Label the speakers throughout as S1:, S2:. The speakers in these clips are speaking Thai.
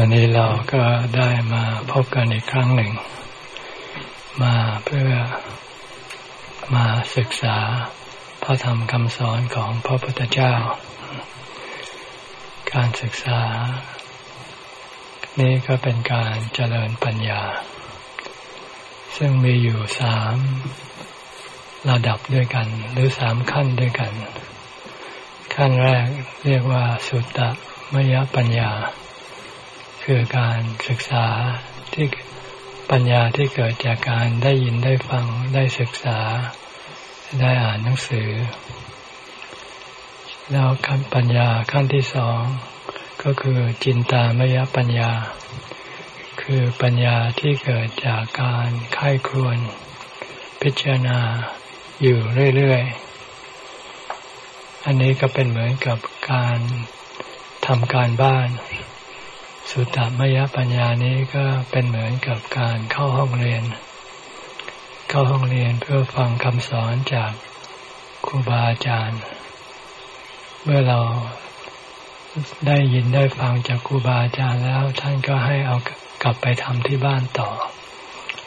S1: วันนี้เราก็ได้มาพบกันอีกครั้งหนึ่ง มาเพื่อมาศึกษาพระธรรมคำสอนของพระพุทธเจ้า การศึกษา นี้ก็เป็นการเจริญปัญญา ซึ่งมีอยู่สามระดับด้วยกัน หรือสามขั้นด้วยกัน ขั้นแรกเรียกว่าสุตตมยปัญญา คือการศึกษาที่ปัญญาที่เกิดจากการได้ยินได้ฟังได้ศึกษา ได้อ่านหนังสือ แล้วขั้นปัญญาขั้นที่สอง ก็คือจินตามยปัญญา คือปัญญาที่เกิดจากการไข้ครวน พิจารณาอยู่เรื่อยๆ อันนี้ก็เป็นเหมือนกับการทำการบ้าน สุตตมยปัญญานี้ก็เป็นเหมือนกับการเข้าห้องเรียน เข้าห้องเรียนเพื่อฟังคำสอนจากครูบาอาจารย์ เมื่อเราได้ยินได้ฟังจากครูบาอาจารย์แล้ว ท่านก็ให้เอากลับไปทำที่บ้านต่อ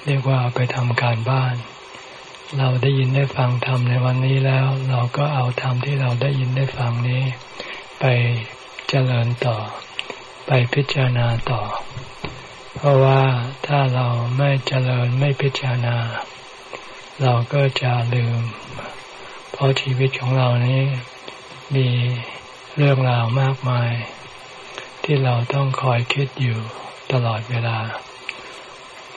S1: เรียกว่าเอาไปทำการบ้าน เราได้ยินได้ฟังทำในวันนี้แล้ว เราก็เอาทำที่เราได้ยินได้ฟังนี้ ไปเจริญต่อ ไปพิจารณาต่อ เพราะว่าถ้าเราไม่เจริญไม่พิจารณา เราก็จะลืม เพราะชีวิตของเรานี้มีเรื่องราวมากมาย ที่เราต้องคอยคิดอยู่ตลอดเวลา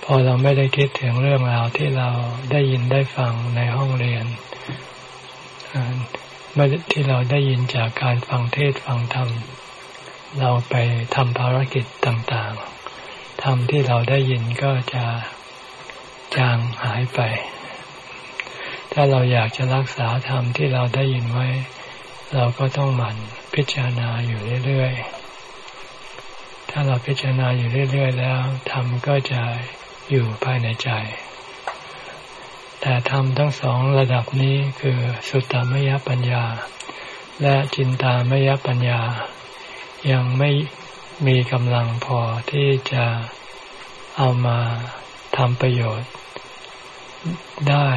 S1: พอเราไม่ได้คิดถึงเรื่องราวที่เราได้ยินได้ฟังในห้องเรียนที่เราได้ยินจากการฟังเทศฟังธรรม เราไปทำภารกิจต่างๆทำที่เราได้ยินก็จะจางหายไป ถ้าเราอยากจะรักษาธรรมที่เราได้ยินไว้ เราก็ต้องหมั่นพิจารณาอยู่เรื่อยๆ ถ้าเราพิจารณาอยู่เรื่อย ๆ แล้วธรรมก็จะอยู่ภายในใจ แต่ธรรมทั้งสองระดับนี้คือสุตตมยปัญญา และจินตามยปัญญา ยังไม่มีกำลังพอที่จะเอามาทำประโยชน์ได้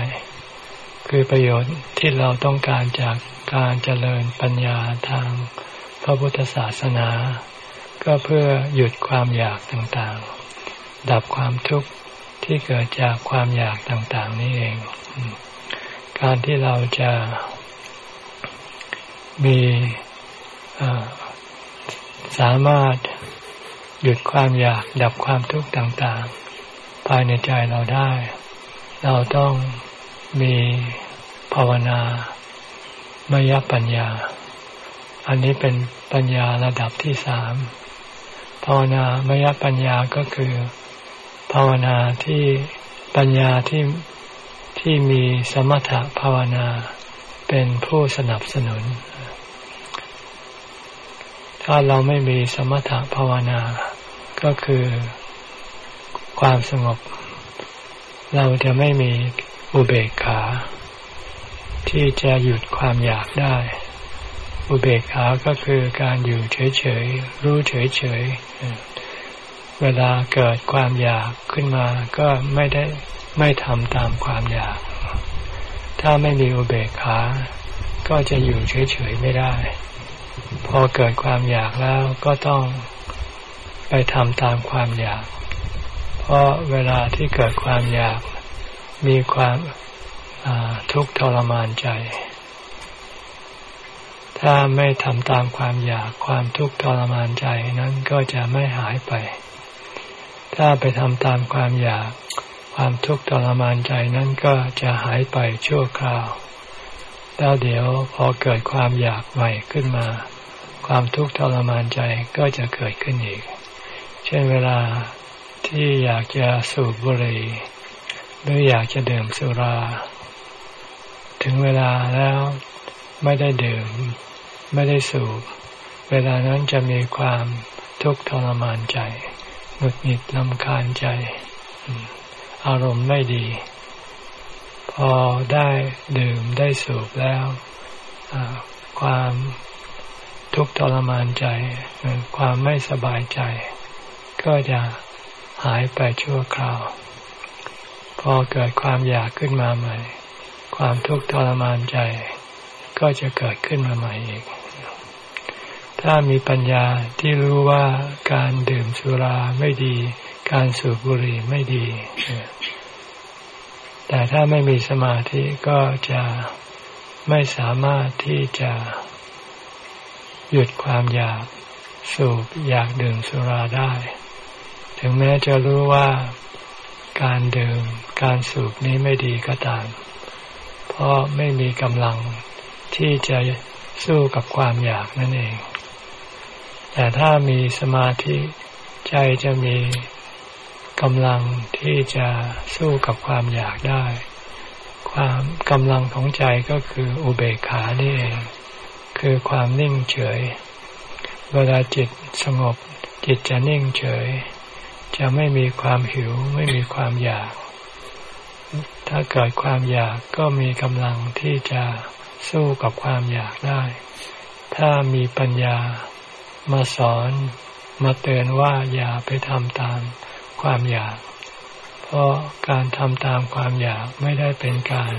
S1: คือประโยชน์ที่เราต้องการจากการเจริญปัญญาทางพระพุทธศาสนา ก็เพื่อหยุดความอยากต่างๆ ดับความทุกข์ที่เกิดจากความอยากต่างๆ นี้เอง การที่เราจะมี สามารถหยุดความอยากดับความทุกข์ต่างๆ ภายในใจเราได้ เราต้องมีภาวนามยปัญญา อันนี้เป็นปัญญาระดับที่สามภาวนามยปัญญาก็คือ ภาวนาที่ปัญญาที่ที่มีสมถภาวนาเป็นผู้สนับสนุน ถ้าเราไม่มีสมถะภาวนา ก็คือความสงบ เราจะไม่มีอุเบกขา ที่จะหยุดความอยากได้ อุเบกขาก็คือการอยู่เฉยๆ รู้เฉยๆ เวลาเกิดความอยากขึ้นมา ก็ไม่ได้ไม่ทำตามความอยาก ถ้าไม่มีอุเบกขา ก็จะอยู่เฉยๆ ไม่ได้ พอเกิดความอยากแล้วก็ต้องไปทำตามความอยาก เพราะเวลาที่เกิดความอยากมีความทุกข์ทรมานใจ ถ้าไม่ทำตามความอยากความทุกข์ทรมานใจนั้นก็จะไม่หายไป ถ้าไปทำตามความอยาก ความทุกข์ทรมานใจนั้นก็จะหายไปชั่วคราว แล้วเดี๋ยวพอเกิดความอยากใหม่ขึ้นมา ความทุกข์ทรมานใจก็จะเกิดขึ้นอีก เช่นเวลาที่อยากจะสูบบุหรี่หรืออยากจะดื่มสุรา ถึงเวลาแล้วไม่ได้ดื่ม ไม่ได้สูบ เวลานั้นจะมีความทุกข์ทรมานใจหงุดหงิดลำคาญใจ อารมณ์ไม่ดี พอได้ดื่มได้สูบแล้ว ความทุกข์ทรมานใจ ความไม่สบายใจ ก็จะหายไปชั่วคราว พอเกิดความอยากขึ้นมาใหม่ ความทุกข์ทรมานใจ ก็จะเกิดขึ้นมาใหม่อีก ถ้ามีปัญญาที่รู้ว่าการดื่มสุราไม่ดี การสูบบุหรี่ไม่ดี แต่ถ้าไม่มีสมาธิก็จะไม่สามารถที่จะหยุดความอยากสูบอยากดื่มสุราได้ ถึงแม้จะรู้ว่าการดื่มการสูบนี้ไม่ดีก็ตาม เพราะไม่มีกำลังที่จะสู้กับความอยากนั่นเอง แต่ถ้ามีสมาธิใจจะมี กำลังที่จะสู้กับความอยากได้ ความกำลังของใจก็คืออุเบกขานี่เอง คือความนิ่งเฉย เวลาจิตสงบ จิตจะนิ่งเฉย จะไม่มีความหิว ไม่มีความอยาก ถ้าเกิดความอยากก็มีกำลังที่จะสู้กับความอยากได้ ถ้ามีปัญญามาสอนมาเตือนว่าอย่าไปทำตาม ความอยาก เพราะการทำตามความอยากไม่ได้เป็นการ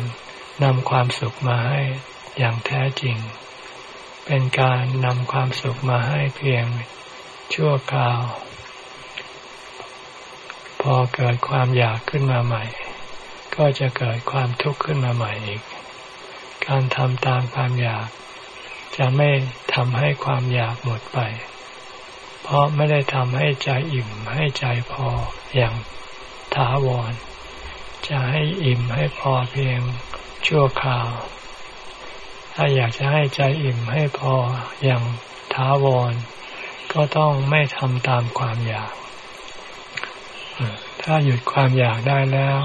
S1: นำความสุขมาให้อย่างแท้จริง เป็นการนำความสุขมาให้เพียงชั่วคราว พอเกิดความอยากขึ้นมาใหม่ ก็จะเกิดความทุกข์ขึ้นมาใหม่อีก การทำตามความอยาก จะไม่ทำให้ความอยากหมดไป เพราะไม่ได้ทำให้ใจอิ่มให้ใจพออย่างถาวร จะให้อิ่มให้พอเพียงชั่วคราว ถ้าอยากจะให้ใจอิ่มให้พออย่างท้าวร ก็ต้องไม่ทำตามความอยาก ถ้าหยุดความอยากได้แล้ว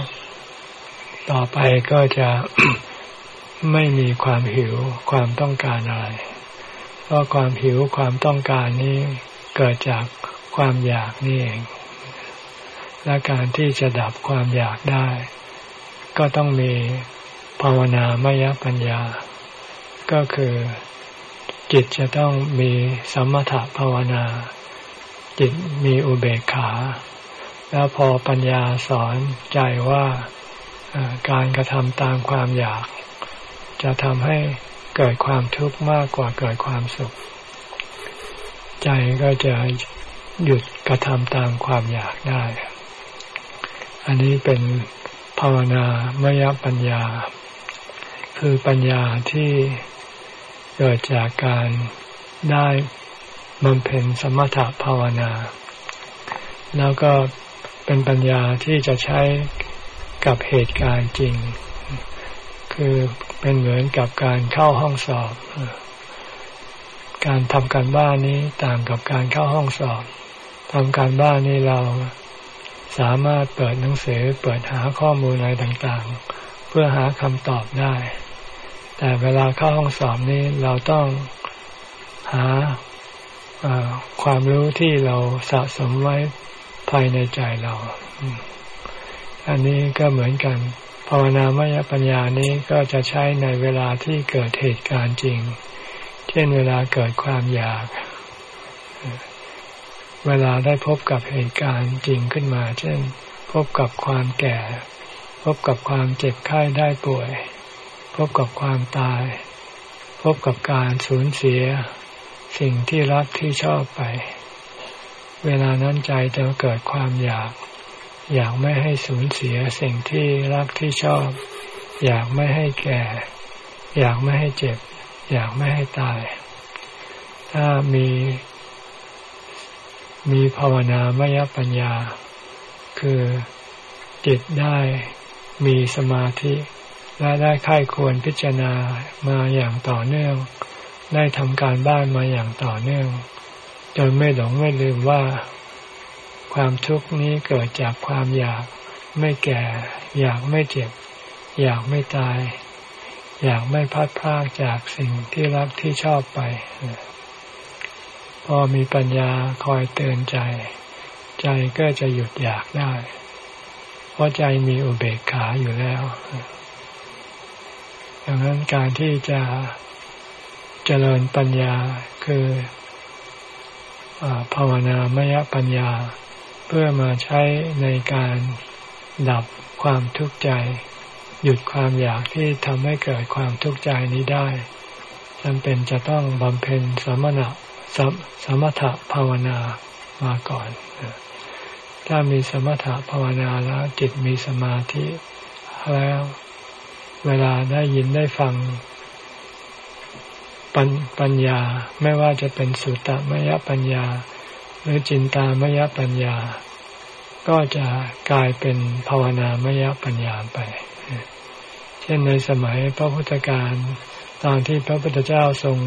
S1: ต่อไปก็จะไม่มีความหิวความต้องการอะไร เพราะความหิวความต้องการนี้ เกิดจากความอยากนี่เอง และการที่จะดับความอยากได้ ก็ต้องมีภาวนามยปัญญา ก็คือจิตจะต้องมีสมถะภาวนา จิตมีอุเบกขา แล้วพอปัญญาสอนใจว่าการกระทำตามความอยาก จะทำให้เกิดความทุกข์มากกว่าเกิดความสุข ใจก็จะหยุดกระทำตามความอยากได้ อันนี้เป็นภาวนามยปัญญา คือปัญญาที่เกิดจากการได้บำเพ็ญสมถะภาวนา แล้วก็เป็นปัญญาที่จะใช้กับเหตุการณ์จริง คือเป็นเหมือนกับการเข้าห้องสอบ การทำการบ้านนี้ต่างกับการเข้าห้องสอบทำการบ้านนี้เราสามารถเปิดหนังสือเปิดหาข้อมูลอะไรต่างๆ เพื่อหาคำตอบได้ แต่เวลาเข้าห้องสอบนี้เราต้องหาความรู้ที่เราสะสมไว้ภายในใจเรา อันนี้ก็เหมือนกัน ภาวนามยปัญญานี้ก็จะใช้ในเวลาที่เกิดเหตุการณ์จริง เช่นเวลาเกิดความอยาก เวลาได้พบกับเหตุการณ์จริงขึ้นมา เช่น พบกับความแก่ พบกับความเจ็บไข้ได้ป่วย พบกับความตาย พบกับการสูญเสีย สิ่งที่รักที่ชอบไป เวลานั้นใจจะเกิดความอยาก อยากไม่ให้สูญเสียสิ่งที่รักที่ชอบ อยากไม่ให้แก่ อยากไม่ให้เจ็บ อยากไม่ให้ตาย ถ้ามีมีภาวนามยปัญญา คือจิตได้มีสมาธิ และได้ค่ายควรพิจารณามาอย่างต่อเนื่อง ได้ทำการบ้านมาอย่างต่อเนื่อง จนไม่หลงไม่ลืมว่า ความทุกข์นี้เกิดจากความอยากไม่แก่ อยากไม่เจ็บ อยากไม่ตาย อยากไม่พัดพลากจากสิ่งที่รักที่ชอบไป พอมีปัญญาคอยเตือนใจ ใจก็จะหยุดอยากได้ เพราะใจมีอุเบกขาอยู่แล้ว ดังนั้นการที่จะเจริญปัญญาคืออภาวนามยปัญญา เพื่อมาใช้ในการดับความทุกข์ใจ หยุดความอยากที่ทำให้เกิดความทุกข์ใจนี้ได้จำเป็นจะต้องบำเพ็ญสมณะสสมถะภาวนามาก่อน ถ้ามีสมถะภาวนาแล้วจิตมีสมาธิแล้วเวลาได้ยินได้ฟังปปัญญาไม่ว่าจะเป็นสุตตมยปัญญา หรือจินตามยปัญญา ก็จะกลายเป็นภาวนามยปัญญาไป เช่นในสมัยพระพุทธการตอนที่พระพุทธเจ้าทรง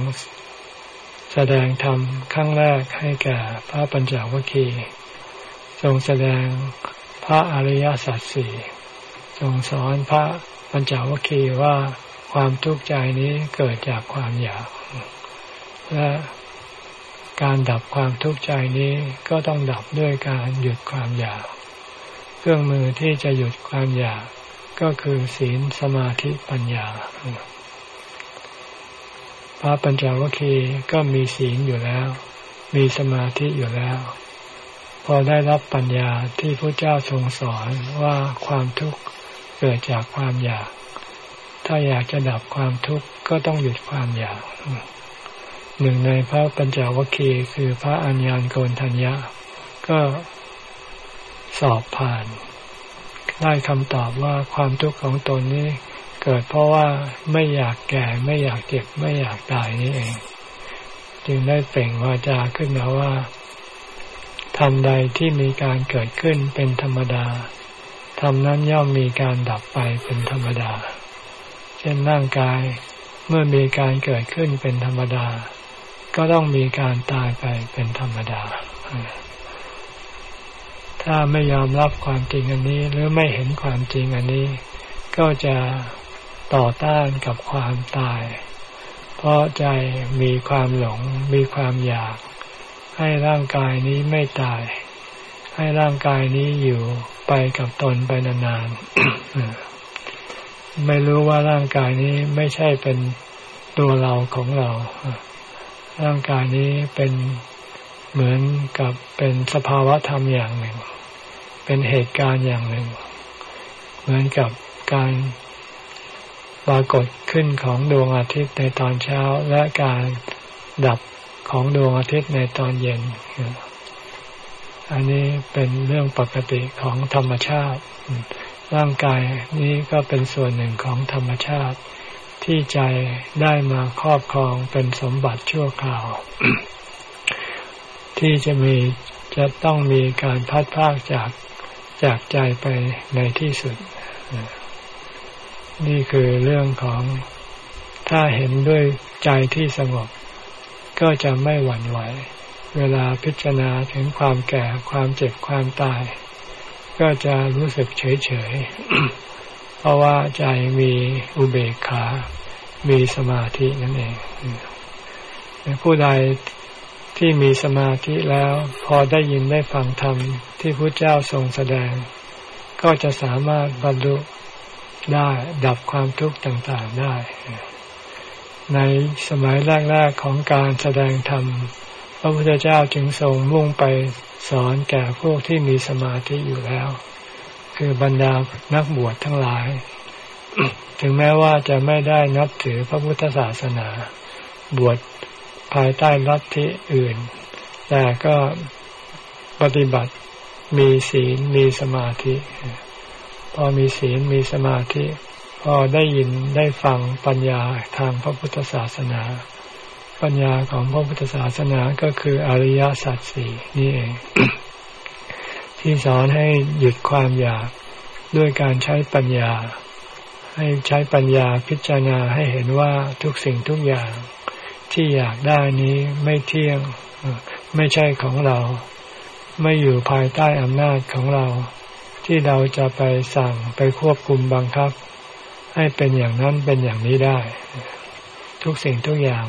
S1: แสดงธรรมครั้งแรกให้แก่พระปัญจวัคคีย์ทรงแสดงพระอริยสัจสี่ทรงสอนพระปัญจวัคคีย์ว่าความทุกข์ใจนี้เกิดจากความอยาก และการดับความทุกข์ใจนี้ก็ต้องดับด้วยการหยุดความอยาก เครื่องมือที่จะหยุดความอยาก ก็คือศีลสมาธิปัญญา พระปัญจวัคคีย์ก็มีศีลอยู่แล้ว มีสมาธิอยู่แล้ว พอได้รับปัญญาที่พระเจ้าทรงสอนว่าความทุกข์เกิดจากความอยาก ถ้าอยากจะดับความทุกข์ก็ต้องหยุดความอยาก หนึ่งในพระปัญจวัคคีย์คือพระอัญญาณโกนทัญญะ ก็สอบผ่าน ได้คำตอบว่าความทุกข์ของตนนี้ เกิดเพราะว่าไม่อยากแก่ไม่อยากเจ็บไม่อยากตายนี่เอง จึงได้เปล่งวาจาขึ้นมาว่าทำใดที่มีการเกิดขึ้นเป็นธรรมดาทำนั้นย่อมมีการดับไปเป็นธรรมดา เช่นร่างกายเมื่อมีการเกิดขึ้นเป็นธรรมดา ก็ต้องมีการตายไปเป็นธรรมดา ถ้าไม่ยอมรับความจริงอันนี้ หรือไม่เห็นความจริงอันนี้ ก็จะต่อต้านกับความตาย เพราะใจมีความหลง มีความอยาก ให้ร่างกายนี้ไม่ตาย ให้ร่างกายนี้อยู่ไปกับตนไปนานๆไม่รู้ว่าร่างกายนี้ไม่ใช่เป็นตัวเราของเรา ร่างกายนี้เป็น เหมือนกับเป็นสภาวะธรรมอย่างหนึ่ง เป็นเหตุการณ์อย่างหนึ่ง เหมือนกับการปรากฏขึ้นของดวงอาทิตย์ในตอนเช้าและการดับของดวงอาทิตย์ในตอนเย็น อันนี้เป็นเรื่องปกติของธรรมชาติ ร่างกายนี้ก็เป็นส่วนหนึ่งของธรรมชาติ ที่ใจได้มาครอบครองเป็นสมบัติชั่วคราว ที่จะมีจะต้องมีการพัดพากจากจากใจไปในที่สุด นี่คือเรื่องของถ้าเห็นด้วยใจที่สงบ ก็จะไม่หวั่นไหว เวลาพิจารณาถึงความแก่ความเจ็บความตาย ก็จะรู้สึกเฉยเฉยเพราะว่าใจมีอุเบกขา มีสมาธินั่นเอง ผู้ใด ที่มีสมาธิแล้วพอได้ยินได้ฟังธรรมที่พระเจ้าทรงแสดง ก็จะสามารถบรรลุได้ดับความทุกข์ต่างๆได้ ในสมัยแรกๆของการแสดงธรรมพระพุทธเจ้าจึงทรงมุ่งไปสอนแก่พวกที่มีสมาธิอยู่แล้ว คือบรรดานักบวชทั้งหลาย ถึงแม้ว่าจะไม่ได้นับถือพระพุทธศาสนา บวช ภายใต้ลัทธิอื่น แต่ก็ปฏิบัติมีศีลมีสมาธิ พอมีศีลมีสมาธิ พอได้ยินได้ฟังปัญญาทางพระพุทธศาสนา ปัญญาของพระพุทธศาสนาก็คืออริยสัจสี่นี่เอง ที่สอนให้หยุดความอยากด้วยการใช้ปัญญา ให้ใช้ปัญญาพิจารณาให้เห็นว่าทุกสิ่งทุกอย่าง ที่อยากได้นี้ไม่เที่ยงไม่ใช่ของเรา ไม่อยู่ภายใต้อำนาจของเรา ที่เราจะไปสั่งไปควบคุมบังคับ ให้เป็นอย่างนั้นเป็นอย่างนี้ได้ ทุกสิ่งทุกอย่าง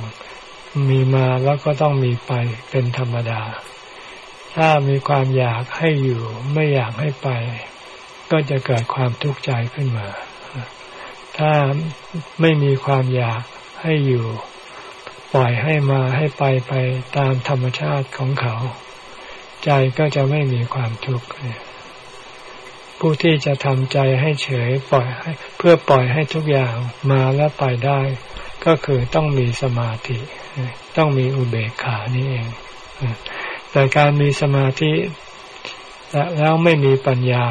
S1: มีมาแล้วก็ต้องมีไปเป็นธรรมดา ถ้ามีความอยากให้อยู่ไม่อยากให้ไป ก็จะเกิดความทุกข์ใจขึ้นมา ถ้าไม่มีความอยากให้อยู่ ปล่อยให้มาให้ไปไปตามธรรมชาติของเขา ใจก็จะไม่มีความทุกข์ผู้ที่จะทำใจให้เฉยปล่อยให้เพื่อปล่อยให้ทุกอย่างมาแล้วไปได้ ก็คือต้องมีสมาธิ ต้องมีอุเบกขานี่เอง แต่การมีสมาธิแล้วไม่มีปัญญา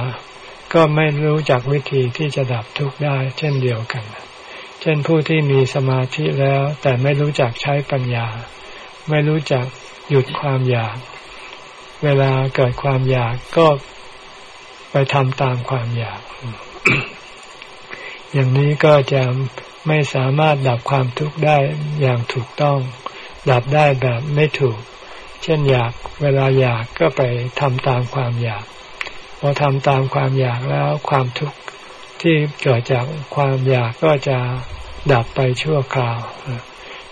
S1: ก็ไม่รู้จักวิธีที่จะดับทุกข์ได้ เช่นเดียวกันเช่นผู้ที่มีสมาธิแล้ว แต่ไม่รู้จักใช้ปัญญา ไม่รู้จักหยุดความอยาก เวลาเกิดความอยากก็ไปทำตามความอยาก อย่างนี้ก็จะไม่สามารถดับความทุกข์ได้อย่างถูกต้อง ดับได้แบบไม่ถูก เช่นอยาก เวลาอยากก็ไปทำตามความอยาก พอทำตามความอยากแล้วความทุกข์ ที่เกิดจากความอยากก็จะดับไปชั่วคราว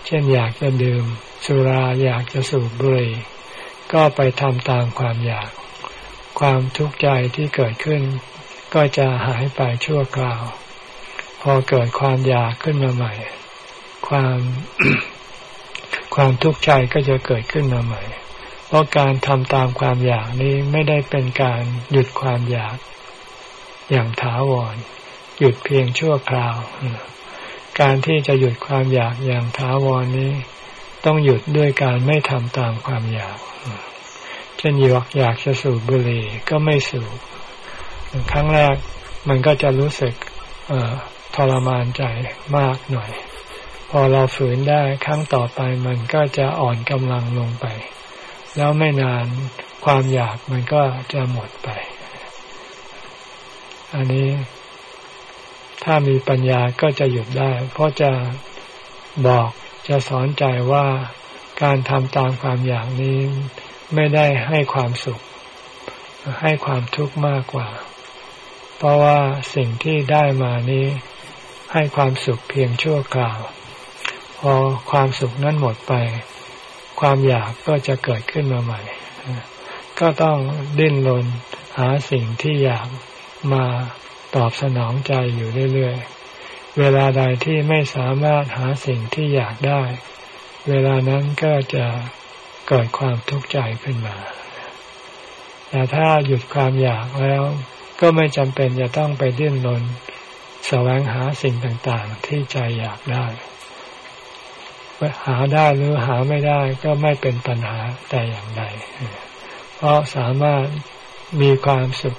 S1: เช่นอยากจะดื่ม สุราอยากจะสูบบุหรี่ก็ไปทำตามความอยาก ความทุกข์ใจที่เกิดขึ้น ก็จะหายไปชั่วคราว พอเกิดความอยากขึ้นมาใหม่ ความความทุกข์ใจก็จะเกิดขึ้นมาใหม่ เพราะการทำตามความอยากนี้ไม่ได้เป็นการหยุดความอยาก อย่างถาวร หยุดเพียงชั่วคราว การที่จะหยุดความอยากอย่างถาวรนี้ ต้องหยุดด้วยการไม่ทำตามความอยาก เช่นอยากอยากจะสูบบุหรี่ก็ไม่สูบ ครั้งแรกมันก็จะรู้สึกทรมานใจมากหน่อย พอเราฝืนได้ครั้งต่อไปมันก็จะอ่อนกำลังลงไป แล้วไม่นานความอยากมันก็จะหมดไป อันนี้ ถ้ามีปัญญาก็จะหยุดได้ เพราะจะบอกจะสอนใจว่าการทำตามความอยากนี้ไม่ได้ให้ความสุข ให้ความทุกข์มากกว่า เพราะว่าสิ่งที่ได้มานี้ ให้ความสุขเพียงชั่วคราว พอความสุขนั้นหมดไป ความอยากก็จะเกิดขึ้นมาใหม่ ก็ต้องดิ้นรนหาสิ่งที่อยาก มาตอบสนองใจอยู่เรื่อยๆ เวลาใดที่ไม่สามารถหาสิ่งที่อยากได้ เวลานั้นก็จะเกิดความทุกข์ใจขึ้นมา แต่ถ้าหยุดความอยากแล้ว ก็ไม่จำเป็นจะต้องไปดิ้นรนแสวงหาสิ่งต่างๆ ที่ใจอยากได้ หาได้หรือหาไม่ได้ก็ไม่เป็นปัญหาแต่อย่างใด เพราะสามารถมีความสุข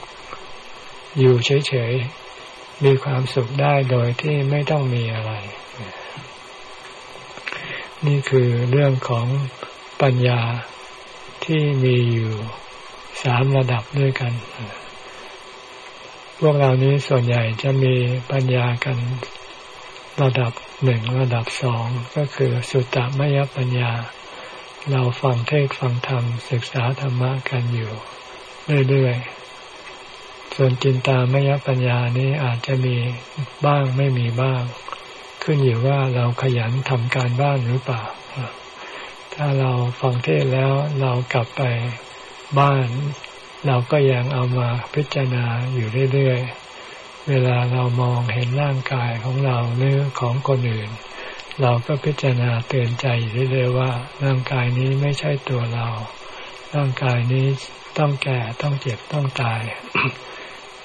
S1: อยู่เฉยๆ มีความสุขได้โดยที่ไม่ต้องมีอะไร นี่คือเรื่องของปัญญาที่มีอยู่สามระดับด้วยกัน พวกเรานี้ส่วนใหญ่จะมีปัญญากันระดับหนึ่งระดับสองก็คือสุตตมยปัญญา เราฟังเทศฟังธรรมศึกษาธรรมะกันอยู่เรื่อยๆ ส่วนจินตามยปัญญานี้อาจจะมีบ้างไม่มีบ้าง ขึ้นอยู่ว่าเราขยันทำการบ้านหรือเปล่า ถ้าเราฟังเทศแล้วเรากลับไปบ้าน เราก็ยังเอามาพิจารณาอยู่เรื่อยๆ เวลาเรามองเห็นร่างกายของเราหรือของคนอื่น เราก็พิจารณาเตือนใจอยู่เรื่อยๆว่า ร่างกายนี้ไม่ใช่ตัวเรา ร่างกายนี้ต้องแก่ต้องเจ็บต้องตาย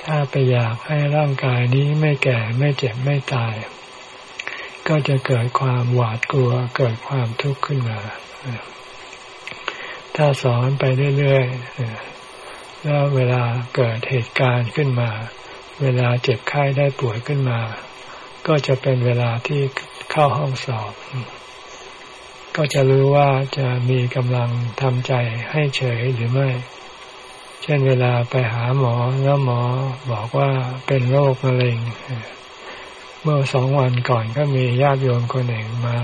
S1: ถ้าไปอยากให้ร่างกายนี้ไม่แก่ไม่เจ็บไม่ตาย ก็จะเกิดความหวาดกลัวเกิดความทุกข์ขึ้นมา ถ้าสอนไปเรื่อยๆแล้วเวลาเกิดเหตุการณ์ขึ้นมา เวลาเจ็บไข้ได้ป่วยขึ้นมา ก็จะเป็นเวลาที่เข้าห้องสอบก็จะรู้ว่าจะมีกำลังทำใจให้เฉยหรือไม่ เช่นเวลาไปหาหมอแล้วหมอบอกว่าเป็นโรคมะเร็ง เมื่อสองวันก่อนก็มีญาติโยมคนหนึ่งมา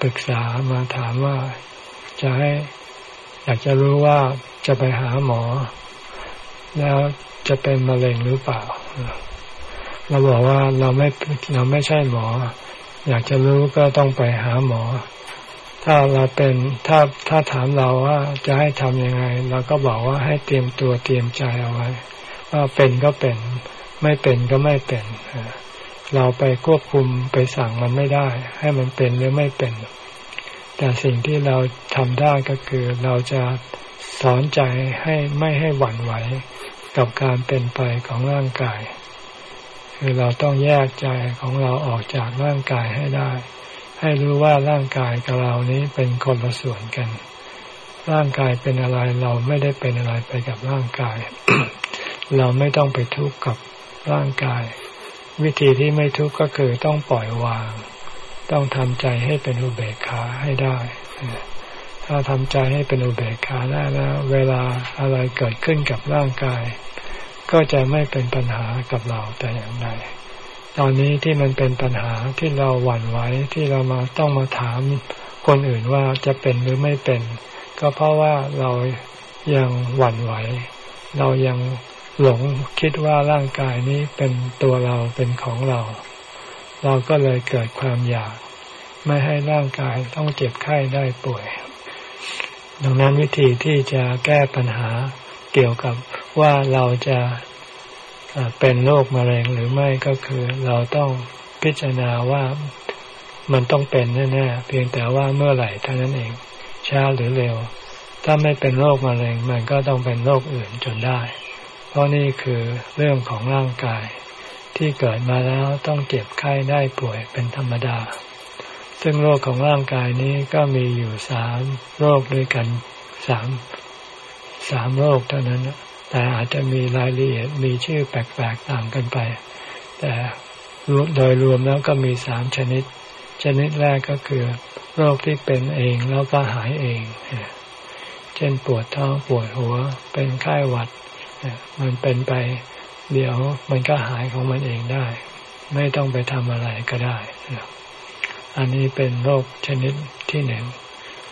S1: ปรึกษามาถามว่าจะให้อยากจะรู้ว่าจะไปหาหมอ แล้วจะเป็นมะเร็งหรือเปล่า เราบอกว่าเราไม่เราไม่ใช่หมอ อยากจะรู้ก็ต้องไปหาหมอ ถ้าเราเป็นถ้าถ้าถามเราว่าจะให้ทำยังไงเราก็บอกว่าให้เตรียมตัวเตรียมใจเอาไว้ ว่าเป็นก็เป็น ไม่เป็นก็ไม่เป็นเราไปควบคุมไปสั่งมันไม่ได้ ให้มันเป็นหรือไม่เป็น แต่สิ่งที่เราทำได้ก็คือเราจะสอนใจให้ไม่ให้หวั่นไหวกับการเป็นไปของร่างกาย คือเราต้องแยกใจของเราออกจากร่างกายให้ได้ ให้รู้ว่าร่างกายกับเรานี้เป็นคนละส่วนกัน ร่างกายเป็นอะไรเราไม่ได้เป็นอะไรไปกับร่างกาย เราไม่ต้องไปทุกข์กับร่างกาย วิธีที่ไม่ทุกข์ก็คือต้องปล่อยวาง ต้องทำใจให้เป็นอุเบกขาให้ได้ถ้าทำใจให้เป็นอุเบกขาได้แล้วเวลาอะไรเกิดขึ้นกับร่างกาย ก็จะไม่เป็นปัญหากับเราแต่อย่างใด ตอนนี้ที่มันเป็นปัญหาที่เราหวั่นไหวที่เรามาต้องมาถามคนอื่นว่าจะเป็นหรือไม่เป็น ก็เพราะว่าเรายังหวั่นไหว เรายังหลงคิดว่าร่างกายนี้เป็นตัวเราเป็นของเรา เราก็เลยเกิดความอยาก ไม่ให้ร่างกายต้องเจ็บไข้ได้ป่วย ดังนั้นวิธีที่จะแก้ปัญหาเกี่ยวกับว่าเราจะ เป็นโรคมะเร็งหรือไม่ก็คือเราต้องพิจารณาว่ามันต้องเป็นแน่ๆเพียงแต่ว่าเมื่อไหร่เท่านั้นเองช้าหรือเร็ว ถ้าไม่เป็นโรคมะเร็งมันก็ต้องเป็นโรคอื่นจนได้ เพราะนี่คือเรื่องของร่างกาย ที่เกิดมาแล้วต้องเจ็บไข้ได้ป่วยเป็นธรรมดา ซึ่งโรคของร่างกายนี้ก็มีอยู่สามโรคด้วยกันสามสามโรคเท่านั้น แต่อาจจะมีรายละเอียดมีชื่อแปลกๆต่างกันไป แต่โดยรวมแล้วก็มีสามชนิด ชนิดแรกก็คือ โรคที่เป็นเองแล้วก็หายเอง เช่นปวดท้องปวดหัว เป็นไข้หวัด มันเป็นไป เดี๋ยวมันก็หายของมันเองได้ ไม่ต้องไปทำอะไรก็ได้ อันนี้เป็นโรคชนิดที่หนึ่ง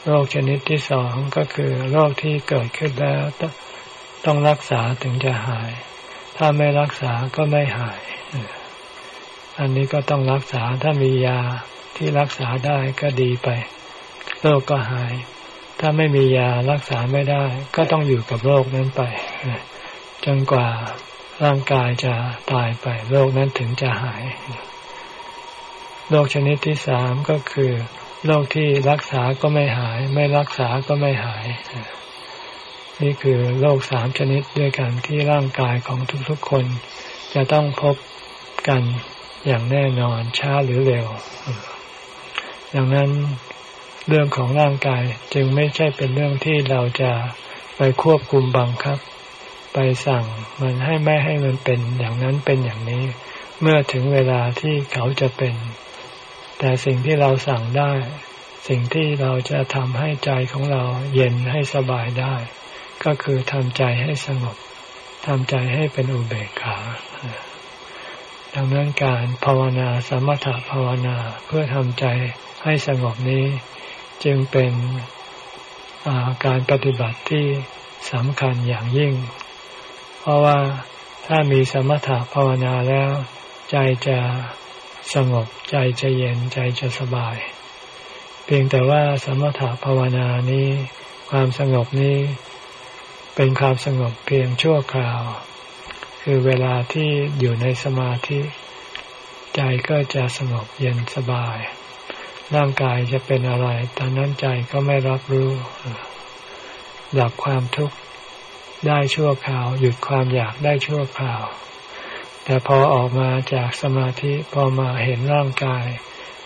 S1: โรคชนิดที่สองก็คือโรคที่เกิดขึ้นแล้ว ต้องรักษาถึงจะหาย ถ้าไม่รักษาก็ไม่หาย อันนี้ก็ต้องรักษาถ้ามียาที่รักษาได้ก็ดีไปโรคก็หาย ถ้าไม่มียารักษาไม่ได้ ก็ต้องอยู่กับโรคนั้นไป จนกว่าร่างกายจะตายไปโรคนั้นถึงจะหายโรคชนิดที่สามก็คือโรคที่รักษาก็ไม่หาย ไม่รักษาก็ไม่หาย นี่คือโรคสามชนิดด้วยกันที่ร่างกายของทุกๆคน จะต้องพบกันอย่างแน่นอนช้าหรือเร็ว ดังนั้นเรื่องของร่างกายจึงไม่ใช่เป็นเรื่องที่เราจะไปควบคุมบังคับ ไปสั่งมันให้ไม่ให้มันเป็นอย่างนั้นเป็นอย่างนี้ เมื่อถึงเวลาที่เขาจะเป็น แต่สิ่งที่เราสั่งได้ สิ่งที่เราจะทำให้ใจของเราเย็นให้สบายได้ ก็คือทำใจให้สงบทำใจให้เป็นอุเบกขาดังนั้นการภาวนาสมถภาวนาเพื่อทำใจให้สงบนี้ จึงเป็นการปฏิบัติที่สำคัญอย่างยิ่ง เพราะว่าถ้ามีสมถภาวนาแล้ว ใจจะสงบใจจะเย็นใจจะสบาย เพียงแต่ว่าสมถภาวนานี้ ความสงบนี้ เป็นความสงบเพียงชั่วคราว คือเวลาที่อยู่ในสมาธิ ใจก็จะสงบเย็นสบาย ร่างกายจะเป็นอะไร ตอนนั้นใจก็ไม่รับรู้ หลับความทุกข์ได้ชั่วคราว หยุดความอยากได้ชั่วคราว แต่พอออกมาจากสมาธิพอมาเห็นร่างกาย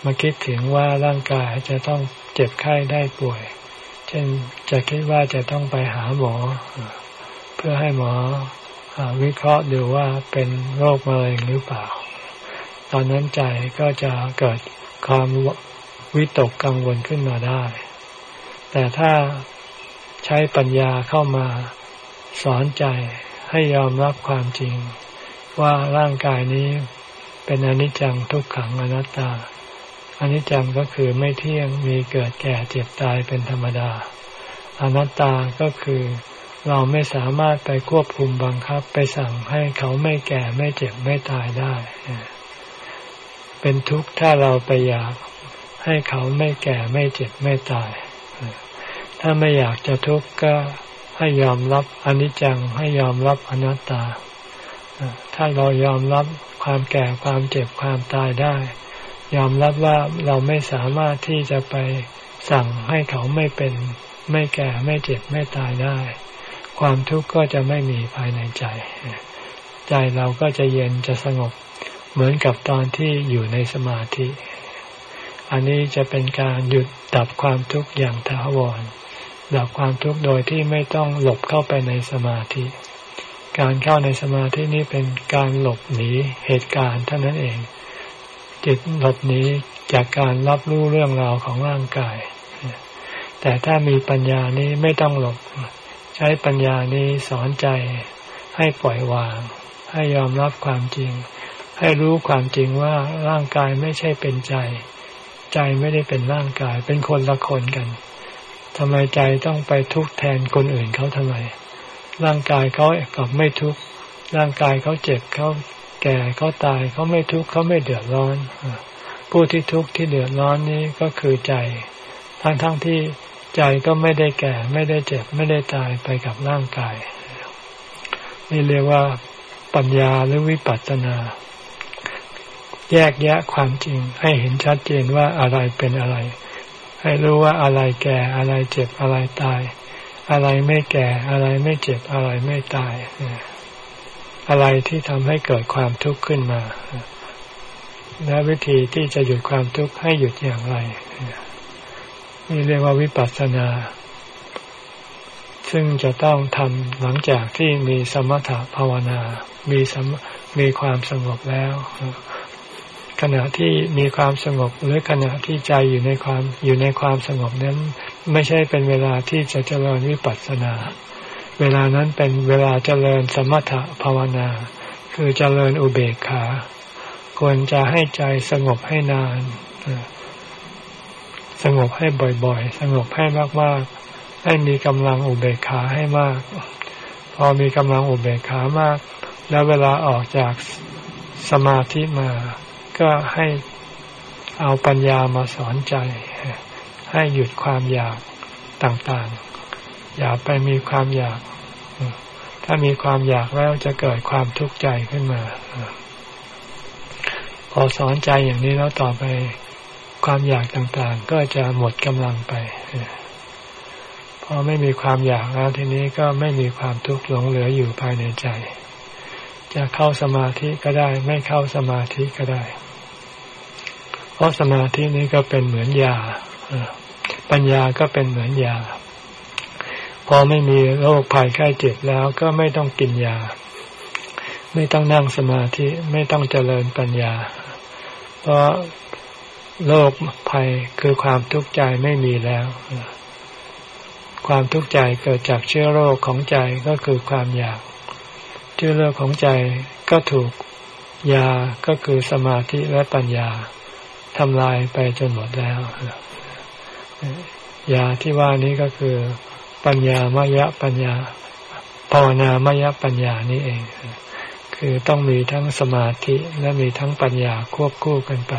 S1: มาคิดถึงว่าร่างกายจะต้องเจ็บไข้ได้ป่วย เช่นจะคิดว่าจะต้องไปหาหมอ เพื่อให้หมอวิเคราะห์ดูว่าเป็นโรคมะเร็งหรือเปล่า ตอนนั้นใจก็จะเกิดความวิตกกังวลขึ้นมาได้ แต่ถ้าใช้ปัญญาเข้ามาสอนใจให้ยอมรับความจริง ว่าร่างกายนี้เป็นอนิจจังทุกขังอนัตตา อนิจจังก็คือไม่เที่ยงมีเกิดแก่เจ็บตายเป็นธรรมดา อนัตตาก็คือเราไม่สามารถไปควบคุมบังคับไปสั่งให้เขาไม่แก่ไม่เจ็บไม่ตายได้ เป็นทุกข์ถ้าเราไปอยากให้เขาไม่แก่ไม่เจ็บไม่ตาย ถ้าไม่อยากจะทุกข์ก็ให้ยอมรับอนิจจังให้ยอมรับอนัตตา ถ้าเรายอมรับความแก่ความเจ็บความตายได้ ยอมรับว่าเราไม่สามารถที่จะไปสั่งให้เขาไม่เป็น ไม่แก่ไม่เจ็บไม่ตายได้ ความทุกข์ก็จะไม่มีภายในใจ ใจเราก็จะเย็นจะสงบ เหมือนกับตอนที่อยู่ในสมาธิ อันนี้จะเป็นการหยุดดับความทุกข์อย่างถาวรดับความทุกข์โดยที่ไม่ต้องหลบเข้าไปในสมาธิ การเข้าในสมาธินี้เป็นการหลบหนีเหตุการณ์เท่านั้นเอง จิตหลบหนีจากการรับรู้เรื่องราวของร่างกาย แต่ถ้ามีปัญญานี้ไม่ต้องหลบ ใช้ปัญญานี้สอนใจให้ปล่อยวาง ให้ยอมรับความจริง ให้รู้ความจริงว่าร่างกายไม่ใช่เป็นใจ ใจไม่ได้เป็นร่างกาย เป็นคนละคนกันทำไมใจต้องไปทุกข์แทนคนอื่นเขาทำไม ร่างกายเขากับไม่ทุกข์ร่างกายเขาเจ็บเขา แก่เขาตายเขาไม่ทุกข์เขาไม่เดือดร้อน ผู้ที่ทุกข์ที่เดือดร้อนนี้ก็คือใจ ทั้งๆทที่ใจก็ไม่ได้แก่ไม่ได้เจ็บไม่ได้ตายไปกับร่างกาย นี่เรียกว่าปัญญาหรือวิปัสสนา แยกแยะความจริง ให้เห็นชัดเจนว่าอะไรเป็นอะไร ให้รู้ว่าอะไรแก่อะไรเจ็บอะไรตาย อะไรไม่แก่อะไรไม่เจ็บอะไรไม่ตาย อะไรที่ทำให้เกิดความทุกข์ขึ้นมา และวิธีที่จะหยุดความทุกข์ให้หยุดอย่างไร นี่เรียกว่าวิปัสสนา ซึ่งจะต้องทำหลังจากที่มีสมถภาวนา มีสมมีความสงบแล้ว ขณะที่มีความสงบหรือขณะที่ใจอยู่ในความอยู่ในความสงบนั้น ไม่ใช่เป็นเวลาที่จะเจริญวิปัสสนา เวลานั้นเป็นเวลาเจริญสมถะภาวนา คือเจริญอุเบกขา ควรจะให้ใจสงบให้นาน สงบให้บ่อยๆ สงบให้มากๆ ให้มีกำลังอุเบกขาให้มาก พอมีกำลังอุเบกขามาก แล้วเวลาออกจากสมาธิมา ก็ให้เอาปัญญามาสอนใจ ให้หยุดความอยากต่างๆ อย่าไปมีความอยาก ถ้ามีความอยากแล้วจะเกิดความทุกข์ใจขึ้นมา พอสอนใจอย่างนี้แล้วต่อไปความอยากต่างๆ ก็จะหมดกำลังไปพอไม่มีความอยากแล้วทีนี้ก็ไม่มีความทุกข์หลงเหลืออยู่ภายในใจ จะเข้าสมาธิก็ได้ ไม่เข้าสมาธิก็ได้ เพราะสมาธินี้ก็เป็นเหมือนยาปัญญาก็เป็นเหมือนยา พอไม่มีโรคภัยไข้เจ็บแล้วก็ไม่ต้องกินยา ไม่ต้องนั่งสมาธิไม่ต้องเจริญปัญญา เพราะโรคภัยคือความทุกข์ใจไม่มีแล้ว ความทุกข์ใจเกิดจากเชื้อโรคของใจก็คือความอยากเชื้อโรคของใจก็ถูกยาก็คือสมาธิและปัญญาทำลายไปจนหมดแล้ว ยาที่ว่านี้ก็คือ ปัญญามายะปัญญาภาวนามยปัญญานี่เอง คือต้องมีทั้งสมาธิและมีทั้งปัญญาควบคู่กันไป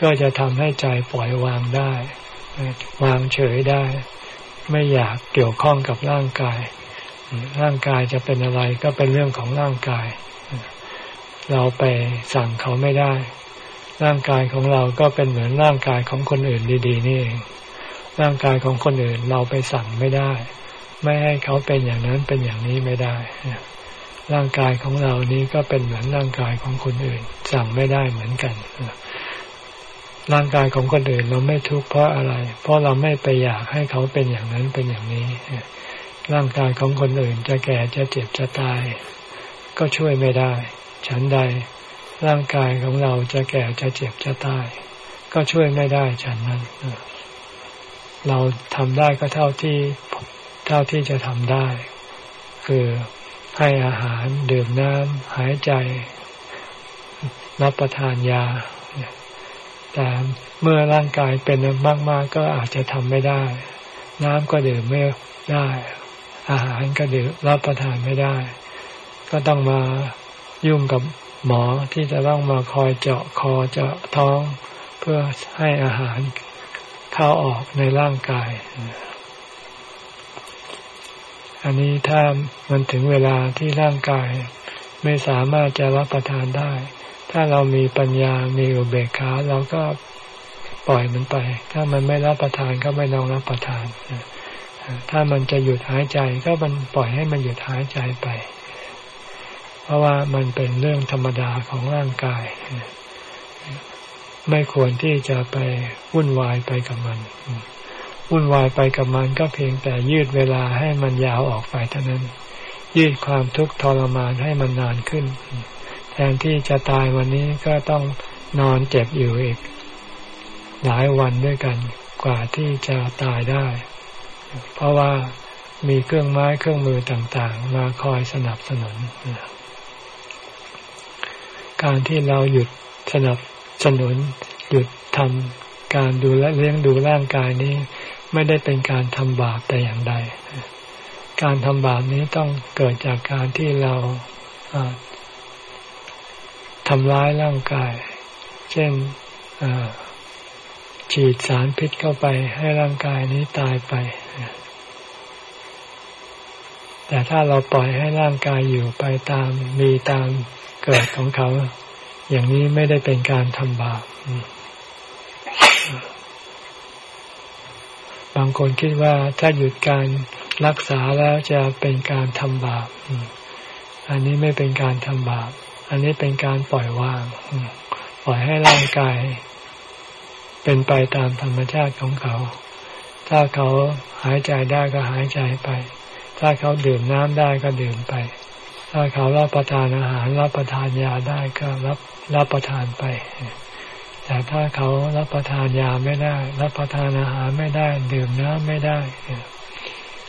S1: ก็จะทำให้ใจปล่อยวางได้ วางเฉยได้ ไม่อยากเกี่ยวข้องกับร่างกาย ร่างกายจะเป็นอะไรก็เป็นเรื่องของร่างกาย เราไปสั่งเขาไม่ได้ ร่างกายของเราก็เป็นเหมือนร่างกายของคนอื่นดี ๆ นี่เอง ร่างกายของคนอื่นเราไปสั่งไม่ได้ ไม่ให้เขาเป็นอย่างนั้นเป็นอย่างนี้ไม่ได้ ร่างกายของเรานี้ก็เป็นเหมือนร่างกายของคนอื่น สั่งไม่ได้เหมือนกัน ร่างกายของคนอื่นเราไม่ทุกข์เพราะอะไร เพราะเราไม่ไปอยากให้เขาเป็นอย่างนั้นเป็นอย่างนี้ ร่างกายของคนอื่นจะแก่จะเจ็บจะตาย ก็ช่วยไม่ได้ ฉันใด ร่างกายของเราจะแก่จะเจ็บจะตาย ก็ช่วยไม่ได้ฉันนั้น เราทำได้ก็เท่าที่เท่าที่จะทำได้ คือให้อาหารดื่มน้ำหายใจ รับประทานยา แต่เมื่อร่างกายเป็นมากๆกก็อาจจะทำไม่ได้ น้ำก็ดื่มไม่ได้ อาหารก็ดื่มรับประทานไม่ได้ ก็ต้องมายุ่งกับหมอที่จะต้องมาคอยเจาะคอเจาะท้อง เพื่อให้อาหาร เข้าออกในร่างกาย อันนี้ถ้ามันถึงเวลาที่ร่างกายไม่สามารถจะรับประทานได้ ถ้าเรามีปัญญา มีอุเบกขาเราก็ปล่อยมันไป ถ้ามันไม่รับประทานก็ไม่ต้องรับประทาน ถ้ามันจะหยุดหายใจก็มันปล่อยให้มันหยุดหายใจไป เพราะว่ามันเป็นเรื่องธรรมดาของร่างกาย ไม่ควรที่จะไปวุ่นวายไปกับมัน วุ่นวายไปกับมันก็เพียงแต่ยืดเวลาให้มันยาวออกไปเท่านั้น ยืดความทุกข์ทรมานให้มันนานขึ้น แทนที่จะตายวันนี้ก็ต้องนอนเจ็บอยู่อีก หลายวันด้วยกันกว่าที่จะตายได้ เพราะว่ามีเครื่องไม้เครื่องมือต่างๆ มาคอยสนับสนุน การที่เราหยุดสนับ สนุนหยุดทำการดูแลเลี้ยงดูร่างกายนี้ ไม่ได้เป็นการทำบาปแต่อย่างใด การทำบาปนี้ต้องเกิดจากการที่เราทำร้ายร่างกาย เช่นฉีดสารพิษเข้าไปให้ร่างกายนี้ตายไป แต่ถ้าเราปล่อยให้ร่างกายอยู่ไปตามมีตามเกิดของเขา อย่างนี้ไม่ได้เป็นการทำบาปบางคนคิดว่าถ้าหยุดการรักษาแล้วจะเป็นการทำบาป อันนี้ไม่เป็นการทำบาป อันนี้เป็นการปล่อยวาง ปล่อยให้ร่างกาย เป็นไปตามธรรมชาติของเขา ถ้าเขาหายใจได้ก็หายใจไป ถ้าเขาดื่มน้ำได้ก็ดื่มไป ถ้าเขารับประทานอาหารรับประทานยาได้ก็รับรับประทานไป แต่ถ้าเขารับประทานยาไม่ได้ รับประทานอาหารไม่ได้ ดื่มน้ำไม่ได้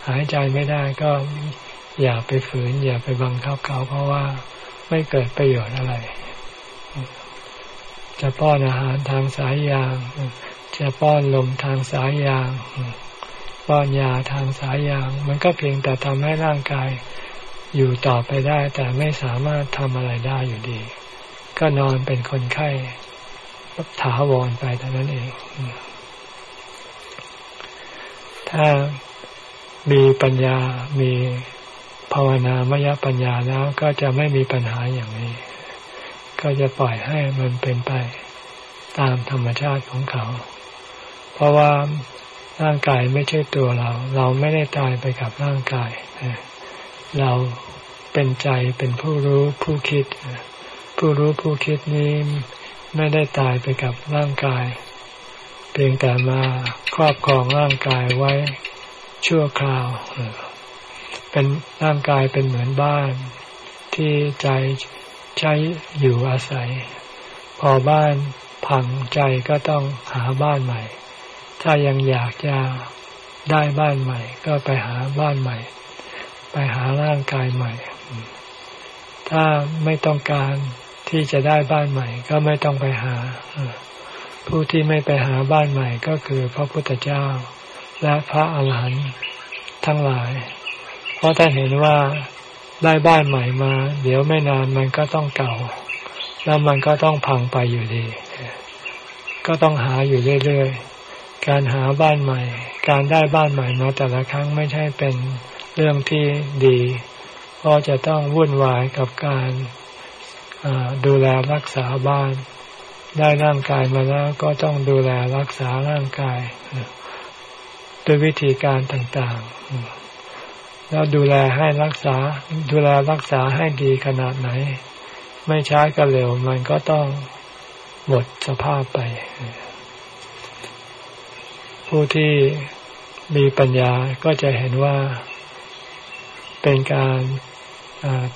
S1: หายใจไม่ได้ก็อย่าไปฝืน อย่าไปบังคับเขาเพราะว่าไม่เกิดประโยชน์อะไร จะป้อนอาหารทางสายยาง จะป้อนลมทางสายยาง ป้อนยาทางสายยาง มันก็เพียงแต่ทำให้ร่างกาย อยู่ต่อไปได้แต่ไม่สามารถทำอะไรได้อยู่ดี ก็นอนเป็นคนไข้ถาวรไปเท่านั้นเอง ถ้ามีปัญญา มีภาวนามยปัญญาแล้วก็จะไม่มีปัญหาอย่างนี้ ก็จะปล่อยให้มันเป็นไปตามธรรมชาติของเขา เพราะว่าร่างกายไม่ใช่ตัวเรา เราไม่ได้ตายไปกับร่างกาย เราเป็นใจเป็นผู้รู้ผู้คิด ผู้รู้ผู้คิดนี้ไม่ได้ตายไปกับร่างกาย เพียงแต่มาครอบครองร่างกายไว้ชั่วคราว เป็นร่างกายเป็นเหมือนบ้าน ที่ใจใช้อยู่อาศัย พอบ้านพังใจก็ต้องหาบ้านใหม่ ถ้ายังอยากจะได้บ้านใหม่ ก็ไปหาบ้านใหม่ ไปหาร่างกายใหม่ ถ้าไม่ต้องการที่จะได้บ้านใหม่ ก็ไม่ต้องไปหา ผู้ที่ไม่ไปหาบ้านใหม่ก็คือพระพุทธเจ้า และพระอาหารหันต์ทั้งหลาย เพราะถ้านเห็นว่าได้บ้านใหม่มา เดี๋ยวไม่นานมันก็ต้องเก่า แล้วมันก็ต้องพังไปอยู่ดี ก็ต้องหาอยู่เรื่อยๆ การหาบ้านใหม่ การได้บ้านใหม่มาแต่ละครั้งไม่ใช่เป็น เรื่องที่ดีเพราะจะต้องวุ่นวายกับการดูแลรักษาบ้าน ได้ร่างกายมาแล้วก็ต้องดูแลรักษาร่างกายด้วยวิธีการต่างๆ แล้วดูแลให้รักษา ดูแลรักษาให้ดีขนาดไหน ไม่ช้าก็เร็วมันก็ต้องหมดสภาพไป ผู้ที่มีปัญญาก็จะเห็นว่า เป็นการ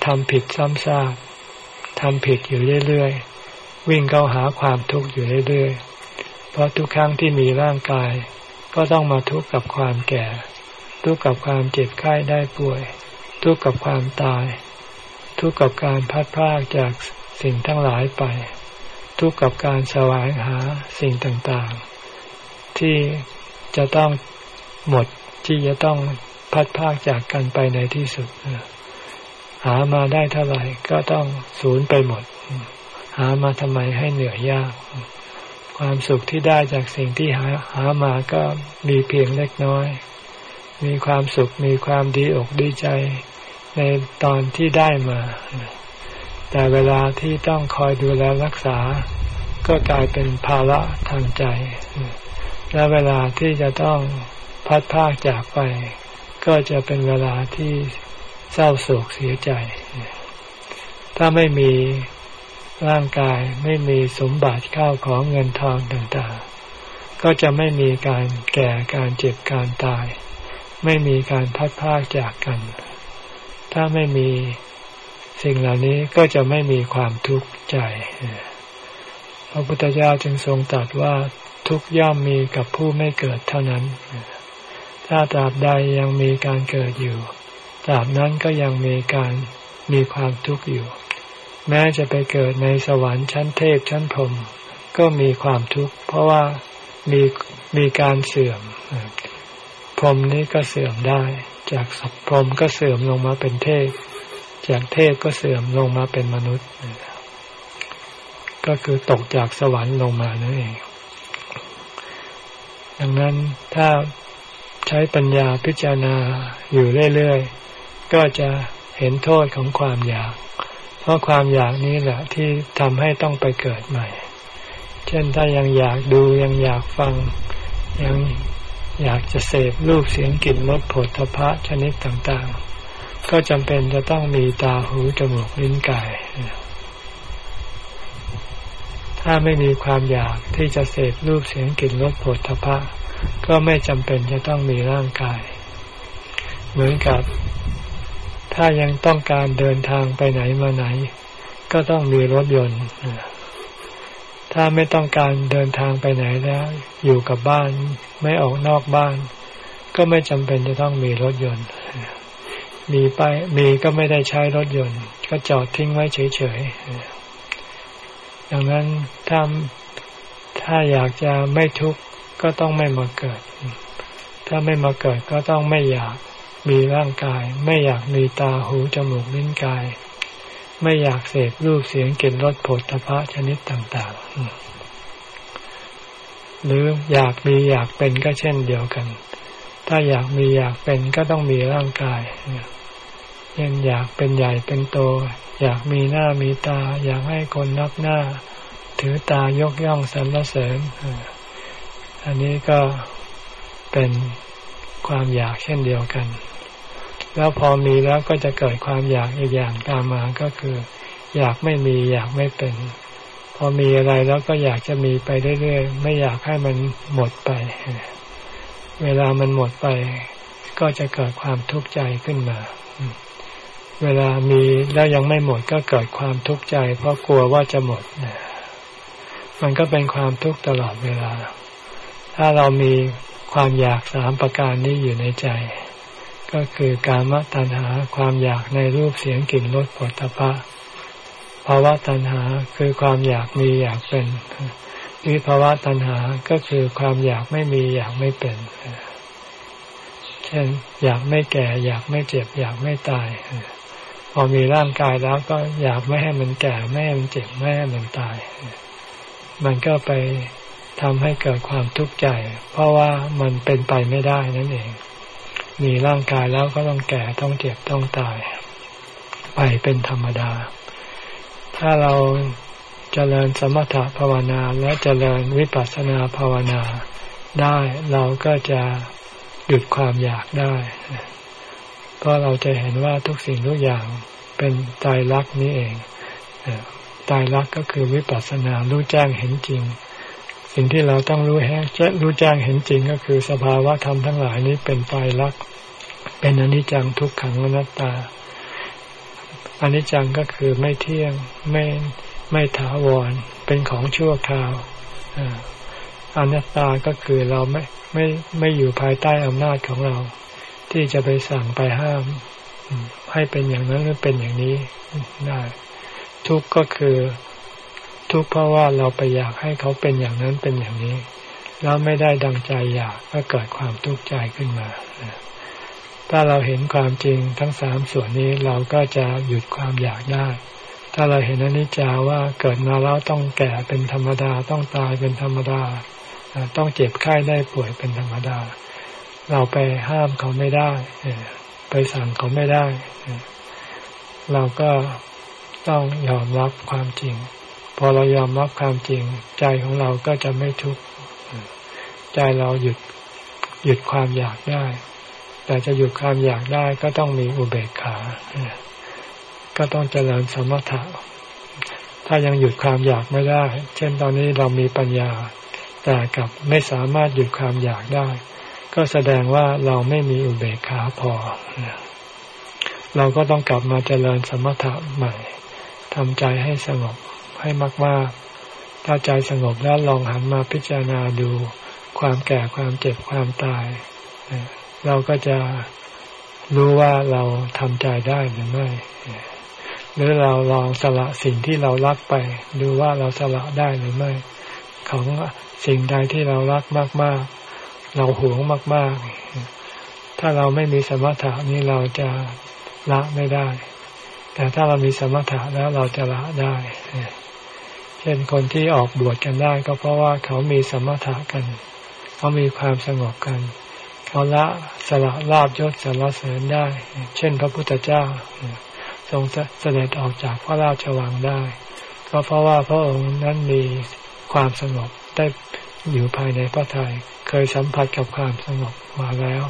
S1: ทำผิดซ้ำซากทำผิดอยู่เรื่อยๆ วิ่งเข้าหาความทุกข์อยู่เรื่อยๆ เพราะทุกครั้งที่มีร่างกาย ก็ต้องมาทุกข์กับความแก่ ทุกข์กับความเจ็บไข้ได้ป่วย ทุกข์กับความตาย ทุกข์กับการพัดพากจากสิ่งทั้งหลายไป ทุกข์กับการสวายหาสิ่งต่างๆ ที่จะต้องหมดที่จะต้อง พัดพากจากกันไปในที่สุดหามาได้เท่าไหร่ก็ต้องสูญไปหมด หามาทำไมให้เหนื่อยยาก ความสุขที่ได้จากสิ่งที่หาหามาก็มีเพียงเล็กน้อย มีความสุขมีความดีอกดีใจ ในตอนที่ได้มา แต่เวลาที่ต้องคอยดูแลรักษา ก็กลายเป็นภาระทางใจ และเวลาที่จะต้องพัดพากจากไป ก็จะเป็นเวลาที่เศร้าโศกเสียใจ ถ้าไม่มีร่างกายไม่มีสมบัติข้าวของเงินทองต่างๆ ก็จะไม่มีการแก่การเจ็บการตาย ไม่มีการพัดพากจากกัน ถ้าไม่มีสิ่งเหล่านี้ก็จะไม่มีความทุกข์ใจพระพุทธเจ้าจึงทรงตรัสว่าทุกย่อมมีกับผู้ไม่เกิดเท่านั้น ถ้าตราบใดยังมีการเกิดอยู่ตราบนั้นก็ยังมีการมีความทุกข์อยู่ แม้จะไปเกิดในสวรรค์ชั้นเทพชั้นพรหมก็มีความทุกข์เพราะว่ามีมีการเสื่อม พรหมนี้ก็เสื่อมได้ จากสัพพรหมก็เสื่อมลงมาเป็นเทพ จากเทพก็เสื่อมลงมาเป็นมนุษย์ ก็คือตกจากสวรรค์ลงมานั่นเองดังนั้นถ้า ใช้ปัญญาพิจารณาอยู่เรื่อยๆ ก็จะเห็นโทษของความอยาก เพราะความอยากนี้แหละที่ทำให้ต้องไปเกิดใหม่ เช่นถ้ายังอยากดูยังอยากฟัง ยังอยากจะเสพรูปเสียงกลิ่นรสผลทพะชนิดต่างๆ ก็จำเป็นจะต้องมีตาหูจมูกลิ้นกาย ถ้าไม่มีความอยากที่จะเสพรูปเสียงกลิ่นรสผลทพะ ก็ไม่จำเป็นจะต้องมีร่างกาย เหมือนกับ ถ้ายังต้องการเดินทางไปไหนมาไหน ก็ต้องมีรถยนต์ ถ้าไม่ต้องการเดินทางไปไหนแล้ว อยู่กับบ้านไม่ออกนอกบ้าน ก็ไม่จำเป็นจะต้องมีรถยนต์ มีไปมีก็ไม่ได้ใช้รถยนต์ ก็จอดทิ้งไว้เฉยๆดังนั้นถ้าถ้าอยากจะไม่ทุกข์ ก็ต้องไม่มาเกิด ถ้าไม่มาเกิดก็ต้องไม่อยากมีร่างกาย ไม่อยากมีตาหูจมูกลิ้นกาย ไม่อยากเสพรูปเสียงกลิ่นรสผลตภะชนิดต่าง ๆ หรืออยากมีอยากเป็นก็เช่นเดียวกัน ถ้าอยากมีอยากเป็นก็ต้องมีร่างกายเช่นอยากเป็นใหญ่เป็นโต อยากมีหน้ามีตา อยากให้คนนับหน้า ถือตายกย่องสรรเสริญ อันนี้ก็เป็นความอยากเช่นเดียวกัน แล้วพอมีแล้วก็จะเกิดความอยากอีกอย่างตามมาก็คือ อยากไม่มีอยากไม่เป็น พอมีอะไรแล้วก็อยากจะมีไปเรื่อยๆไม่อยากให้มันหมดไป เวลามันหมดไป ก็จะเกิดความทุกข์ใจขึ้นมา เวลามีแล้วยังไม่หมดก็เกิดความทุกข์ใจ เพราะกลัวว่าจะหมด มันก็เป็นความทุกข์ตลอดเวลา ถ้าเรามีความอยากสามประการนี้อยู่ในใจ ก็คือการมตัณหาความอยากในรูปเสียงกลิ่นรสผลตภัณฑ์ภาวะตัณหาคือความอยากมีอยากเป็นวิภาวะตัณหาก็คือความอยากไม่มีอยากไม่เป็น เช่น อยากไม่แก่ อยากไม่เจ็บ อยากไม่ตาย พอมีร่างกายแล้วก็อยากไม่ให้มันแก่ ไม่ให้มันเจ็บ ไม่ให้มันตาย มันก็ไป ทำให้เกิดความทุกข์ใจ เพราะว่ามันเป็นไปไม่ได้นั่นเอง มีร่างกายแล้วก็ต้องแก่ต้องเจ็บต้องตาย ไปเป็นธรรมดา ถ้าเราจเจริญสมถภาวนาและเจริญวิปัสสนาภาวนาได้เราก็จะหยุดความอยากได้ เพราะเราจะเห็นว่าทุกสิ่งทุกอย่างเป็นตายรักนี้เองตายรักก็คือวิปัสสนารู้แจ้งเห็นจริง สิ่งที่เราต้องรู้แห้จะรู้แจ้งเห็นจริงก็คือสภาวะธรรมทั้งหลายนี้เป็นไตรลักษณ์เป็นอนิจจังทุกขังอนัตตาอนิจจังก็คือไม่เที่ยงไม่ไม่ถาวร เป็นของชั่วคราวอนัตตาก็คือเราไม่ไม่ไม่อยู่ภายใต้อำนาจของเรา ที่จะไปสั่งไปห้าม ให้เป็นอย่างนั้นหรือเป็นอย่างนี้ได้ ทุกก็คือ ทุกข์เพราะว่าเราไปอยากให้เขาเป็นอย่างนั้นเป็นอย่างนี้ แล้วไม่ได้ดังใจอยากก็เกิดความทุกข์ใจขึ้นมา ถ้าเราเห็นความจริงทั้งสามส่วนนี้เราก็จะหยุดความอยากได้ ถ้าเราเห็นอนิจจาว่าเกิดมาแล้วต้องแก่เป็นธรรมดาต้องตายเป็นธรรมดา ต้องเจ็บไข้ได้ป่วยเป็นธรรมดา เราไปห้ามเขาไม่ได้ไปสั่งเขาไม่ได้ เราก็ต้องยอมรับความจริง พอเรายอมรับความจริง ใจของเราก็จะไม่ทุกข์ใจเราหยุดหยุดความอยากได้ แต่จะหยุดความอยากได้ก็ต้องมีอุเบกขา ก็ต้องเจริญสมถะ ถ้ายังหยุดความอยากไม่ได้ เช่นตอนนี้เรามีปัญญา แต่กับไม่สามารถหยุดความอยากได้ ก็แสดงว่าเราไม่มีอุเบกขาพอ เราก็ต้องกลับมาเจริญสมถะใหม่ทำใจให้สงบ ให้มากๆ ถ้าใจสงบแล้วลองหันมาพิจารณาดูความแก่ความเจ็บความตาย เราก็จะรู้ว่าเราทำใจได้หรือไม่หรือเราลองสละสิ่งที่เรารักไป ดูว่าเราสละได้หรือไม่ ของสิ่งใดที่เรารักมาก ๆ เราหวงมาก ๆ ถ้าเราไม่มีสมถะนี้เราจะละไม่ได้ แต่ถ้าเรามีสมถะแล้วเราจะละได้ ช่นคนที่ออกบวชกันได้ก็เพราะว่าเขามีสมถะกัน เขามีความสงบกัน เขาละสละลาบยศสารเสริญได้ เช่นพระพุทธเจ้า ทรงเสด็จออกจากพระราชวังได้ ก็เพราะว่าพระองค์นั้นมีความสงบได้อยู่ภายในพระทยัยเคยสัมผัสกับความสงบมาแล้ว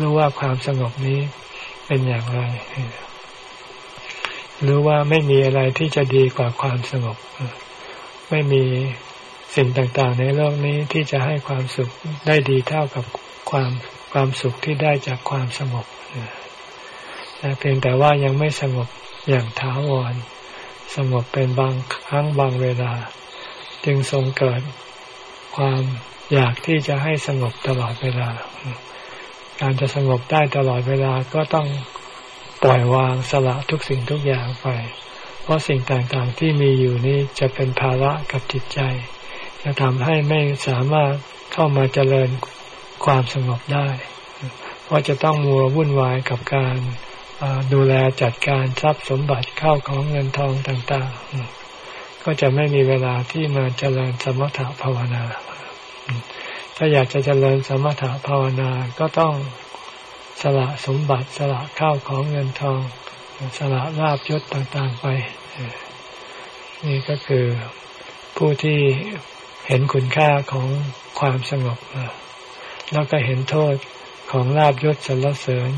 S1: รู้ว่าความสงบนี้เป็นอย่างไรรู้ว่าไม่มีอะไรที่จะดีกว่าความสงบ ไม่มีสิ่งต่างๆ ในโลกนี้ที่จะให้ความสุขได้ดีเท่ากับความความสุขที่ได้จากความสงบแต่เพียงแต่ว่ายังไม่สงบอย่างถาวร สงบเป็นบางครั้งบางเวลา จึงทรงเกิดความอยากที่จะให้สงบตลอดเวลา การจะสงบได้ตลอดเวลาก็ต้องปล่อยวางสละทุกสิ่งทุกอย่างไป เพราะสิ่งต่างๆที่มีอยู่นี้จะเป็นภาระกับจิตใจ จะทำให้ไม่สามารถเข้ามาเจริญความสงบได้ เพราะจะต้องมัววุ่นวายกับการดูแลจัดการทรัพย์สมบัติเข้าของเงินทองต่างๆ ก็จะไม่มีเวลาที่มาเจริญสมถภาวนา ถ้าอยากจะเจริญสมถภาวนาก็ต้องสละสมบัติสละข้าวของเงินทอง สละลาบยศต่างๆไป นี่ก็คือผู้ที่เห็นคุณค่าของความสงบ แล้วก็เห็นโทษของลาบยศสรรเสริญ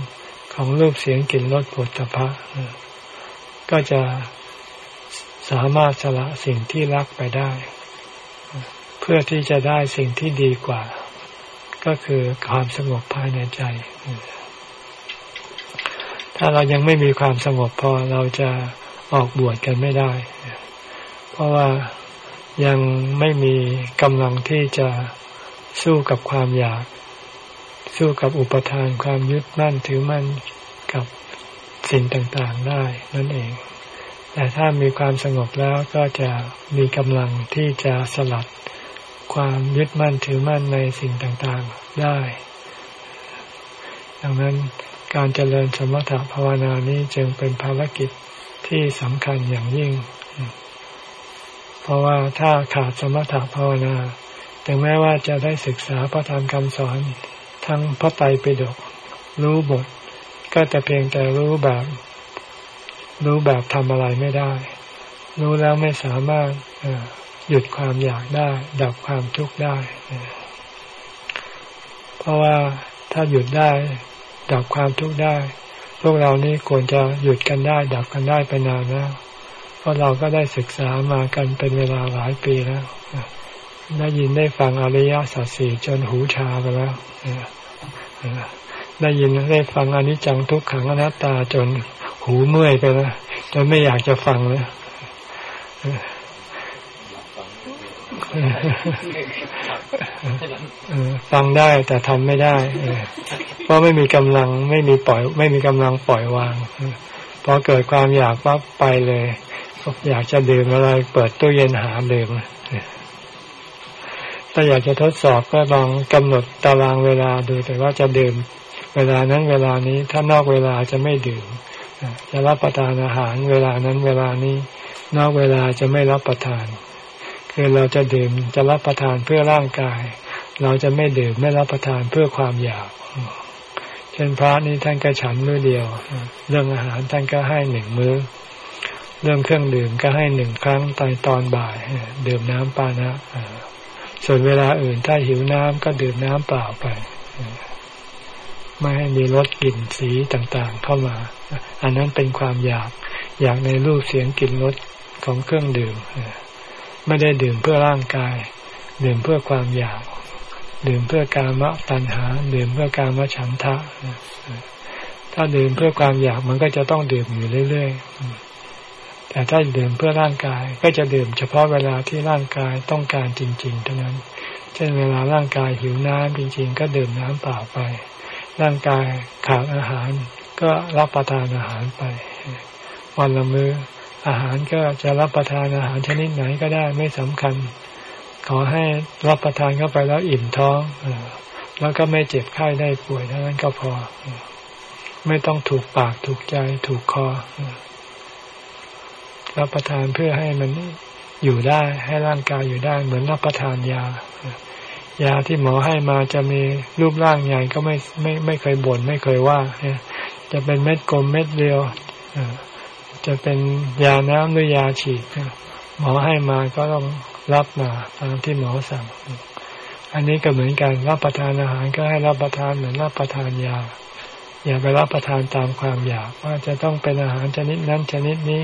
S1: ของรูปเสียงกลิ่นรสผลตภะก็จะสามารถสละสิ่งที่รักไปได้ เพื่อที่จะได้สิ่งที่ดีกว่า ก็คือความสงบภายในใจ ถ้าเรายังไม่มีความสงบพอเราจะออกบวชกันไม่ได้ เพราะว่ายังไม่มีกำลังที่จะสู้กับความอยาก สู้กับอุปทานความยึดมั่นถือมั่นกับสิ่งต่างๆได้นั่นเอง แต่ถ้ามีความสงบแล้วก็จะมีกำลังที่จะสลัดความยึดมั่นถือมั่นในสิ่งต่างๆได้ ดังนั้น การเจริญสมถะภาวนานี้จึงเป็นภารกิจที่สำคัญอย่างยิ่ง เพราะว่าถ้าขาดสมถะภาวนา ถึงแม้ว่าจะได้ศึกษาพระธรรมคำสอน ทั้งพระไตรปิฎกรู้บท ก็แต่เพียงแต่รู้แบบ รู้แบบทำอะไรไม่ได้ รู้แล้วไม่สามารถหยุดความอยากได้ ดับความทุกข์ได้ เพราะว่าถ้าหยุดได้ ดับความทุกข์ได้ พวกเรานี่ควรจะหยุดกันได้ ดับกันได้ไปนานแล้วเพราะเราก็ได้ศึกษามากันเป็นเวลาหลายปีแล้วได้ยินได้ฟังอริยสัจสี่จนหูชาไปแล้วได้ยินได้ฟังอนิจจังทุกขังอนัตตาจนหูเมื่อยไปแล้วจนไม่อยากจะฟังแล้ว ฟังได้แต่ทำไม่ได้ เพราะไม่มีกำลังไม่มีปล่อย ไม่มีกำลังปล่อยวางพอเกิดความอยากปั๊บไปเลย อยากจะดื่มอะไร เปิดตู้เย็นหาดื่มถ้าอยากจะทดสอบก็ลองกำหนดตารางเวลาดูแต่ว่าจะดื่ม เวลานั้นเวลานี้ถ้านอกเวลาจะไม่ดื่มจะรับประทานอาหารเวลานั้นเวลานี้ นอกเวลาจะไม่รับประทาน คือเราจะดื่มจะรับประทานเพื่อร่างกาย เราจะไม่ดื่มไม่รับประทานเพื่อความอยาก เช่นพระนี่ท่านก็ฉันมื้อเดียว เรื่องอาหารท่านก็ให้หนึ่งมือ้อ เรื่องเครื่องดื่มก็ให้หนึ่งครั้งตอนตอนบ่ายดื่มน้ำปานะส่วนเวลาอื่นถ้าหิวน้ำก็ดื่มน้ำเปล่าไปไม่ให้มีรสกลิ่นสีต่างๆ เข้ามา อันนั้นเป็นความอยาก อยากในรูปเสียงกลิ่นรสของเครื่องดื่ม ไม่ได้ดื่มเพื่อร่างกาย ดื่มเพื่อความอยาก ดื่มเพื่อการมะตัณหา ดื่มเพื่อการมะฉันทะ ถ้าดื่มเพื่อความอยากมันก็จะต้องดื่มอยู่เรื่อยๆ แต่ถ้าดื่มเพื่อร่างกายก็จะดื่มเฉพาะเวลาที่ร่างกายต้องการจริง ๆ เท่านั้น เช่นเวลาร่างกายหิวน้ำจริง ๆ ก็ดื่มน้ำเปล่าไป ร่างกายขาดอาหารก็รับประทานอาหารไป วันละมือ้อ อาหารก็จะรับประทานอาหารชนิดไหนก็ได้ไม่สำคัญ ขอให้รับประทานเข้าไปแล้วอิ่มท้องแล้วก็ไม่เจ็บไข้ได้ป่วยเท่านั้นก็พอ ไม่ต้องถูกปากถูกใจถูกคอรับประทานเพื่อให้มันอยู่ได้ให้ร่างกายอยู่ได้ เหมือนรับประทานยายาที่หมอให้มาจะมีรูปร่างใหญ่ก็ไม่ไม่ไม่เคยบน่นไม่เคยว่าจะเป็นเม็ดกลมเม็ดเดียว จะเป็นยาน้ำหรือยาฉีดหมอให้มาก็ต้องรับมาตามที่หมอสั่ง อันนี้ก็เหมือนกันรับประทานอาหารก็ให้รับประทานเหมือนรับประทานยา อย่าไปรับประทานตามความอยากว่าจะต้องเป็นอาหารชนิดนั้นชนิดนี้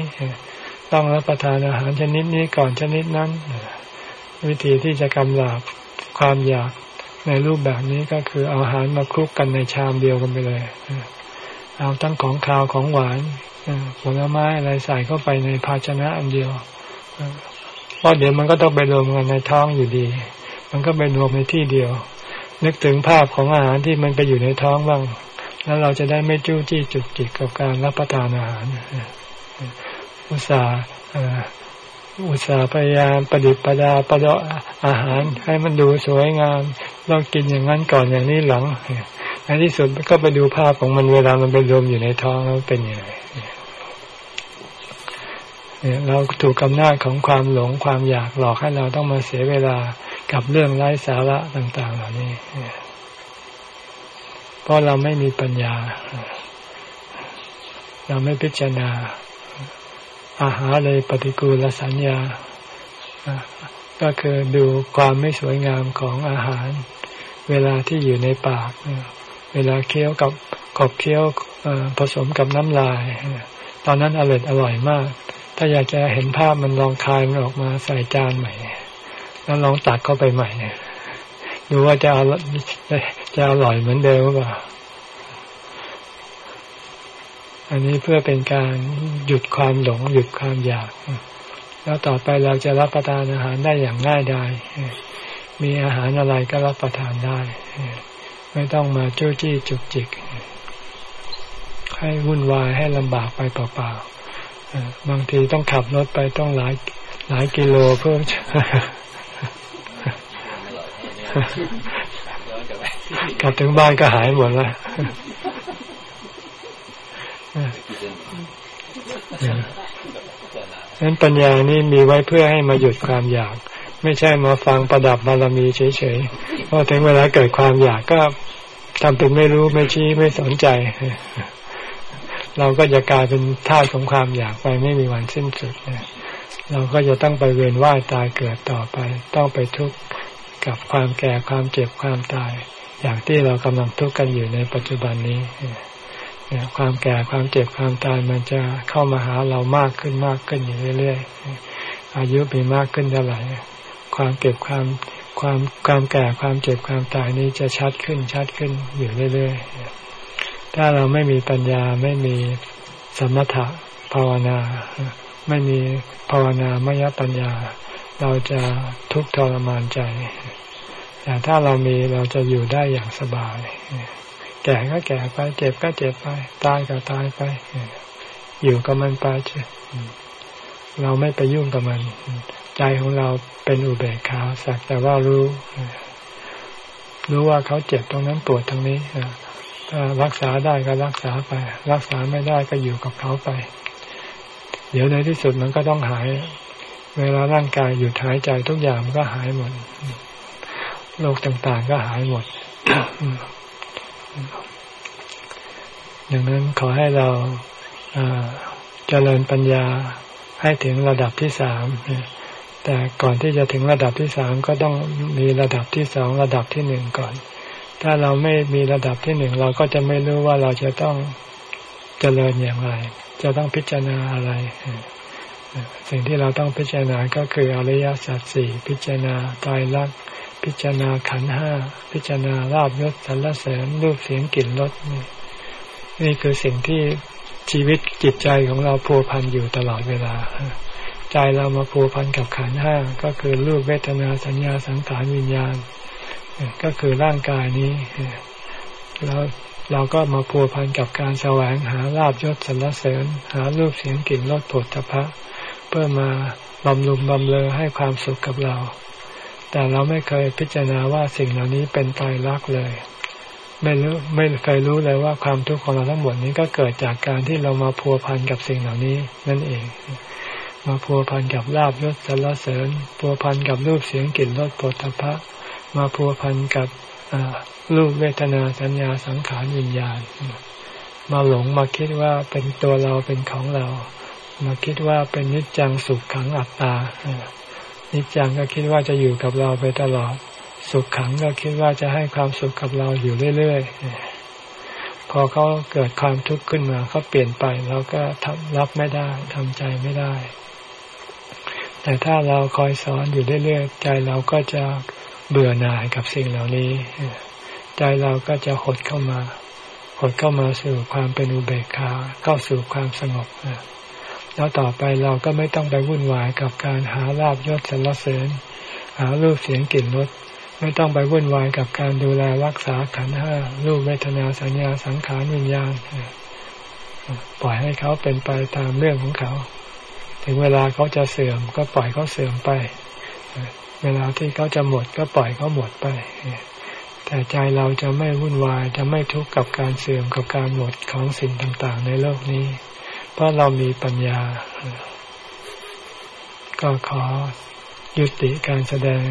S1: ต้องรับประทานอาหารชนิดนี้ก่อนชนิดนั้น วิธีที่จะกำลับความอยากในรูปแบบนี้ก็คือเอาอาหารมาคลุกกันในชามเดียวกันไปเลย เอาทั้งของคาวของหวาน ผลไม้อะไรใส่เข้าไปในภาชนะอันเดียวเพราะเดี๋ยวมันก็ต้องไปรวมกันในท้องอยู่ดี มันก็ไปรวมในที่เดียว นึกถึงภาพของอาหารที่มันไปอยู่ในท้องบ้าง แล้วเราจะได้ไม่จู้จี้จุกจิกกับการรับประทานอาหาร อุตส่าห์อุตส่าห์พยายามประดิษฐ์ประดาประดาอาหาร ให้มันดูสวยงามต้องกินอย่างนั้นก่อนอย่างนี้หลังในที่สุดก็ไปดูภาพของมันเวลามันไปรวมอยู่ในท้องแล้วเป็นยังไง เราถูกกำนาจของความหลงความอยากหลอกให้เราต้องมาเสียเวลากับเรื่องไร้สาระต่าง ๆ เหล่านี้ เพราะเราไม่มีปัญญา เราไม่พิจารณา อาหารเลยปฏิกูลสัญญา ก็คือดูความไม่สวยงามของอาหาร เวลาที่อยู่ในปาก เวลาเคี้ยวกับขบเคี้ยวผสมกับน้ำลาย ตอนนั้นอร่อยอร่อยมาก ถ้าอยากจะเห็นภาพมันลองคายมันออกมาใส่จานใหม่ แล้วลองตักเข้าไปใหม่เนี่ยดูว่าจะจะอร่อยเหมือนเดิมหรือเปล่าอันนี้เพื่อเป็นการหยุดความหลง หยุดความอยาก แล้วต่อไปเราจะรับประทานอาหารได้อย่างง่ายดายมีอาหารอะไรก็รับประทานได้ ไม่ต้องมาจู้จี้จุกจิก ให้วุ่นวายให้ลำบากไปเปล่าๆ บางทีต้องขับรถไปต้องหลายหลายกิโลเพื่อกลับถึงบ้านก็หายหมดแล้วนั้นปัญญานี่มีไว้เพื่อให้มาหยุดความอยาก ไม่ใช่มาฟังประดับบารมีเฉยๆพอถึงเวลาเกิดความอยากก็ทำเป็นไม่รู้ไม่ชี้ไม่สนใจ เราก็จะกลายเป็นท่าสของความอยากไปไม่มีวันสิ้นสุดเราก็จะต้องไปเวียนว่ายตายเกิดต่อไป ต้องไปทุกข์กับความแก่ความเจ็บความตาย อย่างที่เรากำลังทุกข์กันอยู่ในปัจจุบันนี้เนี่ยความแก่ความเจ็บความตายมันจะเข้ามาหาเรามากขึ้นมากขึ้นอยู่เรื่อยๆอายุมีมากขึ้นเท่าไหร่ความเก็บความความความแก่ความเจ็บความตายนี้จะชัดขึ้นชัดขึ้นอยู่เรื่อยๆ ถ้าเราไม่มีปัญญาไม่มีสมถะภาวนา ไม่มีภาวนามยปัญญา เราจะทุกข์ทรมานใจ แต่ถ้าเรามีเราจะอยู่ได้อย่างสบาย แก่ก็แก่ไป เจ็บก็เจ็บไป ตายก็ตายไป อยู่กับมันไปเราไม่ไปยุ่งกับมัน ใจของเราเป็นอุเบกขาสักแต่ว่ารู้ รู้ว่าเขาเจ็บตรงนั้นปวดตรงนี้ ถ้ารักษาได้ก็รักษาไป รักษาไม่ได้ก็อยู่กับเขาไป เดี๋ยวในที่สุดมันก็ต้องหาย เวลาร่างกายหยุดหายใจทุกอย่างมันก็หายหมดโรคต่างๆก็หายหมดดังนั้นขอให้เราเจริญปัญญาให้ถึงระดับที่สามแต่ก่อนที่จะถึงระดับที่สามก็ต้องมีระดับที่สองระดับที่หนึ่งก่อน ถ้าเราไม่มีระดับที่หนึ่งเราก็จะไม่รู้ว่าเราจะต้องเจริญอย่างไร จะต้องพิจารณาอะไร สิ่งที่เราต้องพิจารณาก็คืออริยสัจสี่พิจารณาตายรักพิจารณาขันห้าพิจารณาลาบยศสรรเสริญรูปเสียงกลิ่นรสนี่นี่คือสิ่งที่ชีวิตจิตใจของเราพัวพันอยู่ตลอดเวลา ใจเรามาพัวพันกับขันห้าก็คือรูปเวทนาสัญญาสังขารวิญญาณ ก็คือร่างกายนี้ แล้วเราก็มาพัวพันกับการแสวงหาลาบยศสรรเสริญ หารูปเสียงกลิ่นรสผลตภะเพื่อมาบำรุงบำเลอให้ความสุขกับเรา แต่เราไม่เคยพิจารณาว่าสิ่งเหล่านี้เป็นตายรักเลย ไม่รู้ไม่เคยรู้เลยว่าความทุกข์ของเราทั้งหมดนี้ก็เกิดจากการที่เรามาพัวพันกับสิ่งเหล่านี้นั่นเอง มาพัวพันกับลาบยศสรรเสริญพัวพันกับรูปเสียงกลิ่นรสผลตภะ มาพัวพันกับรูปเวทนาสัญญาสังขารวิญญาณ มาหลงมาคิดว่าเป็นตัวเราเป็นของเรา มาคิดว่าเป็นนิจจังสุขขังอัตตา นิจจังก็คิดว่าจะอยู่กับเราไปตลอด สุขขังก็คิดว่าจะให้ความสุขกับเราอยู่เรื่อยๆ พอเขาเกิดความทุกข์ขึ้นมาเขาเปลี่ยนไปเราก็ทำรับไม่ได้ทำใจไม่ได้ แต่ถ้าเราคอยสอนอยู่เรื่อยๆ ใจเราก็จะ เบื่อหน่ายกับสิ่งเหล่านี้ ใจเราก็จะหดเข้ามาหดเข้ามาสู่ความเป็นอุเบกขาเข้าสู่ความสงบแล้วต่อไปเราก็ไม่ต้องไปวุ่นวายกับการหาลาบยศสรรเสริญ หารูปเสียงกลิ่นรสไม่ต้องไปวุ่นวายกับการดูแลรักษาขันห้ารูปเวทนาสัญญาสังขารวิญญาณปล่อยให้เขาเป็นไปตามเรื่องของเขา ถึงเวลาเขาจะเสื่อมก็ปล่อยเขาเสื่อมไป เวลาที่เขาจะหมดก็ปล่อยเขาหมดไป แต่ใจเราจะไม่วุ่นวายจะไม่ทุกข์กับการเสื่อมกับการหมดของสิ่งต่างๆ ในโลกนี้ เพราะเรามีปัญญา ก็ขอยุติการแสดง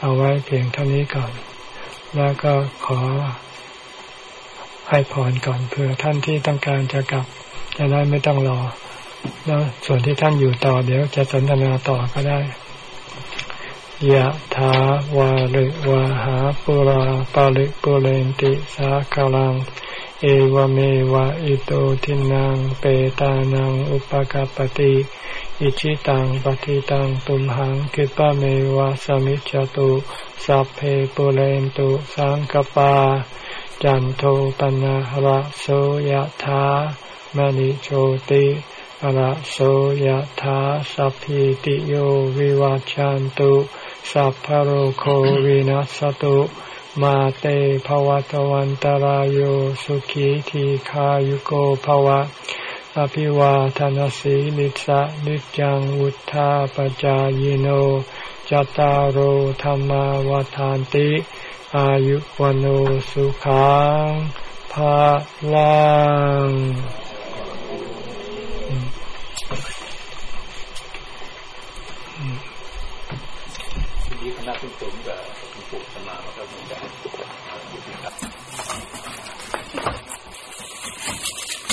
S1: เอาไว้เพียงเท่านี้ก่อน แล้วก็ขอให้พรก่อนเพื่อท่านที่ต้องการจะกลับ จะได้ไม่ต้องรอ แล้วส่วนที่ท่านอยู่ต่อเดี๋ยวจะสนทนาต่อก็ได้ ยะถาวาริวาหาปุราปาริปุเรนติสาคลัง เอวเมวะอิโตทินังเปตานังอุปกาปติอิชิตังปฏิตังตุมหังคิปะเมวะสมิจจตุสัพเพปุเรนตุสังกปา จันโทปนะระโสยธามณิโชติระโสยธาสัพพิติโยวิวัจจันตุ สัพพโรโควินัสตุมาเตภวัตวันตารโยสุขีทีขายุโกภวะ อภิวาทานสีลิสะนิจังวุธาปจายโนจตารโหธรรมวาทานติ อายุวันโอสุขังภาลังทีนี้คณะคุณสมกับคุณปู่สมาก็เหมือนกัน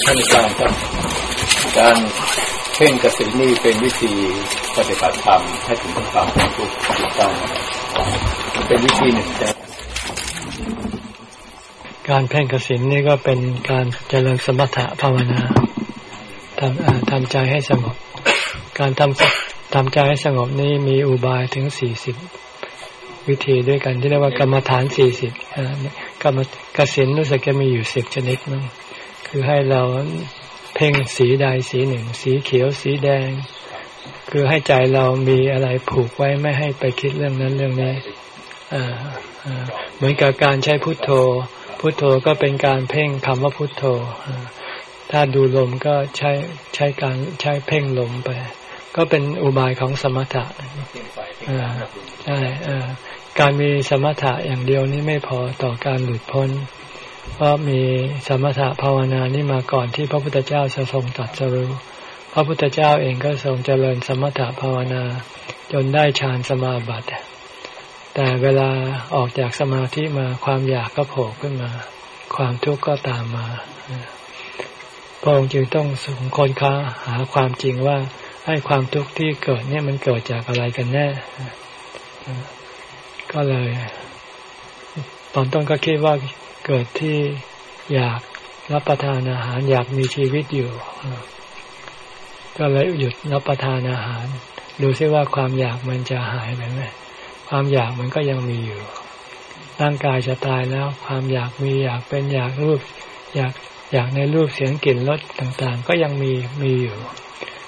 S1: ท่านอาจารย์ครับการเพ่งกสินี่เป็นวิธีปฏิบัติธรรมให้ถึงความเป็นทุกข์ถูกต้องเป็นวิธีหนึ่งแต่การเพ่งกสินนี่ก็เป็นการเจริญสมถะภาวนาทำทำใจให้สงบ การทำทำใจให้สงบนี้มีอุบายถึงสี่สิบวิธีด้วยกันที่เรียกว่ากรรมฐานสี่สิบกรรมกสินรู้สึกจะมีอยู่สิบชนิดมั้ง คือให้เราเพ่งสีใดสีหนึ่ง สีเขียวสีแดง คือให้ใจเรามีอะไรผูกไว้ไม่ให้ไปคิดเรื่องนั้นเรื่องนี้เหมือนกับการใช้พุทโธ พุทโธก็เป็นการเพ่งคำว่าพุทโธ ถ้าดูลมก็ใช้ใช้การใช้เพ่งลมไป ก็เป็นอุบายของสมถะใช่การมีสมถะอย่างเดียวนี้ไม่พอต่อการหลุดพ้น เพราะมีสมถะภาวนานี่มาก่อนที่พระพุทธเจ้าจะทรงตัดสรุพระพุทธเจ้าเองก็ทรงเจริญสมถะภาวนา จนได้ฌานสมาบัติ แต่เวลาออกจากสมาธิมาความอยากก็โผล่ขึ้นมา ความทุกข์ก็ตามมาพระองค์จึงต้องสงคนค้าหาความจริงว่าให้ความทุกข์ที่เกิดเนี่ยมันเกิดจากอะไรกันแน่ ก็เลย ตอนต้นก็คิดว่า เกิดที่อยากรับประทานอาหารอยากมีชีวิตอยู่ ก็เลยหยุดรับประทานอาหาร ดูซิว่าความอยากมันจะหายไปไหมความอยากมันก็ยังมีอยู่ ร่างกายจะตายแล้ว ความอยากมีอยากเป็นอยากรูป อยากอยากในรูปเสียงกลิ่นรสต่างๆ ก็ยังมีมีอยู่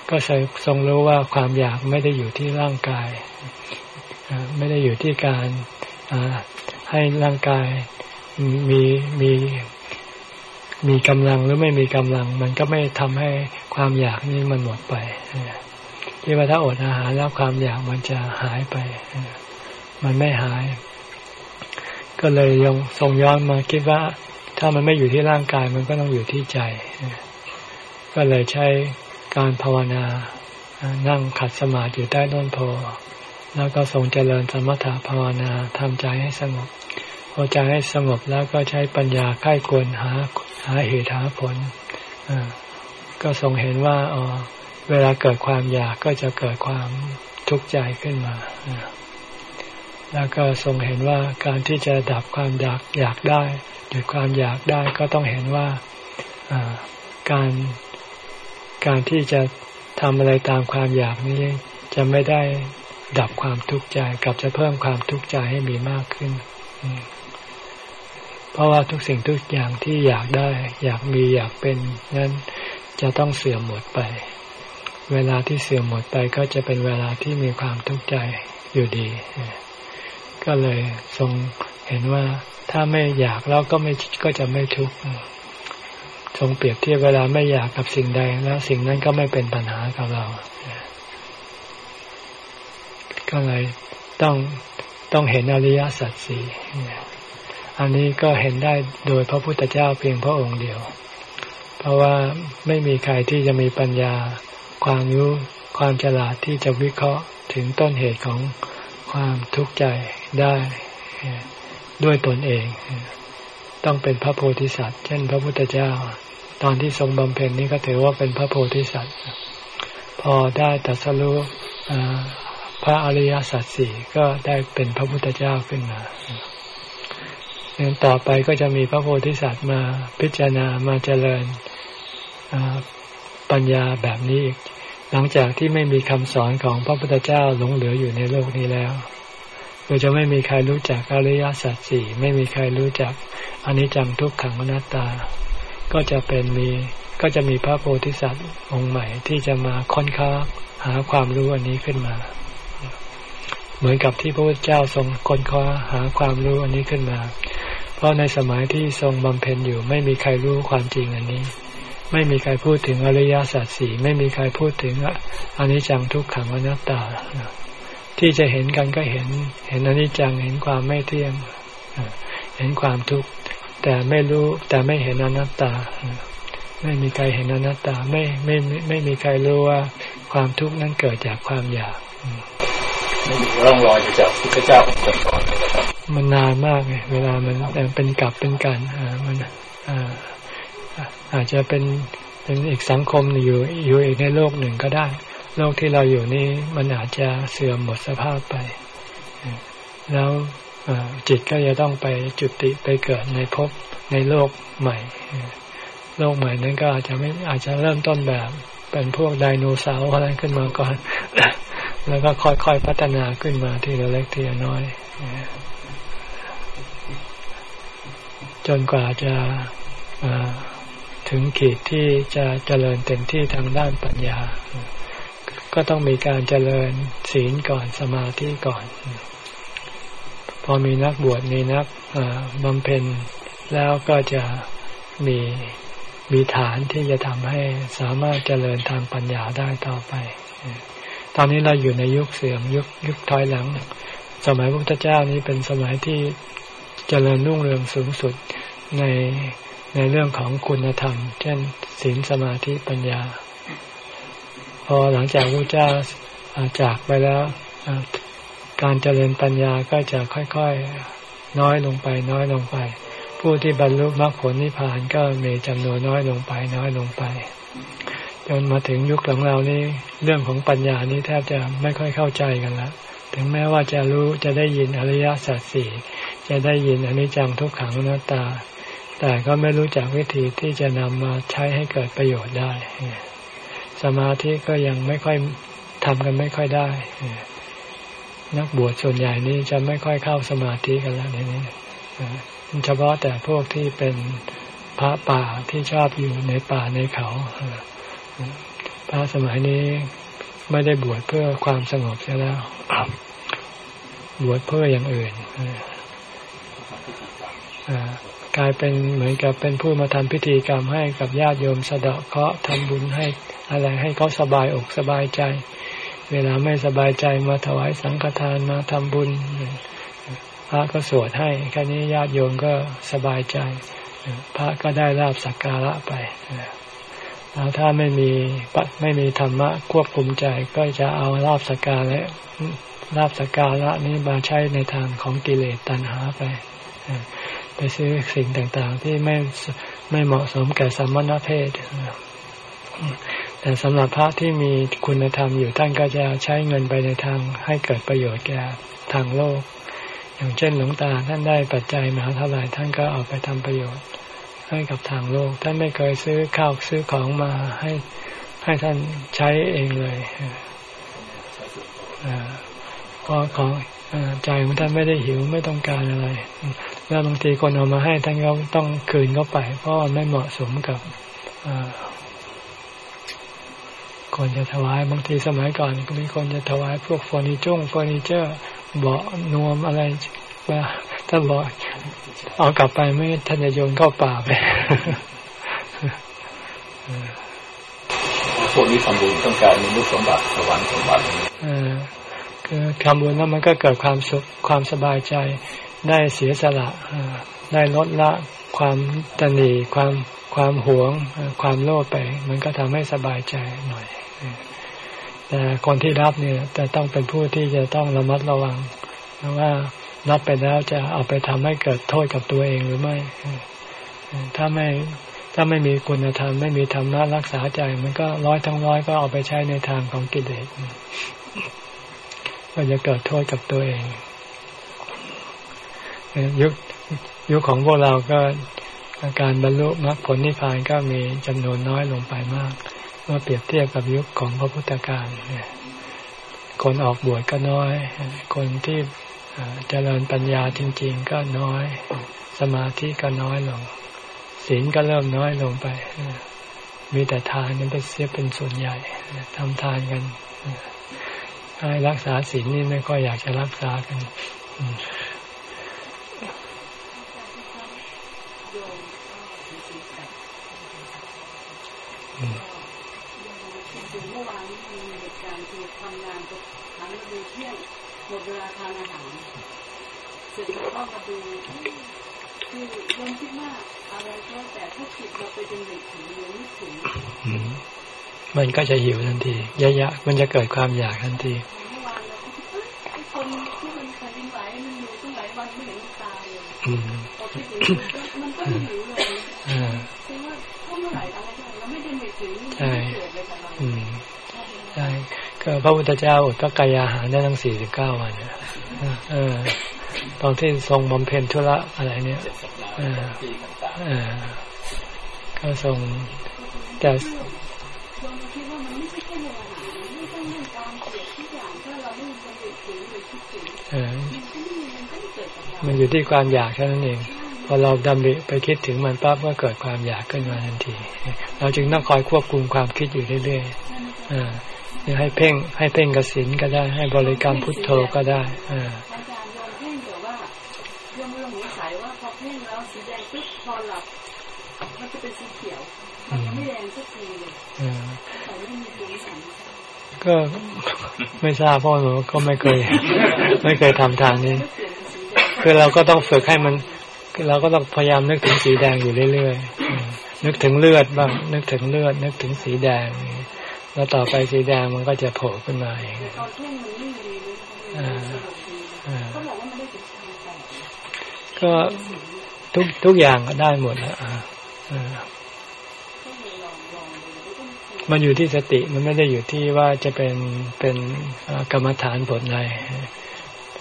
S1: ก็ทรงรู้ว่าความอยากไม่ได้อยู่ที่ร่างกาย ไม่ได้อยู่ที่การให้ร่างกาย มีมีมีกำลังหรือไม่มีกำลัง มันก็ไม่ทำให้ความอยากนี้มันหมดไปที่ว่าถ้าอดอาหารแล้วความอยากมันจะหายไป มันไม่หาย ก็เลยยังทรงย้อนมาคิดว่า ถ้ามันไม่อยู่ที่ร่างกายมันก็ต้องอยู่ที่ใจ ก็เลยใช้การภาวนา นั่งขัดสมาธิอยู่ใต้ต้นโพแล้วก็ทรงเจริญสมถะภาวนาทำใจให้สงบ พอใจให้สงบแล้วก็ใช้ปัญญาค่ายควรหาหาเหตุหาผลก็ทรงเห็นว่าอ๋อเวลาเกิดความอยากก็จะเกิดความทุกข์ใจขึ้นมา แล้วก็ทรงเห็นว่าการที่จะดับความอยากอยากได้หยุดความอยากได้ก็ต้องเห็นว่าการการที่จะทำอะไรตามความอยากนี้จะไม่ได้ดับความทุกข์ใจกับจะเพิ่มความทุกข์ใจให้มีมากขึ้น เพราะว่าทุกสิ่งทุกอย่างที่อยากได้ อยากมีอยากเป็นนั้นจะต้องเสื่อมหมดไป เวลาที่เสื่อมหมดไปก็จะเป็นเวลาที่มีความทุกข์ใจอยู่ดี ก็เลยทรงเห็นว่าถ้าไม่อยากแล้วก็ไม่ก็จะไม่ทุกข์ทรงเปรียบเทียบเวลาไม่อยากกับสิ่งใด แล้วสิ่งนั้นก็ไม่เป็นปัญหากับเรา ก็เลยต้องต้องเห็นอริยสัจสี่ อันนี้ก็เห็นได้โดยพระพุทธเจ้าเพียงพระองค์เดียว เพราะว่าไม่มีใครที่จะมีปัญญา ความรู้ความฉลาดที่จะวิเคราะห์ถึงต้นเหตุของความทุกข์ใจได้ด้วยตนเอง ต้องเป็นพระโพธิสัตว์ เช่น พระพุทธเจ้า ตอนที่ทรงบำเพ็ญนี้ก็ถือว่าเป็นพระโพธิสัตว์ พอได้ตัสรุพระอริยสัจสี่ก็ได้เป็นพระพุทธเจ้าขึ้นมา ต่อไปก็จะมีพระโพธิสัตว์มาพิจารณามาเจริญปัญญาแบบนี้อีก หลังจากที่ไม่มีคำสอนของพระพุทธเจ้าหลงเหลืออยู่ในโลกนี้แล้วก็จะไม่มีใครรู้จักอริยสัจสี่ไม่มีใครรู้จักอนิจจังทุกขังอนัตตา ก็จะเป็นมีก็จะมีพระโพธิสัตว์องค์ใหม่ที่จะมาค้นค้าหาความรู้อันนี้ขึ้นมา เหมือนกับที่พระพุทธเจ้าทรงค้นคว้าหาความรู้อันนี้ขึ้นมา เพราะในสมัยที่ทรงบำเพ็ญอยู่ไม่มีใครรู้ความจริงอันนี้ ไม่มีใครพูดถึงอริยสัจสี่ไม่มีใครพูดถึงอนิจจังทุกขังอนัตตา ที่จะเห็นกันก็เห็น เห็นอนิจจังเห็นความไม่เที่ยง เห็นความทุกข์แต่ไม่รู้แต่ไม่เห็นอนัตตา ไม่มีใครเห็นอนัตตาไม่ไม่ไม่มีใครรู้ว่าความทุกข์นั้นเกิดจากความอยาก
S2: ไม่มีร่องรอยจากพุทธเจ้าของคนก่อนเลยครับ
S1: มันนานมากไงเวลามันเป็นกลับเป็นกันอ่ามันอ่าอาจจะเป็นเป็นอีกสังคมอยู่อยู่อีกในโลกหนึ่งก็ได้ โลกที่เราอยู่นี่มันอาจจะเสื่อมหมดสภาพไป แล้วจิตก็จะต้องไปจุติไปเกิดในภพในโลกใหม่ โลกใหม่นั้นก็อาจจะไม่อาจจะเริ่มต้นแบบ เป็นพวกไดโนเสาร์อะไรขึ้นมาก่อน แล้วก็ค่อยๆพัฒนาขึ้นมาทีละเล็กทีละน้อย จนกว่าจะถึงขีดที่จะเจริญเต็มที่ทางด้านปัญญา ก็ต้องมีการเจริญศีลก่อนสมาธิก่อน พอมีนักบวชมีนักบำเพ็ญแล้วก็จะมีมีฐานที่จะทำให้สามารถเจริญทางปัญญาได้ต่อไป ตอนนี้เราอยู่ในยุคเสื่อมยุคยุคถอยหลัง สมัยพระพุทธเจ้านี้เป็นสมัยที่เจริญรุ่งเรืองสูงสุดในในเรื่องของคุณธรรม เช่นศีลสมาธิปัญญา พอหลังจากพระเจ้าจากไปแล้วการเจริญปัญญาก็จะค่อยๆน้อยลงไป น้อยลงไป ผู้ที่บรรลุมรรคผลนิพพานก็มีจำนวนน้อยลงไป น้อยลงไป จนมาถึงยุคของเรานี่เรื่องของปัญญานี้แทบจะไม่ค่อยเข้าใจกันละถึงแม้ว่าจะรู้จะได้ยินอริยสัจสี่จะได้ยินอนิจจังทุกขังอนัตตา แต่ก็ไม่รู้จักวิธีที่จะนำมาใช้ให้เกิดประโยชน์ได้ สมาธิก็ยังไม่ค่อยทำกันไม่ค่อยได้ นักบวชส่วนใหญ่นี้จะไม่ค่อยเข้าสมาธิกันแล้วนี้เฉพาะแต่พวกที่เป็นพระป่าที่ชอบอยู่ในป่าในเขา พระสมัยนี้ไม่ได้บวชเพื่อความสงบใช่แล้วบวชเพื่ออย่างอื่นกลายเป็นเหมือนกับเป็นผู้มาทำพิธีกรรมให้กับญาติโยมสะเดาะเคราะห์ทำบุญให้อะไรให้เขาสบายอกสบายใจ เวลาไม่สบายใจมาถวายสังฆทานมาทำบุญพระก็สวดให้แค่นี้ญาติโยมก็สบายใจ พระก็ได้ลาบสักการะไป ถ้าไม่มีไม่มีธรรมะควบคุมใจก็จะเอาลาบสกการะลาบสการะนี้มาใช้ในทางของกิเลสตัณหาไป ไปซื้อสิ่งต่างๆ ที่ไม่ไม่เหมาะสมแก่สมณเพศแต่สำหรับพระที่มีคุณธรรมอยู่ท่านก็จะใช้เงินไปในทางให้เกิดประโยชน์แก่ทางโลก อย่างเช่นหลวงตาท่านได้ปัจจัยมาเท่าไหร่ท่านก็เอาไปทำประโยชน์ ให้กับทางโลก ท่านไม่เคยซื้อข้าวซื้อของมาให้ให้ท่านใช้เองเลยก็ของใจของท่านไม่ได้หิวไม่ต้องการอะไร แล้วบางทีคนเอามาให้ท่านก็ต้องคืนเข้าไป เพราะไม่เหมาะสมกับคนจะถวายบางทีสมัยก่อนก็มีคนจะถวายพวกเฟอร์นิเจอร์เฟอร์นิเจอร์เบาะนวมอะไร มาท่านบอกเอากลับไปไม่ท่านจะโยนเข้าป่าไป
S2: พวกนี้ทำบุญต้องการมีนุสมบัติสวรรค์สมบัติ
S1: คือทำบุญแล้วมันก็เกิดความสุขความสบายใจ ได้เสียสละได้ลดละความตนีความความหวงความโลภไป มันก็ทำให้สบายใจหน่อยแต่คนที่รับเนี่ยจะต้องเป็นผู้ที่จะต้องระมัดระวังว่า รับไปแล้วจะเอาไปทำให้เกิดโทษกับตัวเองหรือไม่ ถ้าไม่ถ้าไม่มีคุณธรรมไม่มีธรรมะรักษาใจ มันก็ร้อยทั้งร้อยก็เอาไปใช้ในทางของกิเลสก็จะเกิดโทษกับตัวเองยุคยุคของพวกเราก็การบรรลุมรรคผลนิพพานก็มีจำนวนน้อยลงไปมากเมื่อเปรียบเทียบกับยุคของพระพุทธการคนออกบวชก็น้อย คนที่ เจริญปัญญาจริง ๆ ก็น้อย สมาธิก็น้อยลงศีลก็เริ่มน้อยลงไป มีแต่ทานกันเป็นเสียเป็นส่วนใหญ่ทำทานกันให้รักษาศีลนี่ไม่ค่อยอยากจะรักษากัน
S3: เมื่อวานมีเหตุการณ์คือทำงานกับทางดูเที่ยงหมดเวลาทานอาหาร เสร็จแล้วก็มาดูคือยมคิดว่าอะไรก็แต่ถ้าจิตเราไปเป็นเด็กถึงเรียนไม่ถึง
S1: มันก็จะหิวทันทียะยะมันจะเกิดความอยากทันทีเมื่
S3: อวานเราคิดคนที่มันแผ่นดินไหวมันอยู่ตั้งหลายวันไม่เห็นตายเลยพอคิดถึงมันก็หิวเลยคือว่าถ้าเมื่อไหร่อะไร
S1: ใช่ใช่ก็พระพุทธเจ้าอดพระกายอาหารได้ทั้งสี่สิบเก้าวันเออ ตอนที่ทรงบำเพ็ญธุระอะไรเนี่ยออเออก็ทรงแต่มันอยู่ที่ความอยากแค่นั้นเอง พอเราดำริไปคิดถึงมันปั๊บก็เกิดความอยากขึ้นมาทันที เราจึงต้องคอยควบคุมความคิดอยู่เรื่อยๆอ่าให้เพ่งให้เพ่งกสินก็ได้ ให้บริกรรมพุทโธก็ได้อ่า ก็ไม่ทราบเพราะหนูก็ไม่เคย ไม่เคยทำทางนี้ คือเราก็ต้องฝึกให้มันเราก็ต้องพยายามนึกถึงสีแดงอยู่เรื่อยๆนึกถึงเลือดบ้าง นึกถึงเลือด นึกถึงสีแดง แล้วต่อไปสีแดงมันก็จะโผล่ขึ้นมาเองก็ทุกทุกอย่างก็ได้หมดแล้ว มันอยู่ที่สติมันไม่ได้อยู่ที่ว่าจะเป็นเป็นกรรมฐานบทใด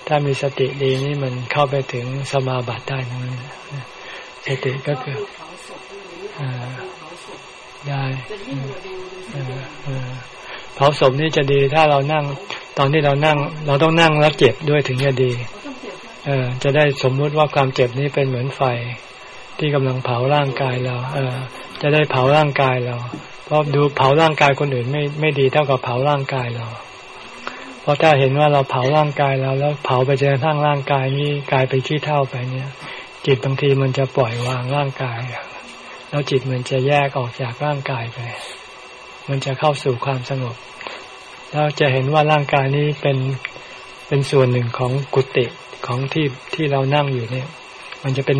S1: ถ้ามีสติดีนี่มันเข้าไปถึงสมาบัติได้นั้นสติก็คือได้เผาศพนี่จะดีถ้าเรานั่ง ตอนที่เรานั่ง เราต้องนั่งแล้วเจ็บด้วยถึงจะดี เออ จะได้สมมุติว่าความเจ็บนี้เป็นเหมือนไฟ ที่กำลังเผาร่างกายเราเออจะได้เผาร่างกายเรา เพราะดูเผาร่างกายคนอื่นไม่ไม่ดีเท่ากับเผาร่างกายเรา เพราะถ้าเห็นว่าเราเผาร่างกายเราแล้วเผาไปจนกระทั่งร่างกายนี้กลายเป็นขี้เท่าไปเนี่ย จิตบางทีมันจะปล่อยวางร่างกาย แล้วจิตมันจะแยกออกจากร่างกายไป มันจะเข้าสู่ความสงบแล้วจะเห็นว่าร่างกายนี้เป็นเป็นส่วนหนึ่งของกุฏิของที่ที่เรานั่งอยู่เนี่ย มันจะเป็น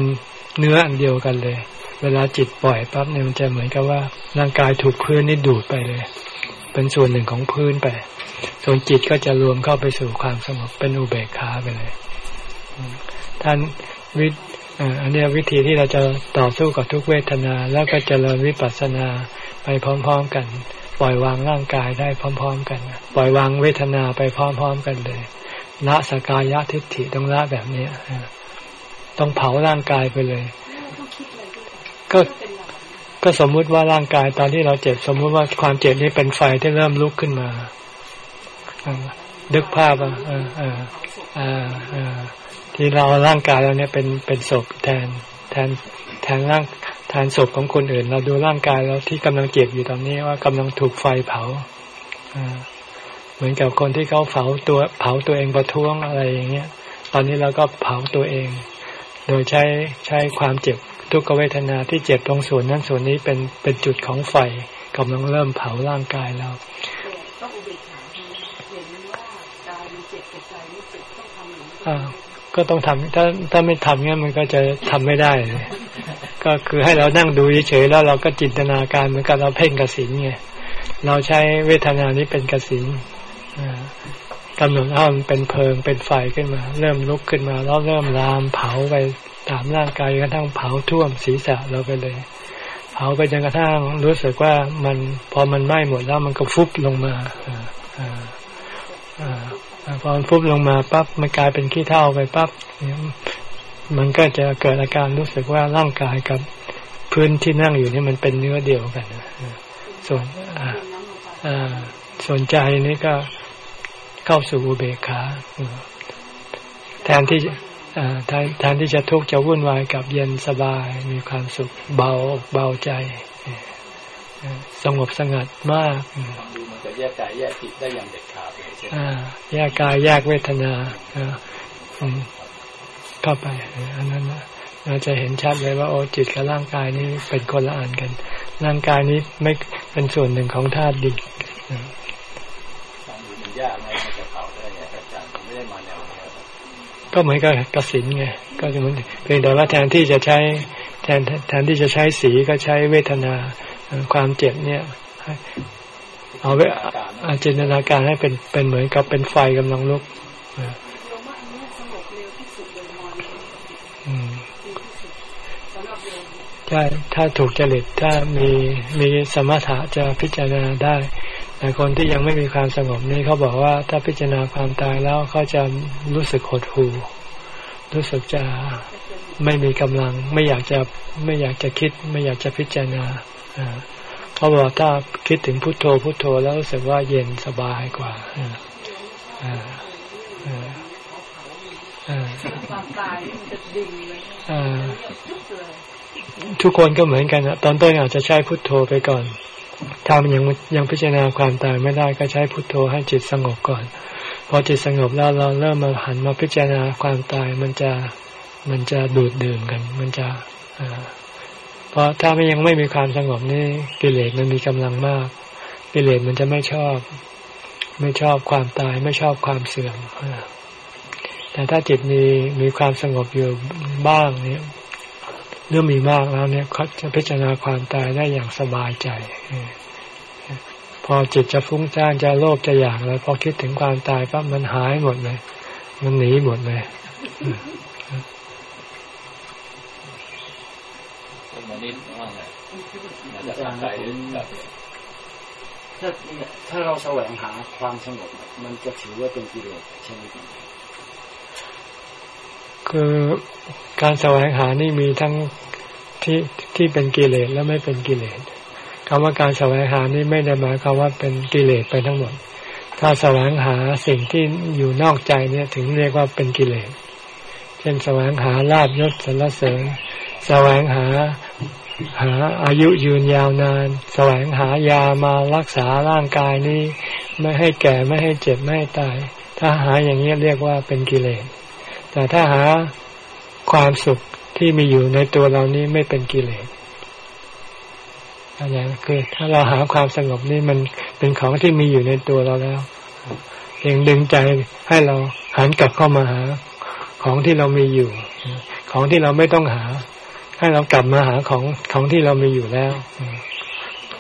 S1: เนื้ออันเดียวกันเลย เวลาจิตปล่อยปั๊บเนี่ยมันจะเหมือนกับว่าร่างกายถูกพื้นนี่ดูดไปเลย เป็นส่วนหนึ่งของพื้นไป ส่วนจิตก็จะรวมเข้าไปสู่ความสงบเป็นอุเบกขาไปเลย ท่านวิอันนี้วิธีที่เราจะต่อสู้กับทุกเวทนา แล้วก็เจริญวิปัสสนาไปพร้อม ๆ กัน ปล่อยวางร่างกายได้พร้อม ๆ กัน ปล่อยวางเวทนาไปพร้อม ๆ กันเลยละสกายะทิฏฐิต้องละแบบนี้ ต้องเผาร่างกายไปเลย ก็ก็สมมุติว่าร่างกายตอนที่เราเจ็บ สมมุติว่าความเจ็บนี้เป็นไฟที่เริ่มลุกขึ้นมาดึกภาพอะอ่าอ่าอ่าที่เราร่างกายเราเนี่ยเป็นเป็นศพแทนแทนแทนร่างแทนศพของคนอื่น เราดูร่างกายเราที่กำลังเจ็บอยู่ตอนนี้ว่ากำลังถูกไฟเผาเหมือนกับคนที่เขาเผาตัวเผาตัวเองประท้วงอะไรอย่างเงี้ย ตอนนี้เราก็เผาตัวเอง โดยใช้ใช้ความเจ็บทุกขเวทนาที่เจ็บตรงส่วนนั้นส่วนนี้เป็นเป็นจุดของไฟกำลังเริ่มเผาร่างกายเราต้องอุเบกขาเห็นว่ากายมันเจ็บใจไม่เจ็บต้องทำอย่างนี้ก็ต้องทำถ้าถ้าไม่ทำเงี้ยมันก็จะทำไม่ได้เลยก็คือให้เรานั่งดูเฉยๆแล้วเราก็จินตนาการเหมือนกับเราเพ่งกสินไงเราใช้เวทนานี้เป็นกสิน กำหนดให้มันเป็นเพลิงเป็นไฟขึ้นมา เริ่มลุกขึ้นมาแล้วเริ่มลามเผาไปตามร่างกายกระทั่งเผาท่วมศีรษะเราไปเลย เผาไปจนกระทั่งรู้สึกว่ามันพอมันไหม้หมดแล้วมันก็ฟุบลงมาออพอมันฟุบลงมาปั๊บมันกลายเป็นขี้เถ้าไปปั๊บมันก็จะเกิดอาการรู้สึกว่าร่างกายกับพื้นที่นั่งอยู่นี่มันเป็นเนื้อเดียวกันส่วนส่วนใจนี่ก็ เข้าสู่อุเบกขาแทนที่แทนที่จะทุกข์จะวุ่นวายกับเย็นสบายมีความสุขเบาเบาใจ สงบสงัดมาก
S2: ดูมันจะแยกกายแยกจิตได้อย่างเด็ดขาดเลยใช่ไหม
S1: แยกกายแยกเวทนาเข้าไปอันนั้นเราจะเห็นชัดเลยว่าโอ้จิตกับร่างกายนี้เป็นคนละอันกัน ร่างกายนี้ไม่เป็นส่วนหนึ่งของธาตุดิ บก็เหมือนกับกสินไงก็เหมือนเพียงแต่ว่าแทนที่จะใช้แทนแทนที่จะใช้สีก็ใช้เวทนาความเจ็บเนี่ยเอาไว้จินตนาการให้เป็นเป็นเหมือนกับเป็นไฟกำลังลุกใช่ถ้าถูกจริตถ้ามีมีสมถะจะพิจารณาได้ แต่คนที่ยังไม่มีความสงบนี่เขาบอกว่าถ้าพิจารณาความตายแล้วเขาจะรู้สึกหดหู่รู้สึกจะไม่มีกำลัง ไม่อยากจะไม่อยากจะคิด ไม่อยากจะพิจารณาเขาบอกถ้าคิดถึงพุทโธพุทโธแล้วรู้สึกว่าเย็นสบายกว่าทุกคนก็เหมือนกันนะตอนต้นอาจจะใช้พุทโธไปก่อน ถ้ามันยังยังพิจารณาความตายไม่ได้ก็ใช้พุทโธให้จิตสงบก่อน พอจิตสงบแล้วเราเริ่มมาหันมาพิจารณาความตายมันจะมันจะดูดดื่มกัน มันจะเพราะถ้าไม่ยังไม่มีความสงบนี่กิเลสมันมีกำลังมาก กิเลสมันจะไม่ชอบ ไม่ชอบความตายไม่ชอบความเสื่อมแต่ถ้าจิตมีมีความสงบอยู่บ้างเนี่ย เรื่องมีมากแล้วเนี่ยจะพิจารณาความตายได้อย่างสบายใจ พอจิตจะฟุ้งซ่านจะโลภจะอยากแล้วพอคิดถึงความตายปั๊บมันหายหมดเลย มันหนีหมดเลย
S4: ถ้าถ้าเราแสวงหาความสงบมันจะถือว่าเป็นกิเลสใช่ไหมครับ
S1: คือการแสวงหานี่มีทั้งที่ที่เป็นกิเลสและไม่เป็นกิเลสคำว่าการแสวงหานี่ไม่ได้หมายความว่าเป็นกิเลสไปทั้งหมด ถ้าแสวงหาสิ่งที่อยู่นอกใจเนี่ยถึงเรียกว่าเป็นกิเลส เช่นแสวงหาลาบยศสรรเสริญ แสวงหาหาอายุยืนยาวนาน แสวงหายามารักษาร่างกายนี้ ไม่ให้แก่ไม่ให้เจ็บไม่ให้ตาย ถ้าหาอย่างนี้เรียกว่าเป็นกิเลส แต่ถ้าหาความสุขที่มีอยู่ในตัวเรานี้ไม่เป็นกิเลสอะไรคือ ถ้าเราหาความสงบนี่มันเป็นของที่มีอยู่ในตัวเราแล้วเพียงดึงใจให้เราหันกลับเข้ามาหา ของที่เรามีอยู่ ของที่เราไม่ต้องหา ให้เรากลับมาหาของของที่เรามีอยู่แล้ว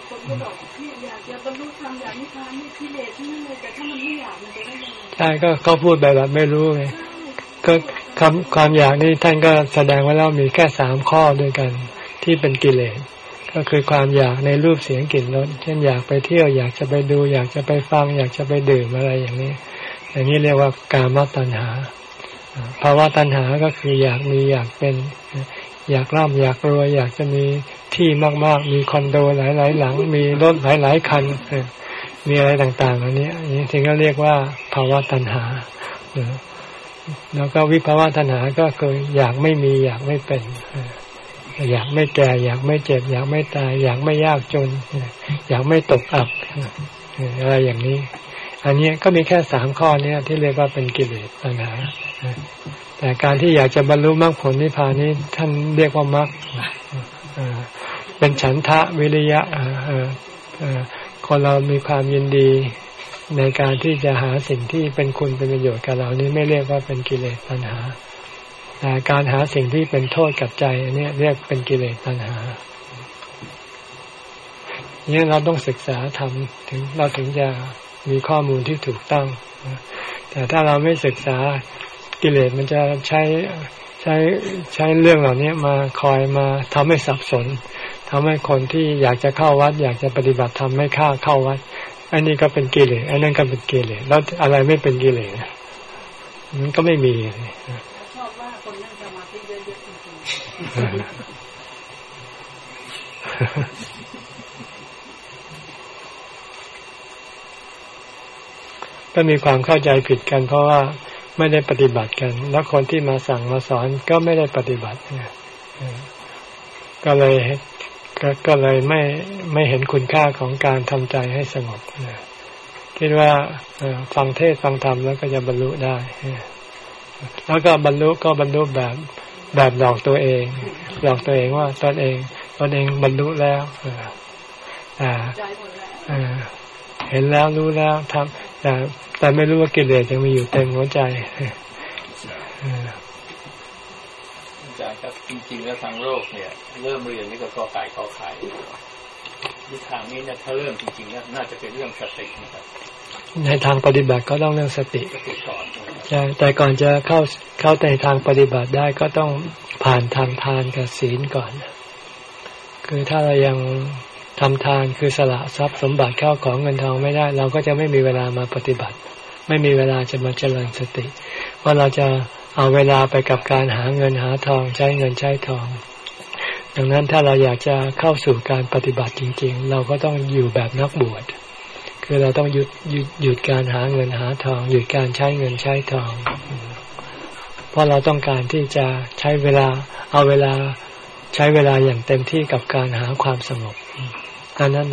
S3: คนก็บอกพี่อยากจะบรรลุธรรมอยากนิพพานนี่กิเลสที่นั่นเลยแต่ถ้ามันไม่อยากมันจะได้ยังไงใช่
S1: ก็เขาพูดแบบแบบไม่รู้ไง ก็คำความอยากนี่ท่านก็แสดงไว้แล้วมีแค่สามข้อด้วยกันที่เป็นกิเลสก็คือความอยากในรูปเสียงกลิ่นรสเช่นอยากไปเที่ยวอยากจะไปดู อยากจะไปฟัง อยากจะไปดื่มอะไรอย่างนี้ อย่างนี้เรียกว่ากามตัณหาภาวะตัณหาก็คืออยากมีอยากเป็น อยากร่ำอยากรวย อยากจะมีที่มากๆ มีคอนโดหลาย ๆ หลัง มีรถหลาย ๆ คัน มีอะไรต่างๆอันนี้อันนี้ถึงก็เรียกว่าภาวะตัณหา แล้วก็วิภาวะตัณหาก็คืออยากไม่มีอยากไม่เป็น อยากไม่แก่ อยากไม่เจ็บ อยากไม่ตาย อยากไม่ยากจน อยากไม่ตกอับอะไรอย่างนี้ อันนี้ก็มีแค่สามข้อนี้ที่เรียกว่าเป็นกิเลสตัณหาแต่การที่อยากจะบรรลุมรรคผลนิพพานนี้ท่านเรียกว่ามรรคเป็นฉันทะวิริยะคนเรามีความยินดี ในการที่จะหาสิ่งที่เป็นคุณเป็นประโยชน์กับเรานี้ไม่เรียกว่าเป็นกิเลสตัณหาแต่การหาสิ่งที่เป็นโทษกับใจอันนี้เรียกเป็นกิเลสตัณหาเนี่ยเราต้องศึกษาทำถึงเราถึงจะมีข้อมูลที่ถูกต้อง แต่ถ้าเราไม่ศึกษากิเลสมันจะใช้ใช้ใช้เรื่องเหล่านี้มาคอยมาทำให้สับสนทำให้คนที่อยากจะเข้าวัด อยากจะปฏิบัติธรรมไม่ข้าเข้าวัด อันนี้ก็เป็นกิเลสอันนั้นก็เป็นกิเลสแล้วอะไรไม่เป็นกิเลสมันก็ไม่มี
S3: ชอบว่าคนนั่งสมาธิเยอะๆจริง
S1: ๆก็มีความเข้าใจผิดกัน เพราะว่าไม่ได้ปฏิบัติกัน แล้วคนที่มาสั่งมาสอนก็ไม่ได้ปฏิบัติก็เลย ก็เลยไม่ไม่เห็นคุณค่าของการทำใจให้สงบคิดว่าฟังเทศฟังธรรมแล้วก็จะบรรลุได้ แล้วก็บรรลุก็บรรลุแบบแบบหลอกตัวเอง หลอกตัวเองว่าตนเองตนเองบรรลุแล้วอ่าเห็นแล้วรู้แล้วทำแต่แต่ไม่รู้ว่ากิเลสยังมีอยู่เต็มหัวใจ
S2: จารย์ครับจริง ๆ แล้วทางโลกเนี่ย เริ่มเรียนนี่ก็กอไก่ขอไข่ที่ทางนี้เนี่ยถ้าเริ่มจริงๆเนี่ยน่าจะเป็นเรื่องสตินะครับ
S1: ในทางปฏิบัติก็ต้องเรื่องสติใช่แต่ก่อนจะเข้าเข้าในทางปฏิบัติได้ก็ต้องผ่านทางทานกับศีลก่อน คือถ้าเรายังทำทานคือสละทรัพย์สมบัติเข้าของเงินทองไม่ได้ เราก็จะไม่มีเวลามาปฏิบัติ ไม่มีเวลาจะมาเจริญสติ ว่าเราจะ เอาเวลาไปกับการหาเงินหาทองใช้เงินใช้ทอง ดังนั้นถ้าเราอยากจะเข้าสู่การปฏิบัติจริง ๆ เราก็ต้องอยู่แบบนักบวช คือเราต้องหยุดหยุดหยุดการหาเงินหาทอง หยุดการใช้เงินใช้ทอง เพราะเราต้องการที่จะใช้เวลา เอาเวลาใช้เวลาอย่างเต็มที่กับการหาความสงบอันนั้น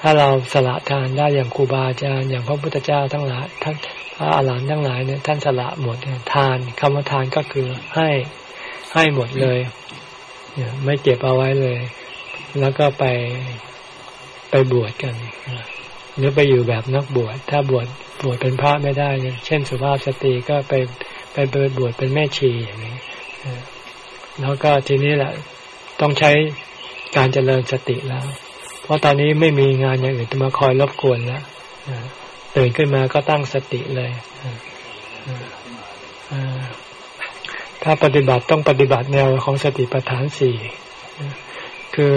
S1: ถ้าเราสละทานได้อย่างครูบาอาจารย์อย่างพระพุทธเจ้าทั้งหลายทั้ง พระอาหารหันต์ทั้งหลายเนี่ยท่านสละหมดทานคำว่าทานก็คือให้ให้หมดเลยไม่เก็บเอาไว้เลย แล้วก็ไปไปบวชกันหรือไปอยู่แบบนักบวชถ้าบวชบวชเป็นพระไม่ได้เช่นสุภาพสตรีก็ไปไปเบิดบวชเป็นแม่ชีอย่างนี้แล้วก็ทีนี้แหละต้องใช้การเจริญสติแล้ว เพราะตอนนี้ไม่มีงานอย่างอื่นจะมาคอยรบกวนแล้ว ตื่นขึ้นมาก็ตั้งสติเลยถ้าปฏิบัติต้องปฏิบัติแนวของสติปัฏฐานสี่คือ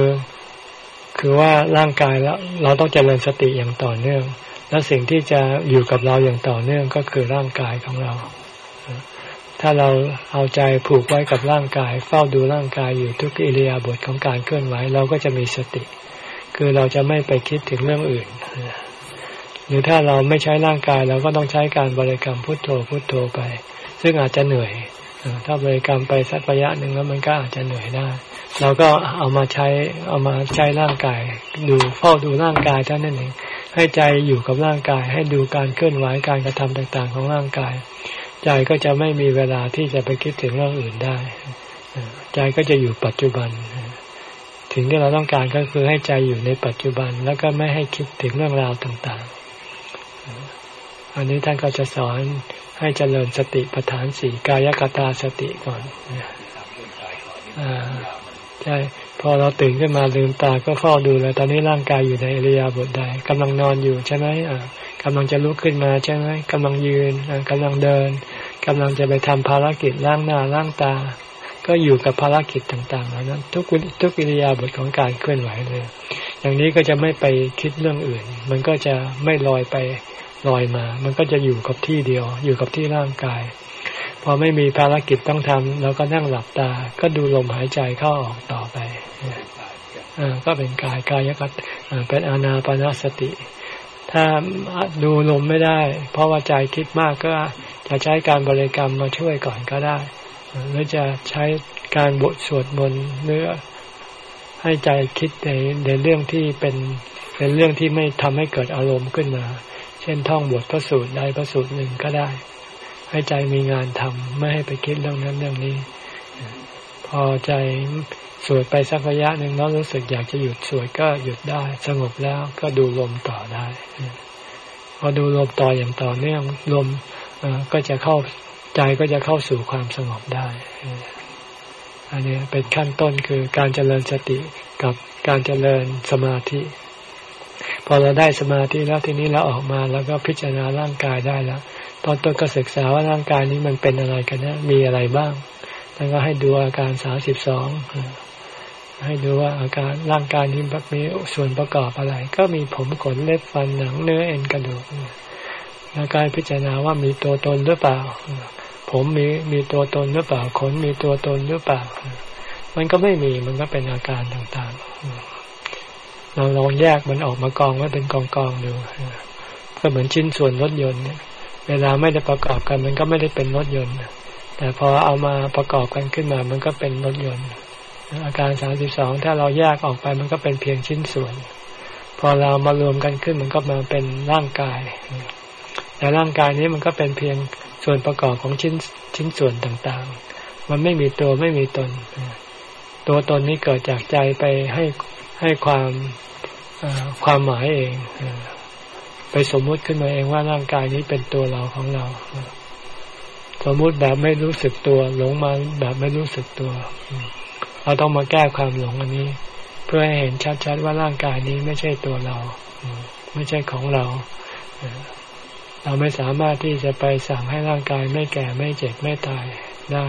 S1: คือว่าร่างกายแล้วเราต้องเจริญสติอย่างต่อเนื่อง แล้วสิ่งที่จะอยู่กับเราอย่างต่อเนื่องก็คือร่างกายของเรา ถ้าเราเอาใจผูกไว้กับร่างกาย เฝ้าดูร่างกายอยู่ทุกอิริยาบถของการเคลื่อนไหวเราก็จะมีสติ คือเราจะไม่ไปคิดถึงเรื่องอื่น หรือถ้าเราไม่ใช้ร่างกายเราก็ต้องใช้การบริกรรมพุทโธพุทโธไป ซึ่งอาจจะเหนื่อยถ้าบริกรรมไปสักระยะหนึ่งแล้วมันก็อาจจะเหนื่อยได้เราก็เอามาใช้เอามาใช้ร่างกาย ดูเฝ้าดูร่างกายเท่านั้นเองให้ใจอยู่กับร่างกาย ให้ดูการเคลื่อนไหวการกระทำต่างๆ ของร่างกาย ใจก็จะไม่มีเวลาที่จะไปคิดถึงเรื่องอื่นได้ใจก็จะอยู่ปัจจุบันถึงที่เราต้องการก็คือให้ใจอยู่ในปัจจุบันแล้วก็ไม่ให้คิดถึงเรื่องราวต่างๆ อันนี้ท่านก็จะสอนให้เจริญสติปัฏฐานสี่กายกตาสติก่อนอ่าใช่พอเราตื่นขึ้นมาลืมตาก็เฝ้าดูเลยตอนนี้ร่างกายอยู่ในอริยาบทใดกำลังนอนอยู่ใช่ไหมอ่ากำลังจะลุกขึ้นมาใช่ไหมกำลังยืนกำลังเดินกำลังจะไปทำภารกิจล้างหน้าล้างตา ก็อยู่กับภารกิจต่างๆเหล่านั้นทุกทุกอิริยาบถของการเคลื่อนไหวเลย อย่างนี้ก็จะไม่ไปคิดเรื่องอื่น มันก็จะไม่ลอยไป ลอยมา มันก็จะอยู่กับที่เดียว อยู่กับที่ร่างกาย พอไม่มีภารกิจต้องทำเราก็นั่งหลับตา ก็ดูลมหายใจเข้าออกต่อไปก็เป็นกายกายกัตเป็นอานาปนาสติ ถ้าดูลมไม่ได้ เพราะว่าใจคิดมากก็จะใช้การบริกรรมมาช่วยก่อนก็ได้ หรือจะใช้การบทสวดมนต์เนื้อให้ใจคิดในในเรื่องที่เป็นเป็นเรื่องที่ไม่ทำให้เกิดอารมณ์ขึ้นมา เช่นท่องบทพระสูตรใดพระสูตรหนึ่งก็ได้ ให้ใจมีงานทำไม่ให้ไปคิดเรื่องนั้นเรื่องนี้ พอใจสวดไปสักระยะหนึ่งแล้วรู้สึกอยากจะหยุดสวดก็หยุดได้ สงบแล้วก็ดูลมต่อได้พอดูลมต่ออย่างต่อเนื่องลมก็จะเข้าใจก็จะเข้าสู่ความสงบได้ อันนี้เป็นขั้นต้นคือการเจริญสติกับการเจริญสมาธิ พอเราได้สมาธิแล้วทีนี้เราออกมาแล้วก็พิจารณาร่างกายได้แล้ว ตอนต้นก็ศึกษาว่าร่างกายนี้มันเป็นอะไรกันนะมีอะไรบ้างแล้วก็ให้ดูอาการสาสิบสองให้ดูว่าอาการร่างกายนี้มีส่วนประกอบอะไร ก็มีผมขนเล็บฟันหนังเนื้อเอ็นกระดูกแล้วการพิจารณาว่ามีตัวตนหรือเปล่า ผมมีมีตัวตนหรือเปล่าขนมีตัวตนหรือเปล่า มันก็ไม่มีมันก็เป็นอาการต่างๆ เราลองแยกมันออกมากองไว้เป็นกองกองดูก็เหมือนชิ้นส่วนรถยนต์เนี่ย เวลาไม่ได้ประกอบกันมันก็ไม่ได้เป็นรถยนต์แต่พอเอามาประกอบกันขึ้นมา มันก็เป็นรถยนต์ อาการสามสิบสองถ้าเราแยกออกไปมันก็เป็นเพียงชิ้นส่วน พอเรามารวมกันขึ้นมันก็มาเป็นร่างกายแต่ร่างกายนี้มันก็เป็นเพียงส่วนประกอบของชิ้นชิ้นส่วนต่างๆ มันไม่มีตัวไม่มีตน ตัวตนนี้เกิดจากใจไปให้ ให้ความความหมายเอง ไปสมมุติขึ้นมาเองว่าร่างกายนี้เป็นตัวเราของเรา สมมุติแบบไม่รู้สึกตัว หลงมาแบบไม่รู้สึกตัว เราต้องมาแก้ความหลงอันนี้ เพื่อให้เห็นชัดๆว่าร่างกายนี้ไม่ใช่ตัวเรา ไม่ใช่ของเรา เราไม่สามารถที่จะไปสั่งให้ร่างกายไม่แก่ไม่เจ็บไม่ตายได้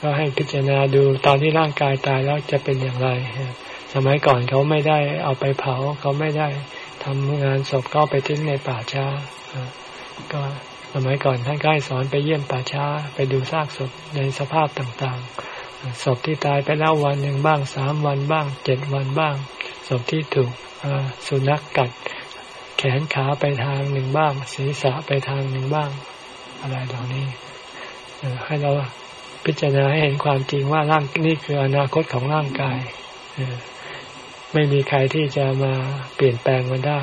S1: ก็ให้พิจารณาดูตอนที่ร่างกายตายแล้วจะเป็นอย่างไรสมัยก่อนเขาไม่ได้เอาไปเผาเขาไม่ได้ทำงานศพก็ไปทิ้งในป่าช้าก็สมัยก่อนท่านก็ให้สอนไปเยี่ยมป่าช้า ไปดูซากศพในสภาพต่างๆศพที่ตายไปแล้ววันหนึ่งบ้างสามวันบ้างเจ็ดวันบ้างศพที่ถูกสุนัขกกัด แขนขาไปทางหนึ่งบ้าง ศีรษะไปทางหนึ่งบ้าง อะไรเหล่านี้ให้เรา พิจารณาให้เห็นความจริงว่าร่างนี่คืออนาคตของร่างกายไม่มีใครที่จะมาเปลี่ยนแปลงมันได้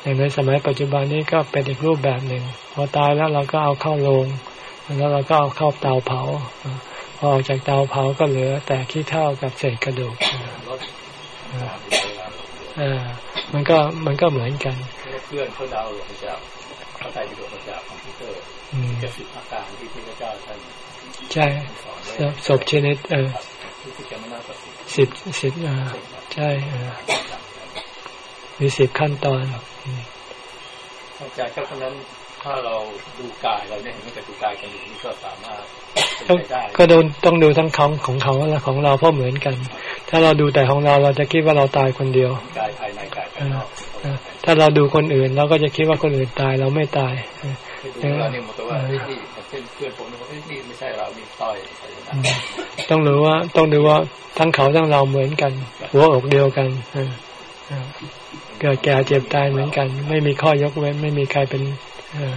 S1: อย่างในสมัยปัจจุบันนี้ก็เป็นอีกรูปแบบหนึ่งพอตายแล้วเราก็เอาเข้าโรงแล้วเราก็เอาเข้าเตาเผาพอออกจากเตาเผาก็เหลือ แต่ขี้เท่ากับเศษกระดูกอ่ามันก็มันก็เหมือนกัน
S2: เพื่อนเขาดาวหลงจากพระไตรปิฎกจากคอมพิวเตอร์จะสิบอาการที่พระเจ้าท่าน
S1: ใช่ศพชนิดเออสิบสิบอ่าใช่มีสิบขั้นตอน
S2: อาจารย์ครับเพราะนั้นถ้าเราดูกายเราเนี่ยเห็นกับดูกายกันอยู่นี่ก็สามารถเป็น
S1: ต้อง
S2: ไปได้
S1: ก็โดนต้องดูทั้งของของเขาและของเราเพราะเหมือนกัน ถ้าเราดูแต่ของเราเราจะคิดว่าเราตายคนเดียว
S2: กายภายในกายภายนอก
S1: เออถ้าเราดูคนอื่นเราก็จะคิดว่าคนอื่นตายเราไม่ตายเออ
S2: คือดูแล้วเนี่ยมันก็ว่าเฮ้ยนี่เช่นเพื่อนผ ต้อง
S1: รู้ว่า ต้องดูว่าทั้งเขาทั้งเราเหมือนกัน หัวอกเดียวกันเออเออเกิดแก่เจ็บตายเหมือนกัน ไม่มีข้อยกเว้น ไม่มีใครเป็นเออ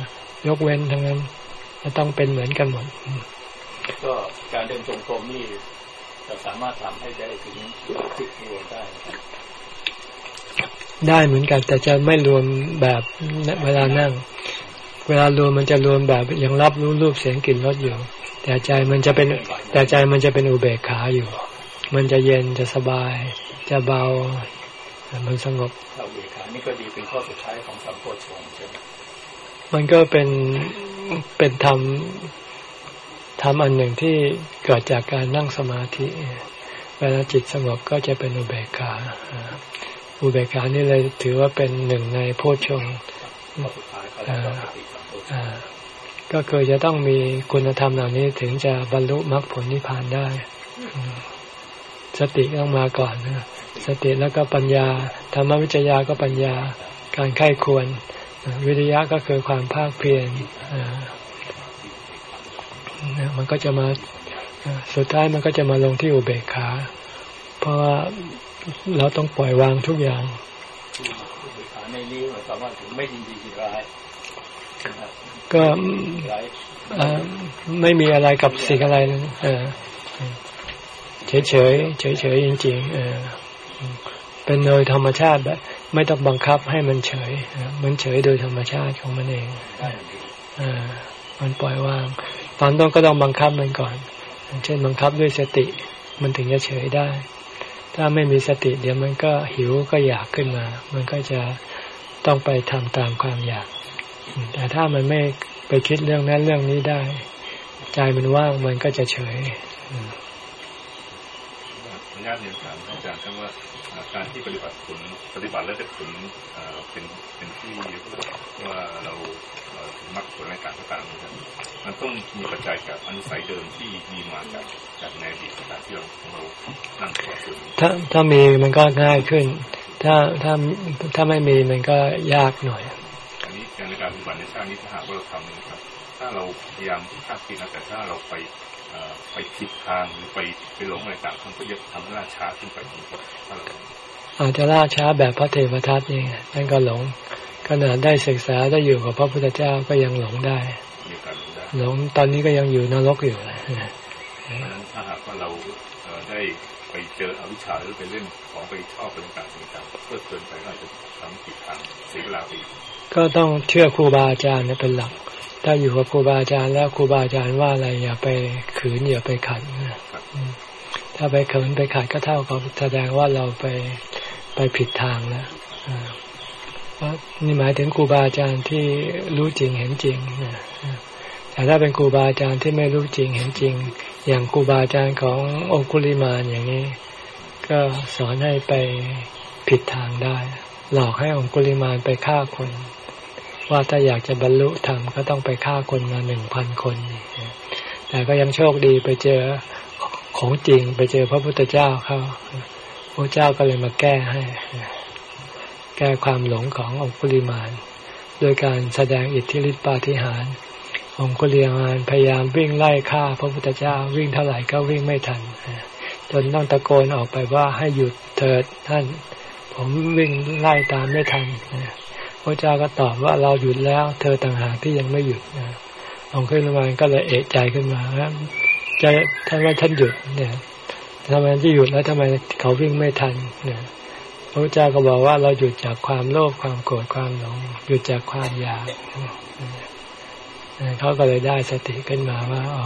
S1: ยกเว้นทั้งนั้นจะต้องเป็นเหมือนกันหมด
S2: ก็การเดินจงกรมนี่จะสามารถทำให้ได้ถึงจิตรวมได้นะครับ
S1: ได้เหมือนกัน แต่จะไม่รวมแบบเวลานั่ง เวลารวมมันจะรวมแบบยังรับรู้รูปเสียงกลิ่นรสอยู่ แต่ใจมันจะเป็นแต่ใจมันจะเป็นอุเบกขาอยู่ มันจะเย็นจะสบาย จะเบา มันสงบ
S2: เราเบขานี่ก็ดีเป็นข้อสุดท้ายของสัมโพชฌงค์ใช่ไหม
S1: มันก็เป็นเป็นธรรมธรรมอันหนึ่งที่เกิดจากการนั่งสมาธิ เวลาจิตสงบก็จะเป็นอุเบกขาอ่าอุเบกขานี่เลยถือว่าเป็นหนึ่งในโพชฌงค์
S2: ข้อสุดท้ายเขาเรียกว่าปฏิสัมโพชฌงค์
S1: อ่าก็คือจะต้องมีคุณธรรมเหล่านี้ถึงจะบรรลุมรรคผลนิพพานได้อืมสติต้องมาก่อนนะสติแล้วก็ปัญญา ธรรมวิจยาก็ปัญญา การไข้ควรอ่าวิริยะก็คือความภาคเพียรอ่าเนี่ยมันก็จะมาอ่าสุดท้ายมันก็จะมาลงที่อุเบกขา เพราะว่าเราต้องปล่อยวางทุกอย่าง
S2: อุเบกขาในนี้หมายความว่าถึงไม่ยินดียินร้ายนะครับ
S1: ก็
S2: ร้าย
S1: เอ่อไม่มีอะไรกับสิ่งอะไรนะเออเฉยเฉยเฉยเฉยๆจริงๆเออเป็นโดยธรรมชาติแบบไม่ต้องบังคับให้มันเฉยเออมันเฉยโดยธรรมชาติของมันเอง
S2: ได้ดี
S1: เออมันปล่อยวาง ตอนต้นก็ต้องบังคับมันก่อน เช่นบังคับด้วยสติ มันถึงจะเฉยได้ ถ้าไม่มีสติเดี๋ยวมันก็หิวก็อยากขึ้นมา มันก็จะ ต้องไปทำตามความอยาก แต่ถ้ามันไม่ไปคิดเรื่องนั้นเรื่องนี้ได้ ใจมันว่างมันก็จะเฉย
S5: ขออนุญาตเรียนถามอาจารย์ครับว่าอ่าการที่ปฏิบัติผลปฏิบัติแล้วได้ผลอ่าเป็นเป็นที่ว่าเราเอ่อถึงมรรคผลในการต่างๆนะครับมันต้องมีปัจจัยกับอนุสัยเดิมที่มีมาจากจากในอดีตการที่เราของเรานั่งสมาธิ
S1: ถ้าถ้ามีมันก็ง่ายขึ้น ถ้าถ้าถ้าไม่มีมันก็ยากหน่อย
S5: อันนี้การในการปฏิบัติในชาตินี้ถ้าหากว่าเราทำนะครับ ถ้าเราพยายามคาดคิดนะแต่ถ้าเราไปเอ่อไปผิดทางหรือไปไปหลงอะไรต่างๆมันก็จะทำให้ล่าช้าขึ้นไปอีกครับถ้าเรา
S1: อาจจะล่าช้าแบบพระเทวทัตนี่ไงท่านก็หลงขนาดได้ศึกษาได้อยู่กับพระพุทธเจ้าก็ยังหลงได้
S5: มีโอกาสหลงได้
S1: หลงตอนนี้ก็ยังอยู่นรกอยู่เลย
S5: เพราะฉะนั้นถ้าหากว่าเราเอ่อได้ไป เจออวิชชาหรือไปเล่นของไปชอบไรต่างๆสิ่งต่างๆเพื่อเกินไปก็อาจจะทำผิดทางเสียเวลาไปอีก็
S1: ต้องเชื่อครูบาอาจารย์เนี่ยเป็นหลัก ถ้าอยู่กับครูบาอาจารย์แล้วครูบาอาจารย์ว่าอะไรอย่าไปขืนอย่าไปขัดนะถ้าไปขืนไปขัดก็เท่ากับแสดงว่าเราไปไปผิดทางแล้วอ่าเพราะนี่หมายถึงครูบาอาจารย์ที่รู้จริงเห็นจริงนะ แต่ถ้าเป็นครูบาอาจารย์ที่ไม่รู้จริงเห็นจริง อย่างครูบาอาจารย์ขององคุลิมานอย่างนี้ ก็สอนให้ไปผิดทางได้ หลอกให้องคุลิมานไปฆ่าคน ว่าถ้าอยากจะบรรลุธรรมก็ต้องไปฆ่าคนมาหนึ่งพันคน แต่ก็ยังโชคดีไปเจอของจริงไปเจอพระพุทธเจ้าเขาพระเจ้าก็เลยมาแก้ให้แก้ความหลงขององคุลิมานโดยการแสดงอิทธิฤทธิปาฏิหาริย์ องคุลิมานพยายามวิ่งไล่ฆ่าพระพุทธเจ้าวิ่งเท่าไหร่ก็วิ่งไม่ทันจนต้องตะโกนออกไปว่าให้หยุดเถิดท่าน ผมวิ่งไล่ตามไม่ทันพระเจ้าก็ตอบว่าเราหยุดแล้ว เธอต่างหากที่ยังไม่หยุดองค์ขึ้นมาก็เลยเอะใจขึ้นมาว่าจะทำไมท่านหยุดเนี่ยทำไมที่หยุดแล้วทำไมเขาวิ่งไม่ทันเนี่ยพระเจ้าก็บอกว่าเราหยุดจากความโลภความโกรธความหลงหยุดจากความอยาก เขาก็เลยได้สติขึ้นมาว่าอ๋อ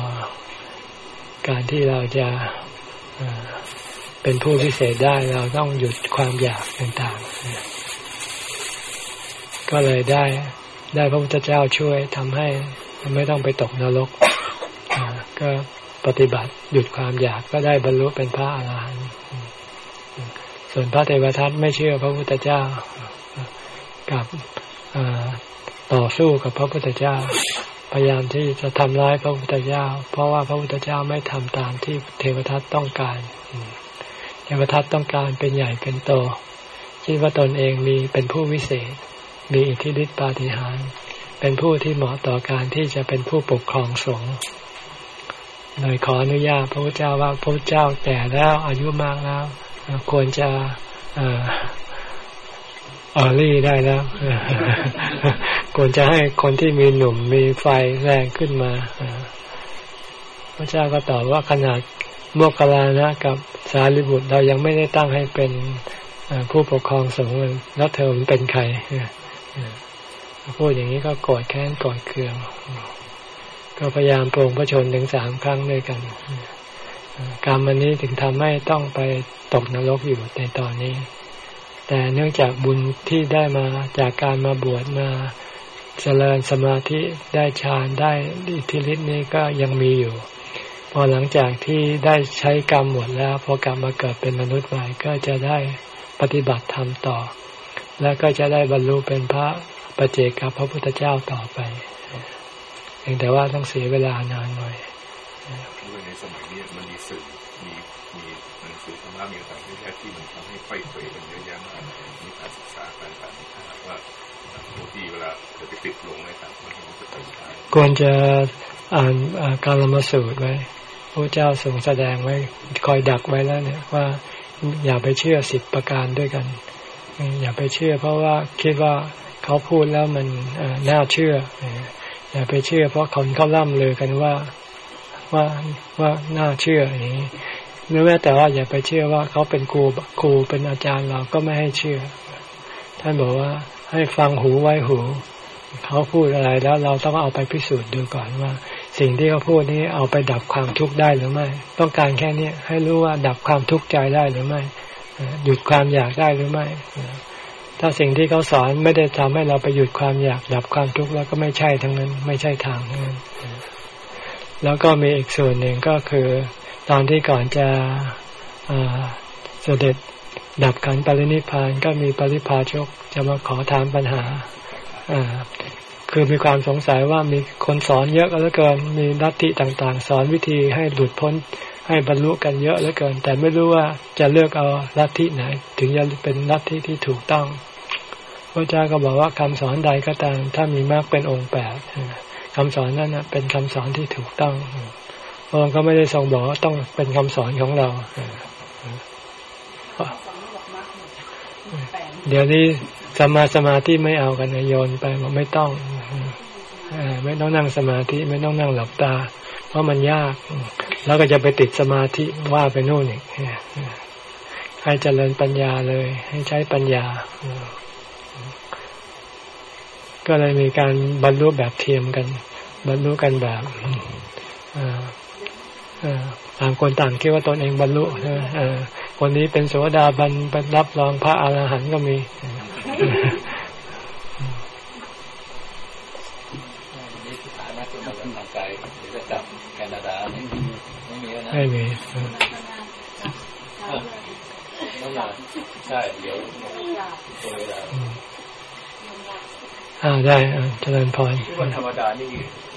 S1: การที่เราจะเป็นผู้พิเศษได้เราต้องหยุดความอยากต่างๆ ก็เลยได้ได้พระพุทธเจ้าช่วยทำให้ไม่ต้องไปตกนรกก็ปฏิบัติหยุดความอยากก็ได้บรรลุเป็นพระอาหารหันต์ส่วนพระเทวทัตไม่เชื่อพระพุทธเจ้ากับต่อสู้กับพระพุทธเจ้า พยายามที่จะทำร้ายพระพุทธเจ้า เพราะว่าพระพุทธเจ้าไม่ทำตามที่เทวทัตต้องการ เทวทัตต้องการเป็นใหญ่เป็นโต คิดว่าตนเองมีเป็นผู้วิเศษ มีอิทธิฤทธิปาฏิหาริย์เป็นผู้ที่เหมาะต่อการที่จะเป็นผู้ปกครองสงฆ์เลยขออนุญาตพระพุทธเจ้าว่าพระพุทธเจ้าแก่แล้วอายุมากแล้ว ควรจะ ออรี่ได้แล้วควรจะให้คนที่มีหนุ่มมีไฟแรงขึ้นมาพระเจ้าก็ตอบว่าขนาดโมกขลานะกับสารีบุตรเรายังไม่ได้ตั้งให้เป็นผู้ปกครองสงฆ์แล้วเธอมันเป็นใครพูดอย่างนี้ก็กรธแค้นกรธเคือง ก็พยายามโปรงพระชนถึงสามครั้งด้วยกันกรรมอันนี้ถึงทำให้ต้องไปตกนรกอยู่ในตอนนี้ แต่เนื่องจากบุญที่ได้มาจากการมาบวชมาเจริญสมาธิได้ฌานได้อิทธิฤทธิ์นี้ก็ยังมีอยู่ พอหลังจากที่ได้ใช้กรรมหมดแล้วพอกลับมาเกิดเป็นมนุษย์ใหม่ก็จะได้ปฏิบัติธรรมต่อ แล้วก็จะได้บรรลุเป็นพระประเจกับพระพุทธเจ้าต่อไปเพียงแต่ว่าต้องเสียเวลานานหน่อย
S5: ในสมัยนี้มันมีสื่อมีมีหนังสือธรรมะมีต่างๆแค่ที่มันทำให้ไฟเฟยกันเยอะแยะ ติดลงในต่างมันจะไปใช้
S1: ควรจะอ่านการละมาสูตรไว้พระเจ้าทรงแสดงไว้ คอยดักไว้แล้ว เนี่ยว่าอย่าไปเชื่อสิบประการด้วยกัน อย่าไปเชื่อ เพราะว่าคิดว่าเขาพูดแล้วมันน่าเชื่อ อย่าไปเชื่อ เพราะคนเขาล่ำเลยกันว่าว่าว่าน่าเชื่ออย่างนี้หรือแม้แต่ว่าอย่าไปเชื่อว่าเขาเป็นครูครูเป็นอาจารย์เราก็ไม่ให้เชื่อ ท่านบอกว่าให้ฟังหูไว้หู เขาพูดอะไรแล้วเราต้องเอาไปพิสูจน์ดูก่อนว่า สิ่งที่เขาพูดนี้เอาไปดับความทุกข์ได้หรือไม่ ต้องการแค่นี้ให้รู้ว่าดับความทุกข์ใจได้หรือไม่ หยุดความอยากได้หรือไม่ ถ้าสิ่งที่เขาสอนไม่ได้ทำให้เราไปหยุดความอยากดับความทุกข์แล้วก็ไม่ใช่ทั้งนั้น ไม่ใช่ทางทั้งนั้น แล้วก็มีอีกส่วนหนึ่งก็คือ ตอนที่ก่อนจะเสด็จดับขันปรินิพานก็มีปริพาชกจะมาขอถามปัญหา คือมีความสงสัยว่ามีคนสอนเยอะเหลือเกิน มีลัทธิต่างๆ สอนวิธีให้หลุดพ้นให้บรรลุกันเยอะเหลือเกิน แต่ไม่รู้ว่าจะเลือกเอาลัทธิไหน ถึงจะเป็นลัทธิที่ถูกต้องพระเจ้าก็บอกว่าคำสอนใดก็ตาม ถ้ามีมากเป็นองค์แปดคำสอนนั้นเป็นคำสอนที่ถูกต้องพระองค์ก็ไม่ได้ทรงบอกว่าต้องเป็นคำสอนของเราเดี๋ยวนี้ สมาสมาธิไม่เอากันโยนไปบอกไม่ต้องไม่ต้องนั่งสมาธิไม่ต้องนั่งหลับตา เพราะมันยาก แล้วก็จะไปติดสมาธิว่าไปนู่นอีกให้เจริญปัญญาเลย ให้ใช้ปัญญา ก็เลยมีการบรรลุแบบเทียมกัน บรรลุกันแบบ ต่างคนต่างคิดว่าตนเองบรรลุคนนี้เป็นโสดาบันรับรองพระอรหันต์ก็มีไม่มีใช่ เดี๋ยวเวลา อ่าได้เจริญพร
S2: วันธรรมดานี่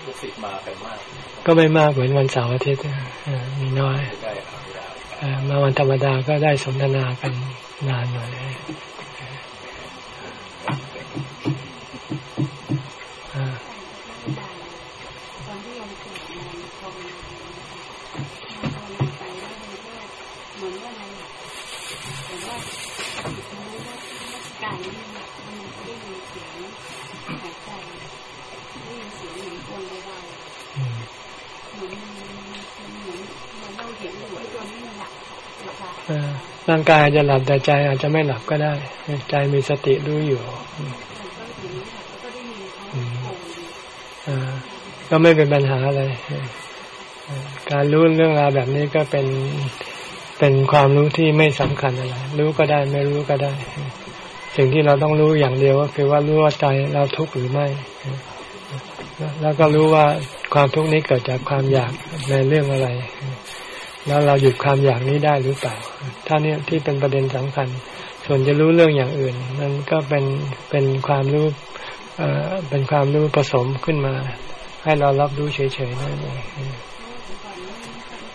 S2: ลูกศิษย์มากันมาก
S1: ก็ไม่มากเหมือนวันเสาร์อาทิตย์มีน้อยมาวันธรรมดาก็ได้สนทนากันนานหน่อย ร่างกายอาจจะหลับแต่ใจอาจจะไม่หลับก็ได้ ใจมีสติรู้อยู่ก็ไม่เป็นปัญหาอะไรการรู้เรื่องราวแบบนี้ก็เป็นเป็นความรู้ที่ไม่สำคัญอะไร รู้ก็ได้ไม่รู้ก็ได้ สิ่งที่เราต้องรู้อย่างเดียวก็คือว่ารู้ว่าใจเราทุกข์หรือไม่ แล้วก็รู้ว่าความทุกข์นี้เกิดจากความอยากในเรื่องอะไร แล้วเราหยุดความอยากนี้ได้หรือเปล่าถ้าเนี่ยที่เป็นประเด็นสำคัญ ส่วนจะรู้เรื่องอย่างอื่นมันก็เป็นเป็นความรู้เอ่อเป็นความรู้ผสมขึ้นมา ให้เรารับรู้เฉยๆนั่นเอง
S3: ก่อนไม่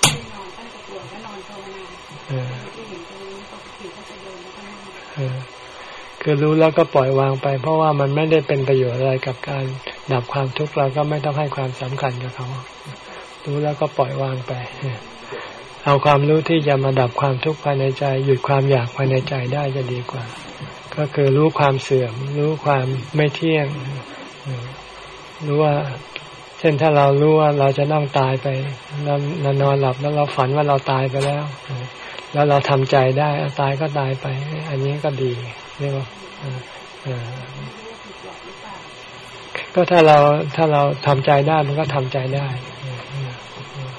S3: ไม่นอนตั้งแต่ปวดก็นอนภาวนา
S1: เออ
S3: ที่เห็นตรงนี้ปกติก็จะเดินแล้วก็นั่ง
S1: เออคือรู้แล้วก็ปล่อยวางไป เพราะว่ามันไม่ได้เป็นประโยชน์อะไรกับการดับความทุกข์เราก็ไม่ต้องให้ความสำคัญกับเขา รู้แล้วก็ปล่อยวางไป เอาความรู้ที่จะมาดับความทุกข์ภายในใจ หยุดความอยากภายในใจได้จะดีกว่า ก็คือรู้ความเสื่อม รู้ความไม่เที่ยง รู้ว่า เช่นถ้าเรารู้ว่าเราจะนั่งตายไปเราเรานอนหลับแล้วเราฝันว่าเราตายไปแล้ว แล้วเราทำใจได้ตายก็ตายไป อันนี้ก็ดีเรียกว่าก็ถ้าเราถ้าเราทำใจได้มันก็ทำใจได้เออเออเออ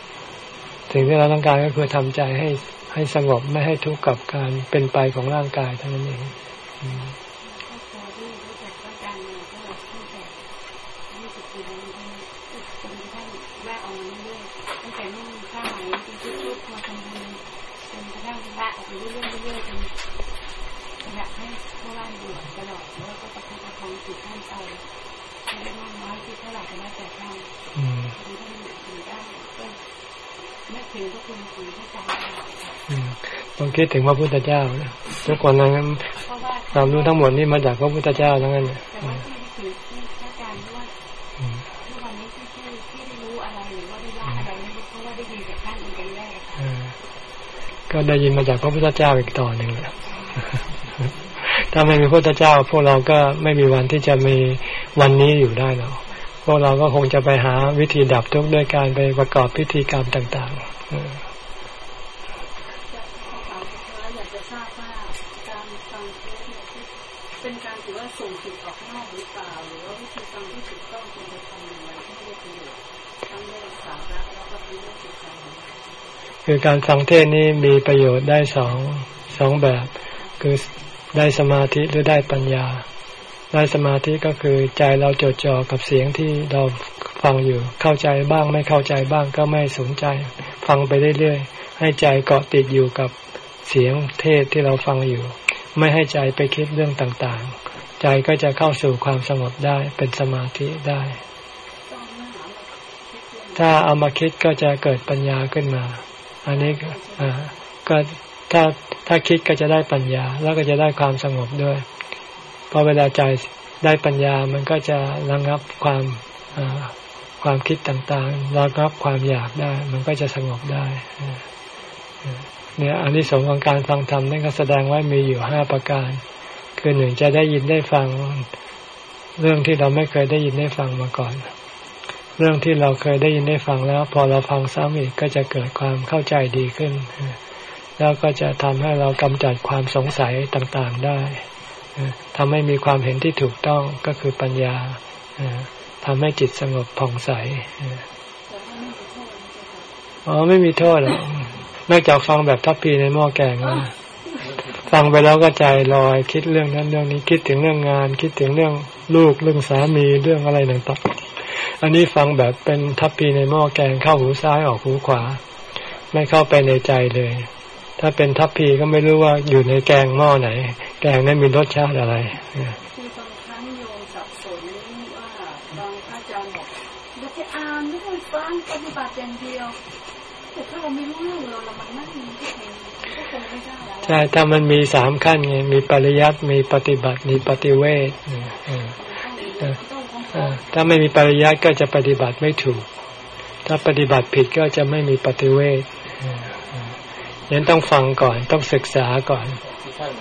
S1: สิ่งที่เราต้องการก็คือทำใจให้ให้สงบไม่ให้ทุกข์กับการเป็นไปของร่างกายเท่านั้นเองอืม
S3: ครอบครัวที่รู้จักว่าการเงินก็ตั้งแต่ยี่สิบปีแล้วจนกระทั่งแม่ออกมาเรื่อยๆตั้งแต่นุ่งผ้าไหมจนชุดๆมาทำบุญจนกระทั่งแม่ออกไปเรื่อยๆเรื่อยๆจนอยากให้พ่อบ้านอยู่ตลอดแล้วก็ประคับประคองจิตท่านไปไม่ได้มากน้อยที่เท่าไหร่ก็แล้วแต่ท่าน
S1: อืม
S3: ที่ท่านอยู่ได้ก็นึกถึงพระคุณของพระเจ้า
S1: อืม ต้องคิดถึงพระพุทธเจ้านะทุกคนนั้น
S3: เพราะว่า
S1: ความรู้ทั้งหมดนี่มาจากพระพุทธเจ้าทั้งนั้นน่ะ
S3: แต่ว่าที่ถือที่พระอาจารย์ว่า
S1: อืม
S3: ทุกวันนี้ที่ที่ที่ได้รู้อะไรหรือว่าได้ว่าอะไรไม่รู้เพราะว่าได้ยินจากท่านเป็นคนแรกอะค่ะ
S1: เออก็ได้ยินมาจากพระพุทธเจ้าอีกต่อหนึ่งแหละถ้าไม่มีพระพุทธเจ้า พวกเราก็ไม่มีวันที่จะมีวันนี้อยู่ได้หรอกพวกเราก็คงจะไปหาวิธีดับทุกข์ด้วยการไปประกอบพิธีกรรมต่าง ๆ
S3: คือกา
S1: รฟังเทศนี้มีประโยชน์ได้สองสองแบบ คือได้สมาธิหรือได้ปัญญา ได้สมาธิก็คือใจเราจดจ่อกับเสียงที่เราฟังอยู่ เข้าใจบ้างไม่เข้าใจบ้างก็ไม่สนใจ ฟังไปเรื่อยๆให้ใจเกาะติดอยู่กับเสียงเทศที่เราฟังอยู่ ไม่ให้ใจไปคิดเรื่องต่างๆ ใจก็จะเข้าสู่ความสงบได้เป็นสมาธิได้ ถ้าเอามาคิดก็จะเกิดปัญญาขึ้นมา อันนี้ก็ถ้าถ้าคิดก็จะได้ปัญญา แล้วก็จะได้ความสงบด้วยพอเวลาใจได้ปัญญามันก็จะระงับความความคิดต่างๆระงับความอยากได้ มันก็จะสงบได้เนี่ยอันที่สงส์ของการฟังธรรมนั่นก็แสดงว่ามีอยู่ห้าประการ คือหนึ่งจะได้ยินได้ฟังเรื่องที่เราไม่เคยได้ยินได้ฟังมาก่อน เรื่องที่เราเคยได้ยินได้ฟังแล้ว พอเราฟังซ้ำอีกก็จะเกิดความเข้าใจดีขึ้น แล้วก็จะทำให้เรากำจัดความสงสัยต่างๆได้ทำให้มีความเห็นที่ถูกต้องก็คือปัญญาทำให้จิตสงบผ่องใสอ๋อไม่มีโทษหรอกนอกจากฟังแบบทัพพีในหม้อแกงแล้วฟังไปแล้วก็ใจลอยคิดเรื่องนั้นเรื่องนี้คิดถึงเรื่องงาน คิดถึงเรื่องลูกเรื่องสามีเรื่องอะไรต่างๆ อันนี้ฟังแบบเป็นทัพพีในหม้อแกงเข้าหูซ้ายออกหูขวา ไม่เข้าไปในใจเลย ถ้าเป็นทัพพีก็ไม่รู้ว่าอยู่ในแกงหม้อไหน แกงนั้นมีรสชาติอะไร
S3: คือบางครั้งโยมสับสนว่าบางพระอาจารย์บอกอย่าไปอ่านไม่ต้องฟังปฏิบัติอย่างเดียวแต่ถ้าเราไม่รู้เรื่องเราเรามานั่งที่เองก็คงไม่ได้แล้ว
S1: ใช่ถ้ามันมีสามขั้นไงมีปริยัติมีปฏิบัติมีปฏิเวท เออเออ
S3: ต้องต้อง
S1: เออถ้าไม่มีปริยัติก็จะปฏิบัติไม่ถูก ถ้าปฏิบัติผิดก็จะไม่มีปฏิเวทเออเออยังต้องฟังก่อนต้องศึกษาก่อน
S2: ที่ท่าน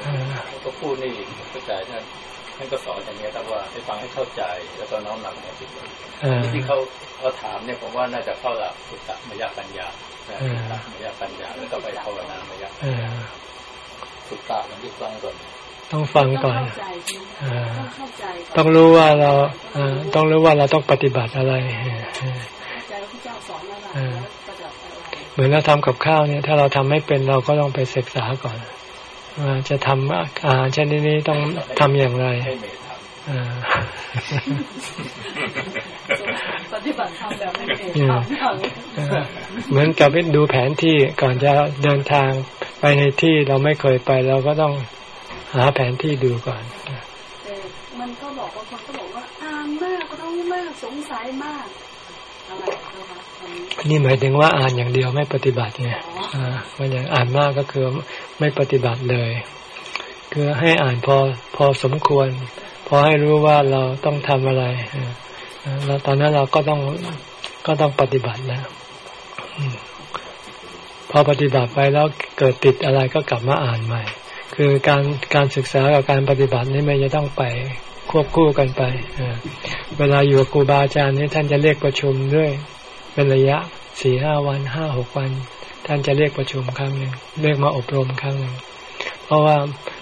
S2: ก็พูดนี่เข้าใจท่านท่านก็สอนอย่างนี้แต่ว่าให้ฟังให้เข้าใจแล้วก็น้อมนำมาปฏิบัติ
S1: เออ
S2: ที่เขาเขาถามเนี่ยผมว่าน่าจะเข้าหลักสุตตมยปัญญานะสุตตมยปัญญาแล้วก็ไปภาวนามย
S1: เออ
S2: สุตตะอย่างที่ฟังก่อน
S1: ต้องฟังก่อน
S3: เข้าใจใช่ไหม
S1: เออ
S3: ต้องเข้าใจก่น
S1: ต้องรู้ว่าเราเออต้องรู้ว่าเราต้องปฏิบัติอะไรเออเออ
S3: เข้าใจว่าพระเจ้าสอนอะไร
S1: เออ
S3: แล้วปฏิบัติอะไร
S1: เหมือนเราทำกับข้าวเนี่ย ถ้าเราทำไม่เป็นเราก็ต้องไปศึกษาก่อนว่าจะทำอาหารชนิดนี้ต้องทำอย่างไร
S2: ให้เมตท
S1: เออ
S3: ปฏิบัติธรรมแบบไม่เอง
S1: อืม
S3: ทำอย่าง
S1: เออเหมือนกับดูแผนที่ก่อนจะเดินทางไปในที่เราไม่เคยไปเราก็ต้อง หาแผนที่ดูก่อน
S3: แต่มันก็บอกบางคนก็บอกว่าอ่านสัยมากอะไรนะคะตอนนี้
S1: นี่หมายถึงว่าอ่านอย่างเดียวไม่ปฏิบัติไงอ่ามันอย่างอ่านมากก็คือไม่ปฏิบัติเลย คือให้อ่านพอพอสมควร พอให้รู้ว่าเราต้องทำอะไรอ่าแล้วตอนนั้นเราก็ต้องก็ต้องปฏิบัติแล้วอืมพอปฏิบัติไปแล้วเกิดติดอะไรก็กลับมาอ่านใหม่ คือการการศึกษากับการปฏิบัตินี่ไม่จะต้องไปควบคู่กันไป เวลาอยู่กับครูบาอาจารย์นี่ท่านจะเรียกประชุมด้วยเป็นระยะสี่ห้าวันห้าหกวัน ท่านจะเรียกประชุมครั้งหนึ่งเรียกมาอบรมครั้งหนึ่งเพราะว่า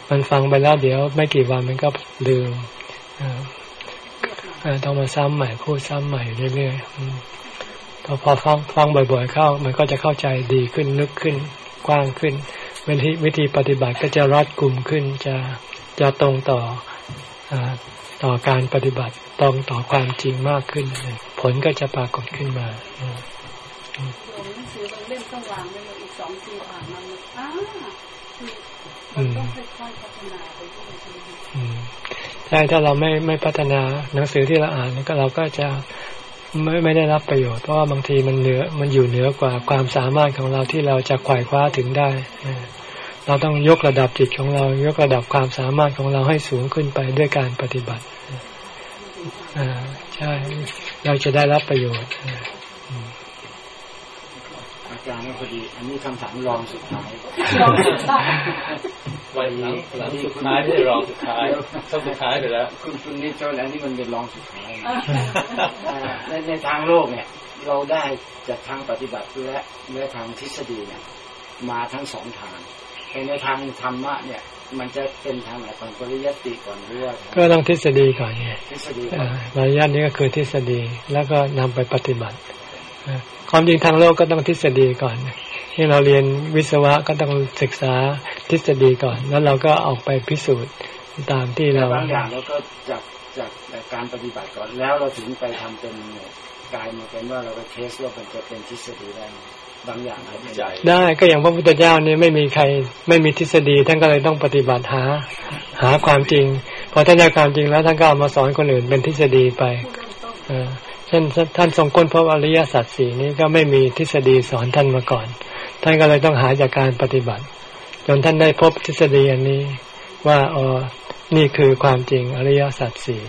S1: มันฟังไปแล้วเดี๋ยวไม่กี่วันมันก็ลืมต้องมาซ้ำใหม่พูดซ้ำใหม่เรื่อยๆพอพอฟังฟังบ่อย ๆ เข้า มันก็จะเข้าใจดีขึ้นลึกขึ้นกว้างขึ้น วิธีวิธีปฏิบัติก็จะรัดกลุ่มขึ้นจะจะตรงต่ออาต่อการปฏิบัติตรงต่อความจริงมากขึ้น ผลก็จะปรากฏขึ้นมาอืม
S3: โยมหนังสือบางเล่มต้องวางไว้เลยอีกสองปีผ่านมามันอ้าคือมันต้องค่อยๆพัฒนาไปเรื่อยๆใช่ไหมคะ
S1: อืมใช่ถ้าเราไม่ไม่พัฒนาหนังสือที่เราอ่านก็เราก็จะ ไม่ไม่ได้รับประโยชน์เพราะว่าบางทีมันเหนือมันอยู่เหนือกว่าความสามารถของเราที่เราจะไขว่คว้าถึงได้เออเราต้องยกระดับจิตของเรา ยกระดับความสามารถของเราให้สูงขึ้นไปด้วยการปฏิบัติอ่าใช่ เราจะได้รับประโยชน์อ่า
S4: อาจารย์ก็พอดี อันนี้คำถามรองสุดท้าย
S3: ลองศึกษา
S2: วันหลังหลังสุดท้ายไม่ได้รองสุดท้ายต้องสุดท้ายไปแล้ว
S4: คุณคุณนิจนอันนี้มันเป็นรองสุดท้ายอ่าในในทางโลกเนี่ย เราได้จากทางปฏิบัติและและทางทฤษฎีเนี่ย มาทั้งสองทางแต่ในทางธรรมะเนี่ย มันจะเป็นทางไหนก่อนปริยัติก่อนหรือว่า
S1: ก็ต้องทฤษฎีก่อนไง
S4: ทฤษฎีก่อ
S1: อ่านมารยาทนี้ก็คือทฤษฎีแล้วก็นำไปปฏิบัติอ่าความจริงทางโลกก็ต้องทฤษฎีก่อน ที่เราเรียนวิศวะก็ต้องศึกษาทฤษฎีก่อน แล้วเราก็ออกไปพิสูจน์ตามที่
S4: แต่
S1: เรา
S4: บางอย่างเราก็จากจากจากการปฏิบัติก่อน แล้วเราถึงไปทำเป็นกลายมาเป็นว่าเราไปเทสว่ามันจะเป็นทฤษฎีได้ไหมบางอย่างอาจจะ
S2: ใจ
S1: ได้ก็อย่างพระพุทธเจ้าเนี่ยไม่มีใครไม่มีทฤษฎีท่านก็เลยต้องปฏิบัติหา หาความจริงพอท่านได้ความจริงแล้วท่านก็เอามาสอนคนอื่นเป็นทฤษฎีไปเออเช่นท่านทรงค้นพบอริยสัจสี่นี้ก็ไม่มีทฤษฎีสอนท่านมาก่อน ท่านก็เลยต้องหาจากการปฏิบัติ จนท่านได้พบทฤษฎีอันนี้ ว่าอ๋อนี่คือความจริงอริยสัจสี่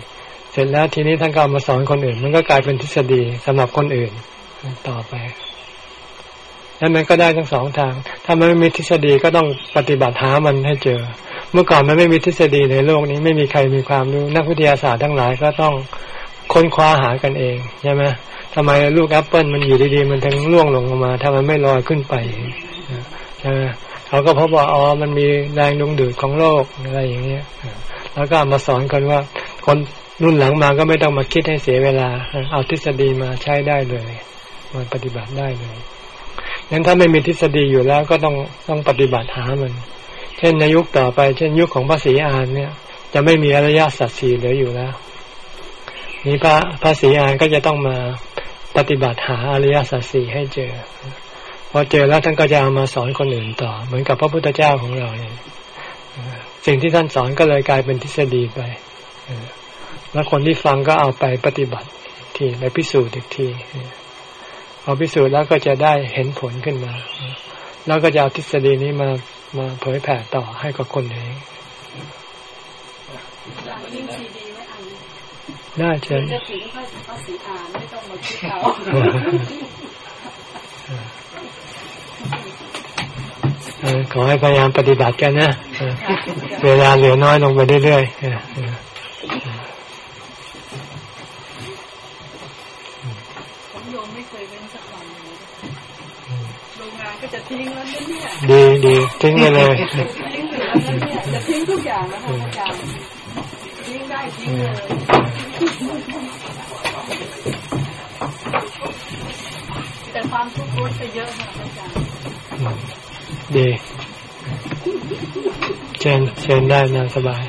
S1: เสร็จแล้วทีนี้ท่านก็ามาสอนคนอื่น มันก็กลายเป็นทฤษฎีสำหรับคนอื่นต่อไปแล้วมันก็ได้ทั้งสองทาง ถ้ามันไม่มีทฤษฎีก็ต้องปฏิบัติหามันให้เจอ เมื่อก่อนมันไม่มีทฤษฎีในโลกนี้ไม่มีใครมีความรู้ นักวิทยาศาสตร์ทั้งหลายก็ต้องค้นคว้าหากันเองใช่ไหม ทำไมลูกแอปเปิลมันอยู่ดีๆมันถึงร่วงลงมาถ้ามันไม่ลอยขึ้นไปใช่ไหมเขาก็พบว่าอ๋อมันมีแรงดึงดูดของโลกอะไรอย่างเงี้ยแล้วก็มาสอนคนว่า คนรุ่นหลังมาก็ไม่ต้องมาคิดให้เสียเวลา เอาทฤษฎีมาใช้ได้เลยมาปฏิบัติได้เลยงั้นถ้าไม่มีทฤษฎีอยู่แล้วก็ต้องต้องปฏิบัติหามัน เช่นในยุคต่อไป เช่นยุคของพระศรีอานเนี่ย จะไม่มีอริยสัจสี่เหลืออยู่แล้วนี้พระพระศรีอานก็จะต้องมา ปฏิบัติหาอริยสัจสี่ให้เจอพอเจอแล้วท่านก็จะเอามาสอนคนอื่นต่อ เหมือนกับพระพุทธเจ้าของเราเนี่ยสิ่งที่ท่านสอนก็เลยกลายเป็นทฤษฎีไปแล้วคนที่ฟังก็เอาไปปฏิบัติทีไปพิสูจน์อีกทีพอพิสูจน์แล้วก็จะได้เห็นผลขึ้นมา แล้วก็จะเอาทฤษฎีนี้มามาเผยแผ่ต่อให้กับคนเอง
S3: ยิ่งซีดีไม่อัน
S1: น่าเชิญ
S3: จะถึงพระพระศรีอานไม่ต้องมาคิดเอา
S1: เออขอให้พยายามปฏิบัติกันนะเออเวลาเหลือน้อยลงไปเรื่อยๆเออเออ
S3: ผมโยมไม่เคยเว้นสักวันเลยโรงงานก็จะทิ้งแล้วนะเนี่ย
S1: ดีดีทิ้งไปเลย
S3: ทิ้งเหลือแล้วเนี่ย จะทิ้งทุกอย่างแล้วค่ะอาจารย์ แต่ความทุกข์ลดไปเยอะค่ะอาจารย์
S1: ดีเชิญเชิญได้นานสบาย